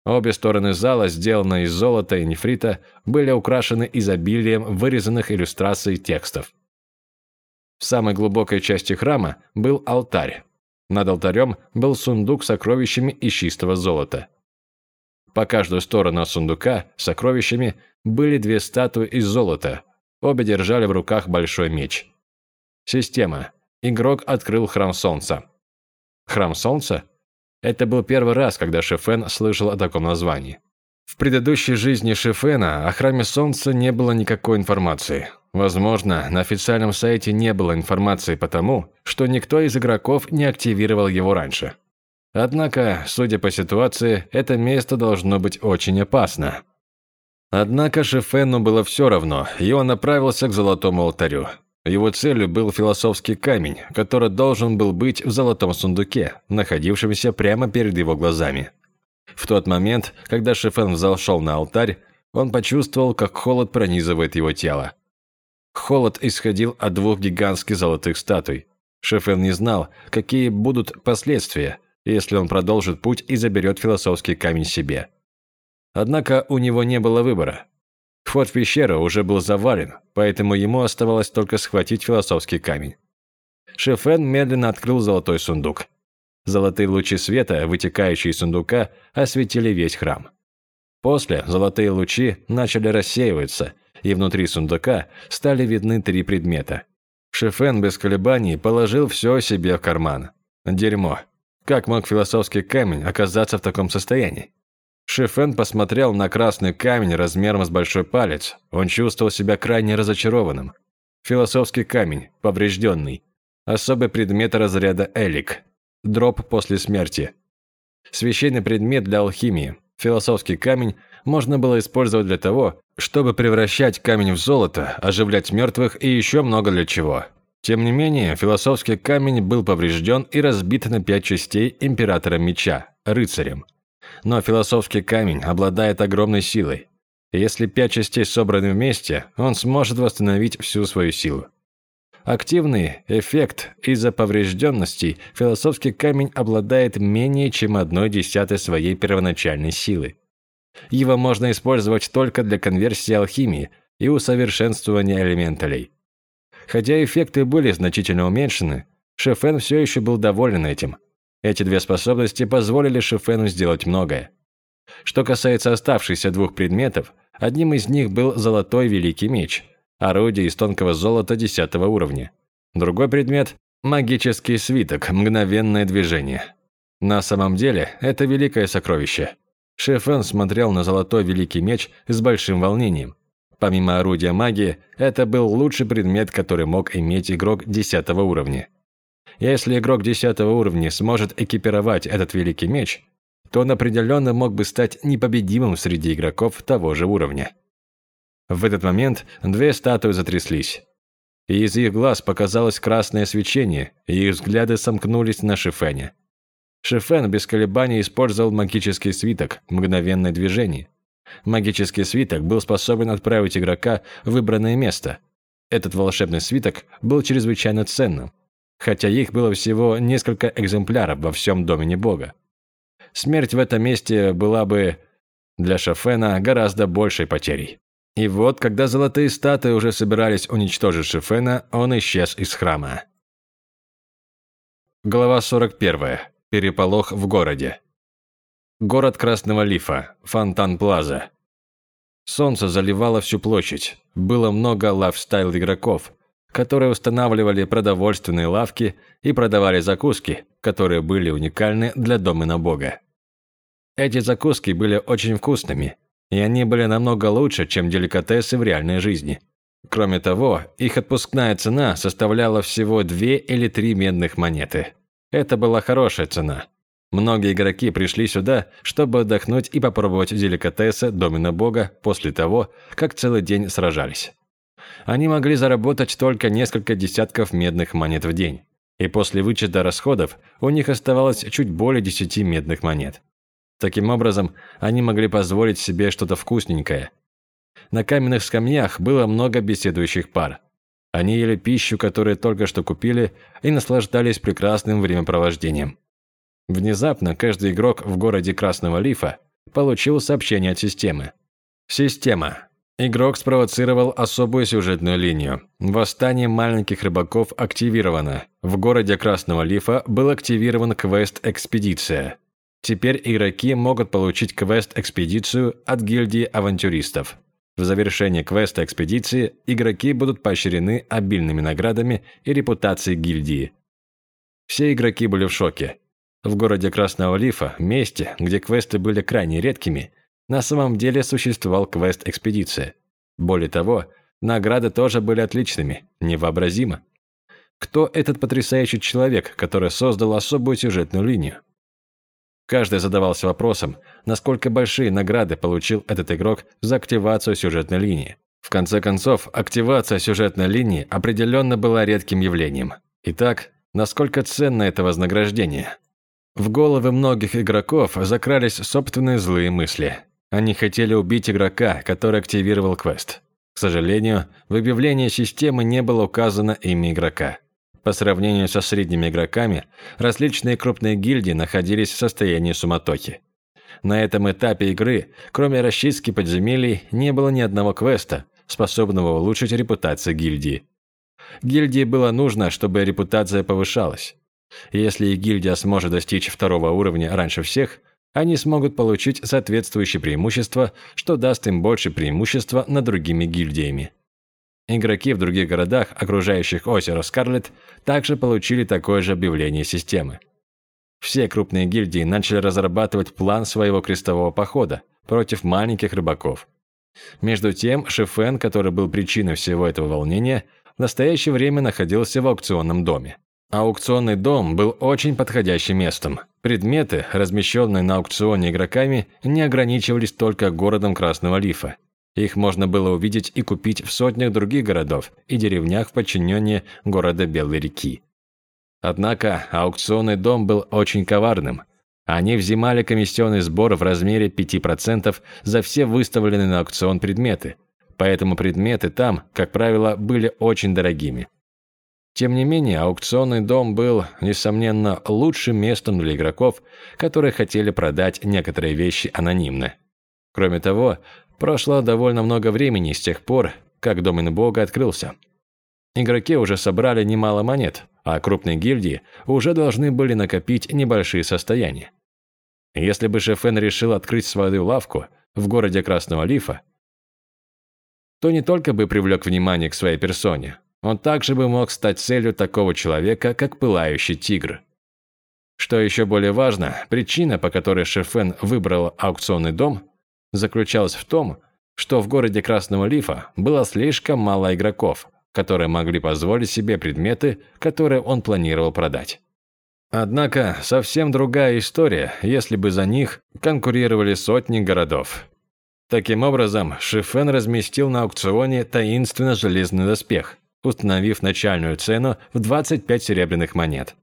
Обе стороны зала, сделанные из золота и нефрита, были украшены изобилием вырезанных иллюстраций текстов. В самой глубокой части храма был алтарь, над алтарем был сундук с сокровищами из чистого золота. По каждую сторону сундука с сокровищами были две статуи из золота. Обе держали в руках большой меч. Система. Игрок открыл храм солнца. Храм солнца? Это был первый раз, когда Шефен слышал о таком названии. В предыдущей жизни Шефена о храме солнца не было никакой информации. Возможно, на официальном сайте не было информации потому, что никто из игроков не активировал его раньше. Однако, судя по ситуации, это место должно быть очень опасно. Однако Шефену было все равно, и он направился к золотому алтарю. Его целью был философский камень, который должен был быть в золотом сундуке, находившемся прямо перед его глазами. В тот момент, когда Шефен взошел на алтарь, он почувствовал, как холод пронизывает его тело. Холод исходил от двух гигантских золотых статуй. Шефен не знал, какие будут последствия, если он продолжит путь и заберет философский камень себе. Однако у него не было выбора. Вход в пещеру уже был завален, поэтому ему оставалось только схватить философский камень. Шефен медленно открыл золотой сундук. Золотые лучи света, вытекающие из сундука, осветили весь храм. После золотые лучи начали рассеиваться – и внутри сундука стали видны три предмета. Шефен без колебаний положил все себе в карман. Дерьмо. Как мог философский камень оказаться в таком состоянии? Шефен посмотрел на красный камень размером с большой палец. Он чувствовал себя крайне разочарованным. Философский камень, поврежденный. Особый предмет разряда элик. Дроп после смерти. Священный предмет для алхимии. Философский камень можно было использовать для того, чтобы превращать камень в золото, оживлять мертвых и еще много для чего. Тем не менее, философский камень был поврежден и разбит на пять частей императором меча, рыцарем. Но философский камень обладает огромной силой. Если пять частей собраны вместе, он сможет восстановить всю свою силу. Активный эффект из-за поврежденностей философский камень обладает менее чем одной десятой своей первоначальной силы. Его можно использовать только для конверсии алхимии и усовершенствования элементалей. Хотя эффекты были значительно уменьшены, Шефен все еще был доволен этим. Эти две способности позволили Шефену сделать многое. Что касается оставшихся двух предметов, одним из них был золотой великий меч, орудие из тонкого золота 10 уровня. Другой предмет – магический свиток, мгновенное движение. На самом деле, это великое сокровище. Шефен смотрел на золотой великий меч с большим волнением. Помимо орудия магии, это был лучший предмет, который мог иметь игрок 10 уровня. Если игрок 10 уровня сможет экипировать этот великий меч, то он определенно мог бы стать непобедимым среди игроков того же уровня. В этот момент две статуи затряслись. И из их глаз показалось красное свечение, и их взгляды сомкнулись на Шифене. Шифен без колебаний использовал магический свиток «Мгновенное движение». Магический свиток был способен отправить игрока в выбранное место. Этот волшебный свиток был чрезвычайно ценным, хотя их было всего несколько экземпляров во всем домене бога. Смерть в этом месте была бы для Шафена гораздо большей потерей. И вот, когда золотые статуи уже собирались уничтожить Шефена, он исчез из храма. Глава 41. Переполох в городе. Город Красного Лифа. Фонтан-Плаза. Солнце заливало всю площадь. Было много лайфстайл игроков, которые устанавливали продовольственные лавки и продавали закуски, которые были уникальны для дома на бога. Эти закуски были очень вкусными, и они были намного лучше, чем деликатесы в реальной жизни. Кроме того, их отпускная цена составляла всего две или три медных монеты. Это была хорошая цена. Многие игроки пришли сюда, чтобы отдохнуть и попробовать деликатесы Домина Бога после того, как целый день сражались. Они могли заработать только несколько десятков медных монет в день. И после вычета расходов у них оставалось чуть более 10 медных монет. Таким образом, они могли позволить себе что-то вкусненькое. На каменных скамьях было много беседующих пар. Они ели пищу, которую только что купили, и наслаждались прекрасным времяпровождением. Внезапно каждый игрок в городе Красного Лифа получил сообщение от системы. Система. Игрок спровоцировал особую сюжетную линию. Восстание маленьких рыбаков активировано. В городе Красного Лифа был активирован квест «Экспедиция». Теперь игроки могут получить квест-экспедицию от гильдии авантюристов. В завершении квеста экспедиции игроки будут поощрены обильными наградами и репутацией гильдии. Все игроки были в шоке. В городе Красного Лифа, месте, где квесты были крайне редкими, на самом деле существовал квест-экспедиция. Более того, награды тоже были отличными, невообразимо. Кто этот потрясающий человек, который создал особую сюжетную линию? Каждый задавался вопросом, насколько большие награды получил этот игрок за активацию сюжетной линии. В конце концов, активация сюжетной линии определенно была редким явлением. Итак, насколько ценно это вознаграждение? В головы многих игроков закрались собственные злые мысли. Они хотели убить игрока, который активировал квест. К сожалению, в объявлении системы не было указано имя игрока. По сравнению со средними игроками, различные крупные гильдии находились в состоянии суматохи. На этом этапе игры, кроме расчистки подземелий, не было ни одного квеста, способного улучшить репутацию гильдии. Гильдии было нужно, чтобы репутация повышалась. Если гильдия сможет достичь второго уровня раньше всех, они смогут получить соответствующие преимущества, что даст им больше преимущества над другими гильдиями. Игроки в других городах, окружающих озеро Скарлетт, также получили такое же объявление системы. Все крупные гильдии начали разрабатывать план своего крестового похода против маленьких рыбаков. Между тем, Шефен, который был причиной всего этого волнения, в настоящее время находился в аукционном доме. Аукционный дом был очень подходящим местом. Предметы, размещенные на аукционе игроками, не ограничивались только городом Красного Лифа. Их можно было увидеть и купить в сотнях других городов и деревнях в подчинении города Белой реки. Однако аукционный дом был очень коварным. Они взимали комиссионный сбор в размере 5% за все выставленные на аукцион предметы, поэтому предметы там, как правило, были очень дорогими. Тем не менее, аукционный дом был, несомненно, лучшим местом для игроков, которые хотели продать некоторые вещи анонимно. Кроме того, Прошло довольно много времени с тех пор, как домен бога открылся. Игроки уже собрали немало монет, а крупные гильдии уже должны были накопить небольшие состояния. Если бы Шефен решил открыть свою лавку в городе Красного Лифа, то не только бы привлек внимание к своей персоне, он также бы мог стать целью такого человека, как пылающий тигр. Что еще более важно, причина, по которой Шефен выбрал аукционный дом, заключалась в том, что в городе Красного Лифа было слишком мало игроков, которые могли позволить себе предметы, которые он планировал продать. Однако, совсем другая история, если бы за них конкурировали сотни городов. Таким образом, Шифен разместил на аукционе таинственно железный доспех, установив начальную цену в 25 серебряных монет.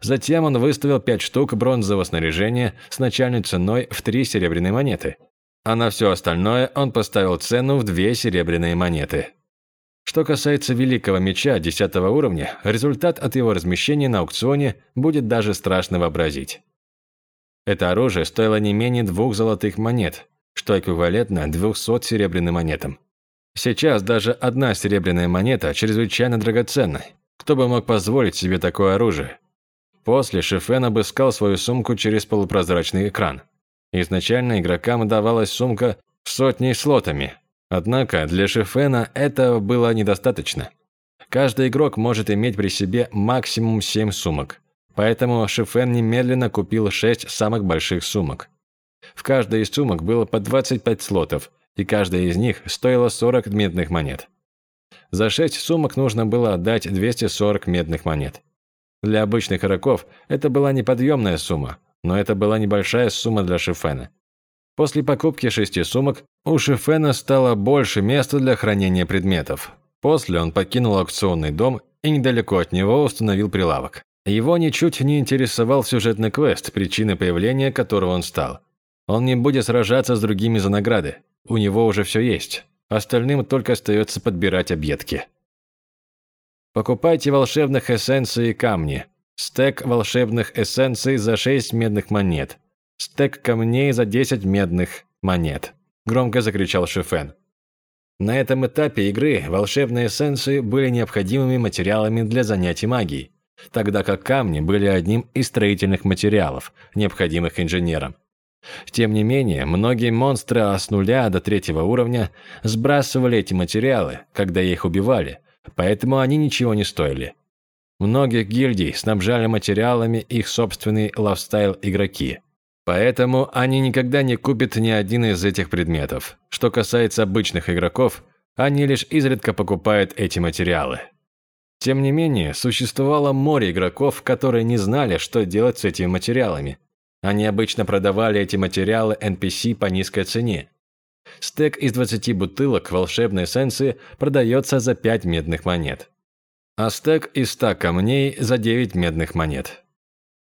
Затем он выставил 5 штук бронзового снаряжения с начальной ценой в 3 серебряные монеты, а на все остальное он поставил цену в 2 серебряные монеты. Что касается Великого Меча 10 уровня, результат от его размещения на аукционе будет даже страшно вообразить. Это оружие стоило не менее двух золотых монет, что эквивалентно 200 серебряным монетам. Сейчас даже одна серебряная монета чрезвычайно драгоценна. Кто бы мог позволить себе такое оружие? После Шефен обыскал свою сумку через полупрозрачный экран. Изначально игрокам давалась сумка с сотней слотами, Однако для Шефена этого было недостаточно. Каждый игрок может иметь при себе максимум 7 сумок. Поэтому Шефен немедленно купил 6 самых больших сумок. В каждой из сумок было по 25 слотов, и каждая из них стоила 40 медных монет. За 6 сумок нужно было отдать 240 медных монет. Для обычных игроков это была неподъемная сумма, но это была небольшая сумма для Шефена. После покупки шести сумок у Шифена стало больше места для хранения предметов. После он покинул аукционный дом и недалеко от него установил прилавок. Его ничуть не интересовал сюжетный квест, причиной появления которого он стал. Он не будет сражаться с другими за награды. У него уже все есть. Остальным только остается подбирать объедки. Покупайте волшебных эссенций и камни. Стек волшебных эссенций за 6 медных монет. «Стек камней за 10 медных монет», – громко закричал Шифен. На этом этапе игры волшебные эссенции были необходимыми материалами для занятий магией, тогда как камни были одним из строительных материалов, необходимых инженерам. Тем не менее, многие монстры с нуля до третьего уровня сбрасывали эти материалы, когда их убивали, поэтому они ничего не стоили. Многих гильдий снабжали материалами их собственные лавстайл-игроки, Поэтому они никогда не купят ни один из этих предметов. Что касается обычных игроков, они лишь изредка покупают эти материалы. Тем не менее, существовало море игроков, которые не знали, что делать с этими материалами. Они обычно продавали эти материалы NPC по низкой цене. Стек из 20 бутылок волшебной эссенции продается за 5 медных монет. А стек из 100 камней за 9 медных монет.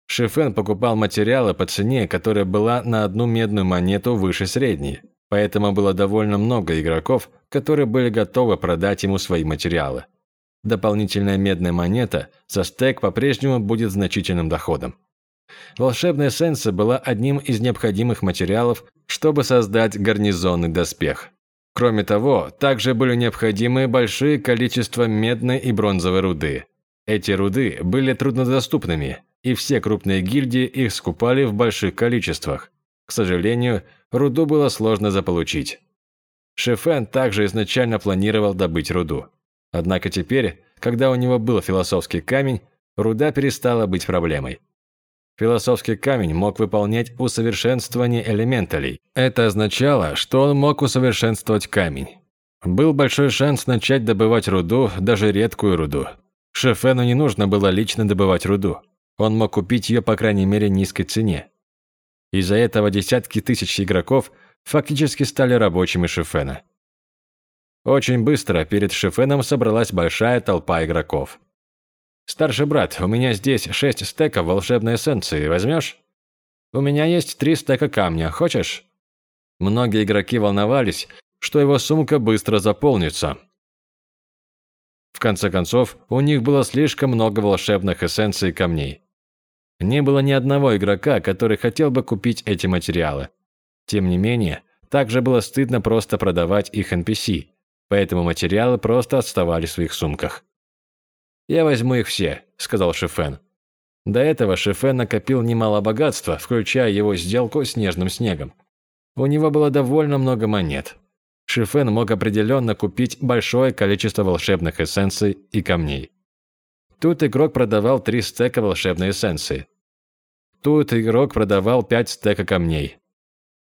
Шифен покупал материалы по цене, которая была на одну медную монету выше средней, поэтому было довольно много игроков, которые были готовы продать ему свои материалы. Дополнительная медная монета за стек по-прежнему будет значительным доходом. Волшебная эссенция была одним из необходимых материалов, чтобы создать гарнизонный доспех. Кроме того, также были необходимы большие количества медной и бронзовой руды. Эти руды были труднодоступными, и все крупные гильдии их скупали в больших количествах. К сожалению, руду было сложно заполучить. Шефен также изначально планировал добыть руду. Однако теперь, когда у него был философский камень, руда перестала быть проблемой. Философский камень мог выполнять усовершенствование элементалей. Это означало, что он мог усовершенствовать камень. Был большой шанс начать добывать руду, даже редкую руду. Шефену не нужно было лично добывать руду. Он мог купить ее по крайней мере низкой цене. Из-за этого десятки тысяч игроков фактически стали рабочими Шефена. Очень быстро перед Шефеном собралась большая толпа игроков. «Старший брат, у меня здесь шесть стеков волшебной эссенции, возьмешь?» «У меня есть три стека камня, хочешь?» Многие игроки волновались, что его сумка быстро заполнится. В конце концов, у них было слишком много волшебных эссенций камней. Не было ни одного игрока, который хотел бы купить эти материалы. Тем не менее, также было стыдно просто продавать их NPC, поэтому материалы просто отставали в своих сумках. «Я возьму их все», – сказал Шифен. До этого Шефен накопил немало богатства, включая его сделку с нежным снегом. У него было довольно много монет. Шифен мог определенно купить большое количество волшебных эссенций и камней. Тут игрок продавал три стека волшебной эссенции. Тут игрок продавал пять стека камней.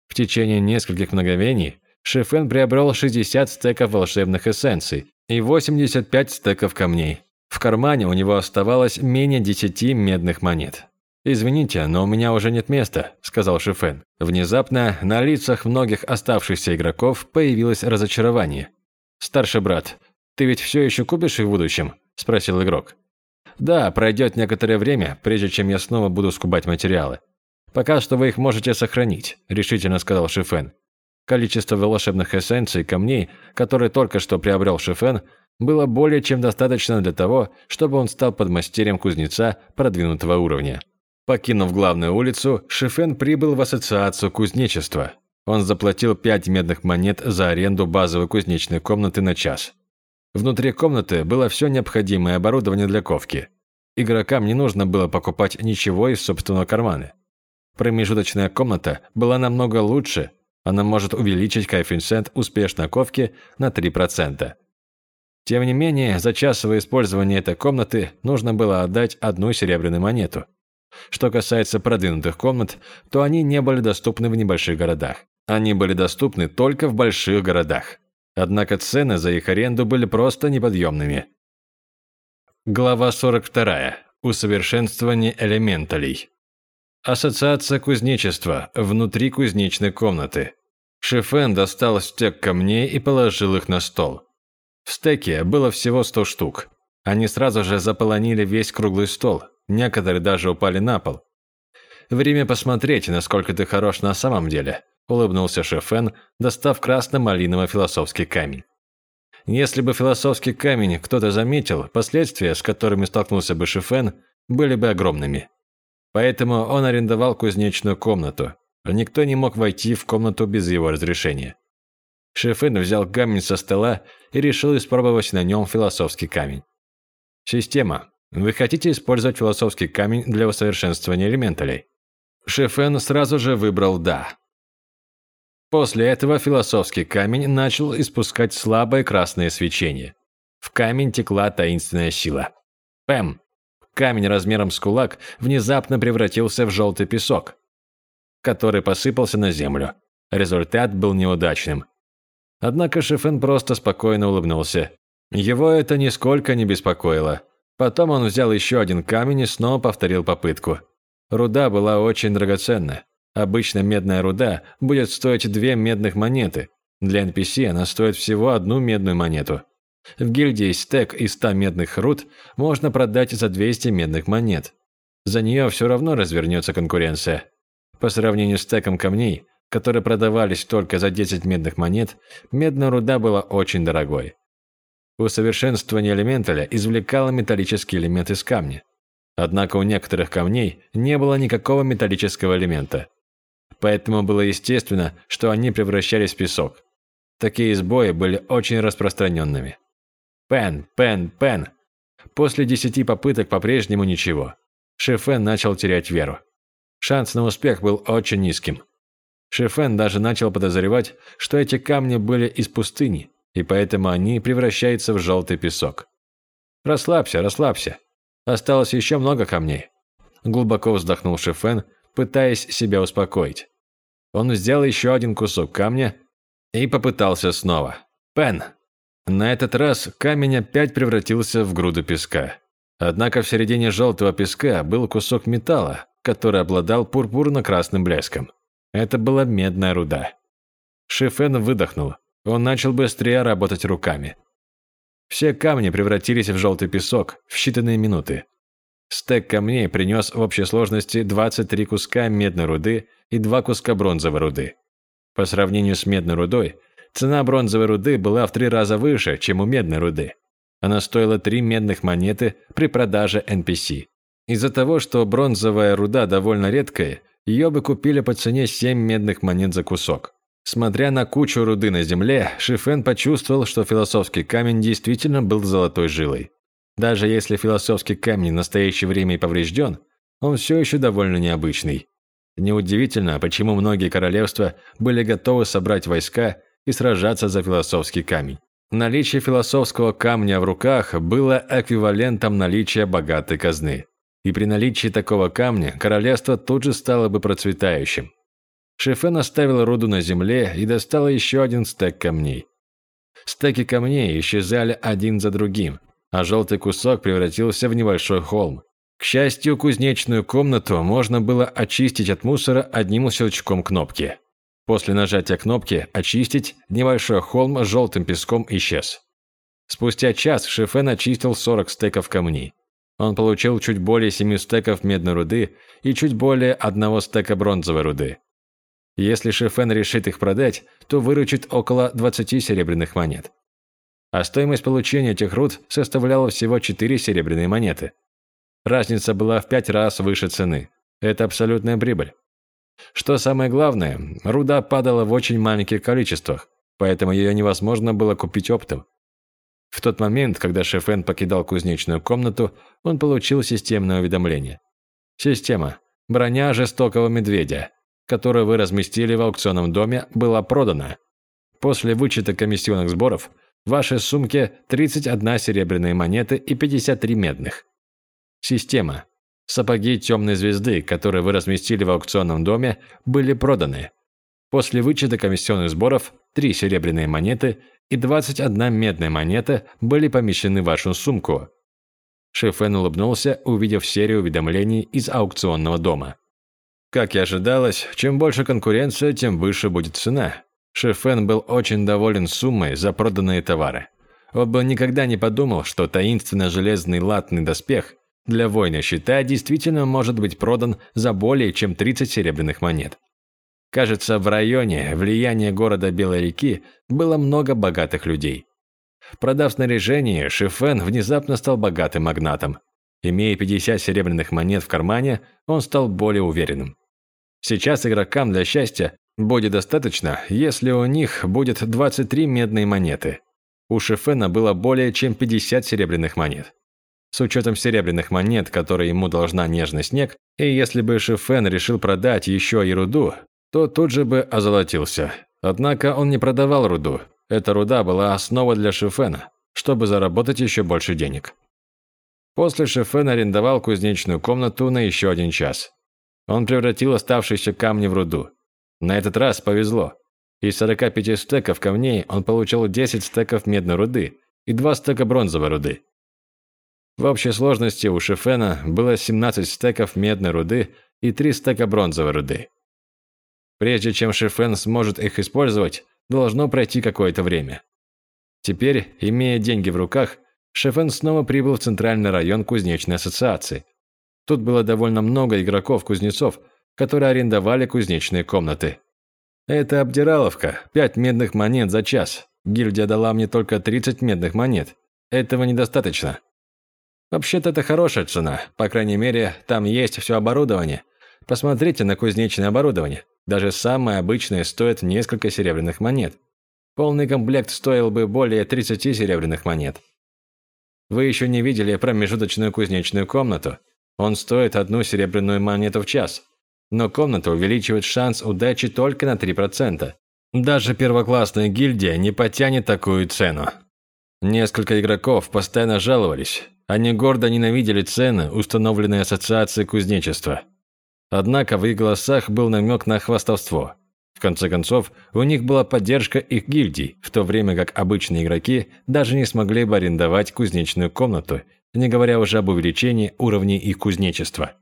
В течение нескольких мгновений Шифен приобрел 60 стеков волшебных эссенций и 85 стеков камней. В кармане у него оставалось менее 10 медных монет. «Извините, но у меня уже нет места», – сказал Шифен. Внезапно на лицах многих оставшихся игроков появилось разочарование. «Старший брат, ты ведь все еще купишь их в будущем?» – спросил игрок. «Да, пройдет некоторое время, прежде чем я снова буду скубать материалы. Пока что вы их можете сохранить», – решительно сказал Шифен. Количество волшебных эссенций камней, которые только что приобрел Шифен, было более чем достаточно для того, чтобы он стал подмастерьем кузнеца продвинутого уровня. Покинув главную улицу, Шифен прибыл в ассоциацию кузнечества. Он заплатил 5 медных монет за аренду базовой кузнечной комнаты на час. Внутри комнаты было все необходимое оборудование для ковки. Игрокам не нужно было покупать ничего из собственного кармана. Промежуточная комната была намного лучше, она может увеличить коэффициент успешной ковки на 3%. Тем не менее, за часовое использование этой комнаты нужно было отдать одну серебряную монету – что касается продвинутых комнат, то они не были доступны в небольших городах. Они были доступны только в больших городах. Однако цены за их аренду были просто неподъемными. Глава 42. Усовершенствование элементалей. Ассоциация кузнечества внутри кузнечной комнаты. Шефен достал стек камней и положил их на стол. В стеке было всего 100 штук. Они сразу же заполонили весь круглый стол, Некоторые даже упали на пол. «Время посмотреть, насколько ты хорош на самом деле», – улыбнулся Шефен, достав красно-малиновый философский камень. Если бы философский камень кто-то заметил, последствия, с которыми столкнулся бы Шефен, были бы огромными. Поэтому он арендовал кузнечную комнату. Никто не мог войти в комнату без его разрешения. Шефен взял камень со стола и решил испробовать на нем философский камень. Система. Вы хотите использовать философский камень для усовершенствования элементалей? Шефен сразу же выбрал «да». После этого философский камень начал испускать слабое красное свечение. В камень текла таинственная сила. Пэм. Камень размером с кулак внезапно превратился в желтый песок, который посыпался на землю. Результат был неудачным. Однако Шефен просто спокойно улыбнулся. Его это нисколько не беспокоило. Потом он взял еще один камень и снова повторил попытку. Руда была очень драгоценна. Обычно медная руда будет стоить две медных монеты. Для NPC она стоит всего одну медную монету. В гильдии стек из 100 медных руд можно продать за 200 медных монет. За нее все равно развернется конкуренция. По сравнению с стеком камней, которые продавались только за 10 медных монет, медная руда была очень дорогой. Усовершенствование элементаля извлекало металлический элемент из камня. Однако у некоторых камней не было никакого металлического элемента. Поэтому было естественно, что они превращались в песок. Такие сбои были очень распространенными. Пен, пен, пен. После десяти попыток по-прежнему ничего. Шефен начал терять веру. Шанс на успех был очень низким. Шефен даже начал подозревать, что эти камни были из пустыни, и поэтому они превращаются в желтый песок. Расслабься, расслабься. Осталось еще много камней. Глубоко вздохнул Шефен, пытаясь себя успокоить. Он взял еще один кусок камня и попытался снова. Пен. На этот раз камень опять превратился в груду песка. Однако в середине желтого песка был кусок металла, который обладал пурпурно-красным блеском. Это была медная руда. Шефен выдохнул, он начал быстрее работать руками. Все камни превратились в желтый песок в считанные минуты. Стек камней принес в общей сложности 23 куска медной руды и 2 куска бронзовой руды. По сравнению с медной рудой, цена бронзовой руды была в три раза выше, чем у медной руды. Она стоила 3 медных монеты при продаже NPC. Из-за того, что бронзовая руда довольно редкая, ее бы купили по цене 7 медных монет за кусок. Смотря на кучу руды на земле, Шифен почувствовал, что философский камень действительно был золотой жилой. Даже если философский камень в настоящее время и поврежден, он все еще довольно необычный. Неудивительно, почему многие королевства были готовы собрать войска и сражаться за философский камень. Наличие философского камня в руках было эквивалентом наличия богатой казны. И при наличии такого камня королевство тут же стало бы процветающим. Шефен оставил руду на земле и достал еще один стек камней. Стеки камней исчезали один за другим, а желтый кусок превратился в небольшой холм. К счастью, кузнечную комнату можно было очистить от мусора одним щелчком кнопки. После нажатия кнопки «Очистить» небольшой холм с желтым песком исчез. Спустя час Шефен очистил 40 стеков камней. Он получил чуть более 7 стеков медной руды и чуть более одного стека бронзовой руды. Если Шефен решит их продать, то выручит около 20 серебряных монет. А стоимость получения этих руд составляла всего 4 серебряные монеты. Разница была в 5 раз выше цены. Это абсолютная прибыль. Что самое главное, руда падала в очень маленьких количествах, поэтому ее невозможно было купить оптом. В тот момент, когда Шефен покидал кузнечную комнату, он получил системное уведомление. Система. Броня жестокого медведя которую вы разместили в аукционном доме, была продана. После вычета комиссионных сборов в вашей сумке 31 серебряные монеты и 53 медных. Система. Сапоги темной звезды, которые вы разместили в аукционном доме, были проданы. После вычета комиссионных сборов 3 серебряные монеты и 21 медная монета были помещены в вашу сумку. Шефен улыбнулся, увидев серию уведомлений из аукционного дома. Как и ожидалось, чем больше конкуренция, тем выше будет цена. Шефен был очень доволен суммой за проданные товары. Он бы никогда не подумал, что таинственно железный латный доспех для воина щита действительно может быть продан за более чем 30 серебряных монет. Кажется, в районе влияния города Белой реки было много богатых людей. Продав снаряжение, Шефен внезапно стал богатым магнатом. Имея 50 серебряных монет в кармане, он стал более уверенным. Сейчас игрокам для счастья будет достаточно, если у них будет 23 медные монеты. У Шефена было более чем 50 серебряных монет. С учетом серебряных монет, которые ему должна нежный снег, и если бы Шефен решил продать еще и руду, то тут же бы озолотился. Однако он не продавал руду. Эта руда была основа для Шефена, чтобы заработать еще больше денег. После Шефен арендовал кузнечную комнату на еще один час. Он превратил оставшиеся камни в руду. На этот раз повезло. Из 45 стеков камней он получил 10 стеков медной руды и 2 стека бронзовой руды. В общей сложности у Шефена было 17 стеков медной руды и 3 стека бронзовой руды. Прежде чем Шефен сможет их использовать, должно пройти какое-то время. Теперь, имея деньги в руках, Шефен снова прибыл в центральный район кузнечной ассоциации, Тут было довольно много игроков-кузнецов, которые арендовали кузнечные комнаты. Это обдираловка, пять медных монет за час. Гильдия дала мне только 30 медных монет. Этого недостаточно. Вообще-то это хорошая цена, по крайней мере, там есть все оборудование. Посмотрите на кузнечное оборудование. Даже самое обычное стоит несколько серебряных монет. Полный комплект стоил бы более 30 серебряных монет. Вы еще не видели промежуточную кузнечную комнату. Он стоит одну серебряную монету в час. Но комната увеличивает шанс удачи только на 3%. Даже первоклассная гильдия не потянет такую цену. Несколько игроков постоянно жаловались. Они гордо ненавидели цены, установленные Ассоциацией кузнечества. Однако в их голосах был намек на хвастовство. В конце концов, у них была поддержка их гильдий, в то время как обычные игроки даже не смогли бы арендовать кузнечную комнату не говоря уже об увеличении уровней их кузнечества.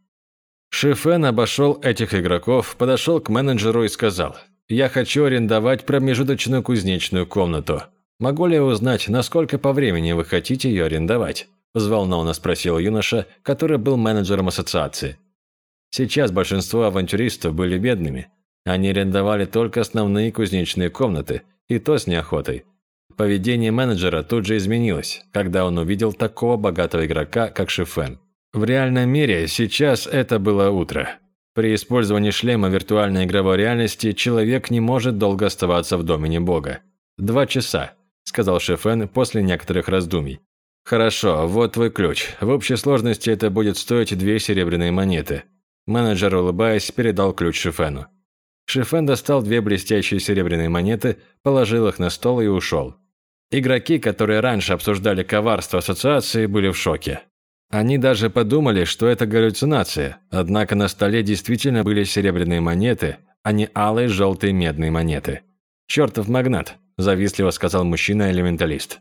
Шифен обошел этих игроков, подошел к менеджеру и сказал, «Я хочу арендовать промежуточную кузнечную комнату. Могу ли я узнать, насколько по времени вы хотите ее арендовать?» взволнованно спросил юноша, который был менеджером ассоциации. Сейчас большинство авантюристов были бедными. Они арендовали только основные кузнечные комнаты, и то с неохотой. Поведение менеджера тут же изменилось, когда он увидел такого богатого игрока, как Шифен. В реальном мире сейчас это было утро. При использовании шлема виртуальной игровой реальности человек не может долго оставаться в домене бога. «Два часа», – сказал Шефен после некоторых раздумий. «Хорошо, вот твой ключ. В общей сложности это будет стоить две серебряные монеты». Менеджер, улыбаясь, передал ключ Шифену. Шифен достал две блестящие серебряные монеты, положил их на стол и ушел. Игроки, которые раньше обсуждали коварство ассоциации, были в шоке. Они даже подумали, что это галлюцинация, однако на столе действительно были серебряные монеты, а не алые желтые медные монеты. «Чертов магнат», – завистливо сказал мужчина-элементалист.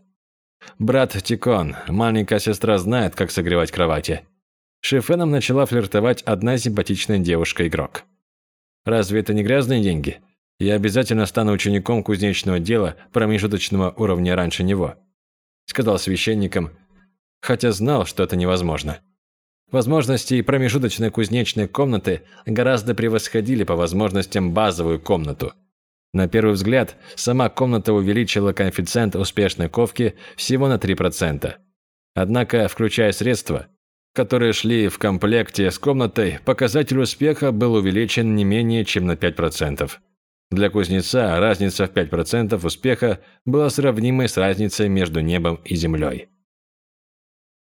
«Брат Тикон, маленькая сестра знает, как согревать кровати». Шифеном начала флиртовать одна симпатичная девушка-игрок. «Разве это не грязные деньги? Я обязательно стану учеником кузнечного дела промежуточного уровня раньше него», сказал священникам, хотя знал, что это невозможно. Возможности промежуточной кузнечной комнаты гораздо превосходили по возможностям базовую комнату – на первый взгляд, сама комната увеличила коэффициент успешной ковки всего на 3%. Однако, включая средства, которые шли в комплекте с комнатой, показатель успеха был увеличен не менее чем на 5%. Для кузнеца разница в 5% успеха была сравнимой с разницей между небом и землей.